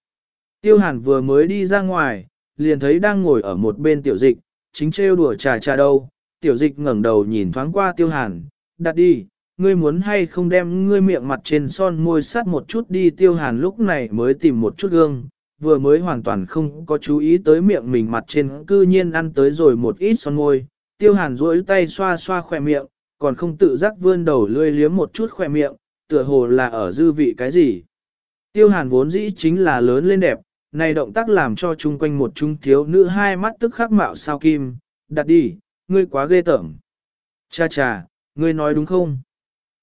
Tiêu hàn vừa mới đi ra ngoài, liền thấy đang ngồi ở một bên tiểu dịch, chính trêu đùa trà trà đâu, tiểu dịch ngẩng đầu nhìn thoáng qua tiêu hàn, đặt đi, ngươi muốn hay không đem ngươi miệng mặt trên son môi sát một chút đi? Tiêu hàn lúc này mới tìm một chút gương, vừa mới hoàn toàn không có chú ý tới miệng mình mặt trên cư nhiên ăn tới rồi một ít son môi, tiêu hàn duỗi tay xoa xoa khỏe miệng, còn không tự giác vươn đầu lươi liếm một chút khỏe miệng, tựa hồ là ở dư vị cái gì. Tiêu hàn vốn dĩ chính là lớn lên đẹp, này động tác làm cho chung quanh một trung thiếu nữ hai mắt tức khắc mạo sao kim, đặt đi, ngươi quá ghê tởm. Cha cha, ngươi nói đúng không?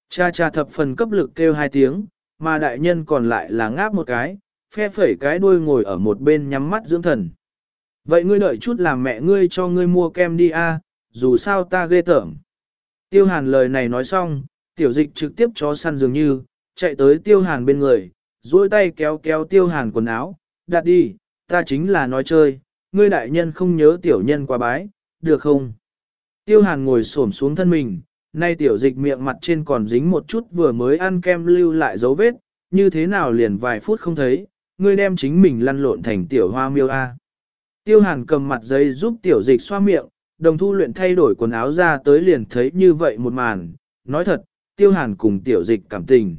Cha cha thập phần cấp lực kêu hai tiếng, mà đại nhân còn lại là ngáp một cái, phe phẩy cái đuôi ngồi ở một bên nhắm mắt dưỡng thần. Vậy ngươi đợi chút làm mẹ ngươi cho ngươi mua kem đi a, dù sao ta ghê tởm. Tiêu hàn lời này nói xong, tiểu dịch trực tiếp chó săn dường như, chạy tới tiêu hàn bên người, duỗi tay kéo kéo tiêu hàn quần áo, đặt đi, ta chính là nói chơi, ngươi đại nhân không nhớ tiểu nhân quá bái, được không? Tiêu hàn ngồi xổm xuống thân mình, nay tiểu dịch miệng mặt trên còn dính một chút vừa mới ăn kem lưu lại dấu vết, như thế nào liền vài phút không thấy, ngươi đem chính mình lăn lộn thành tiểu hoa miêu A. Tiêu hàn cầm mặt giấy giúp tiểu dịch xoa miệng, đồng thu luyện thay đổi quần áo ra tới liền thấy như vậy một màn, nói thật, tiêu hàn cùng tiểu dịch cảm tình.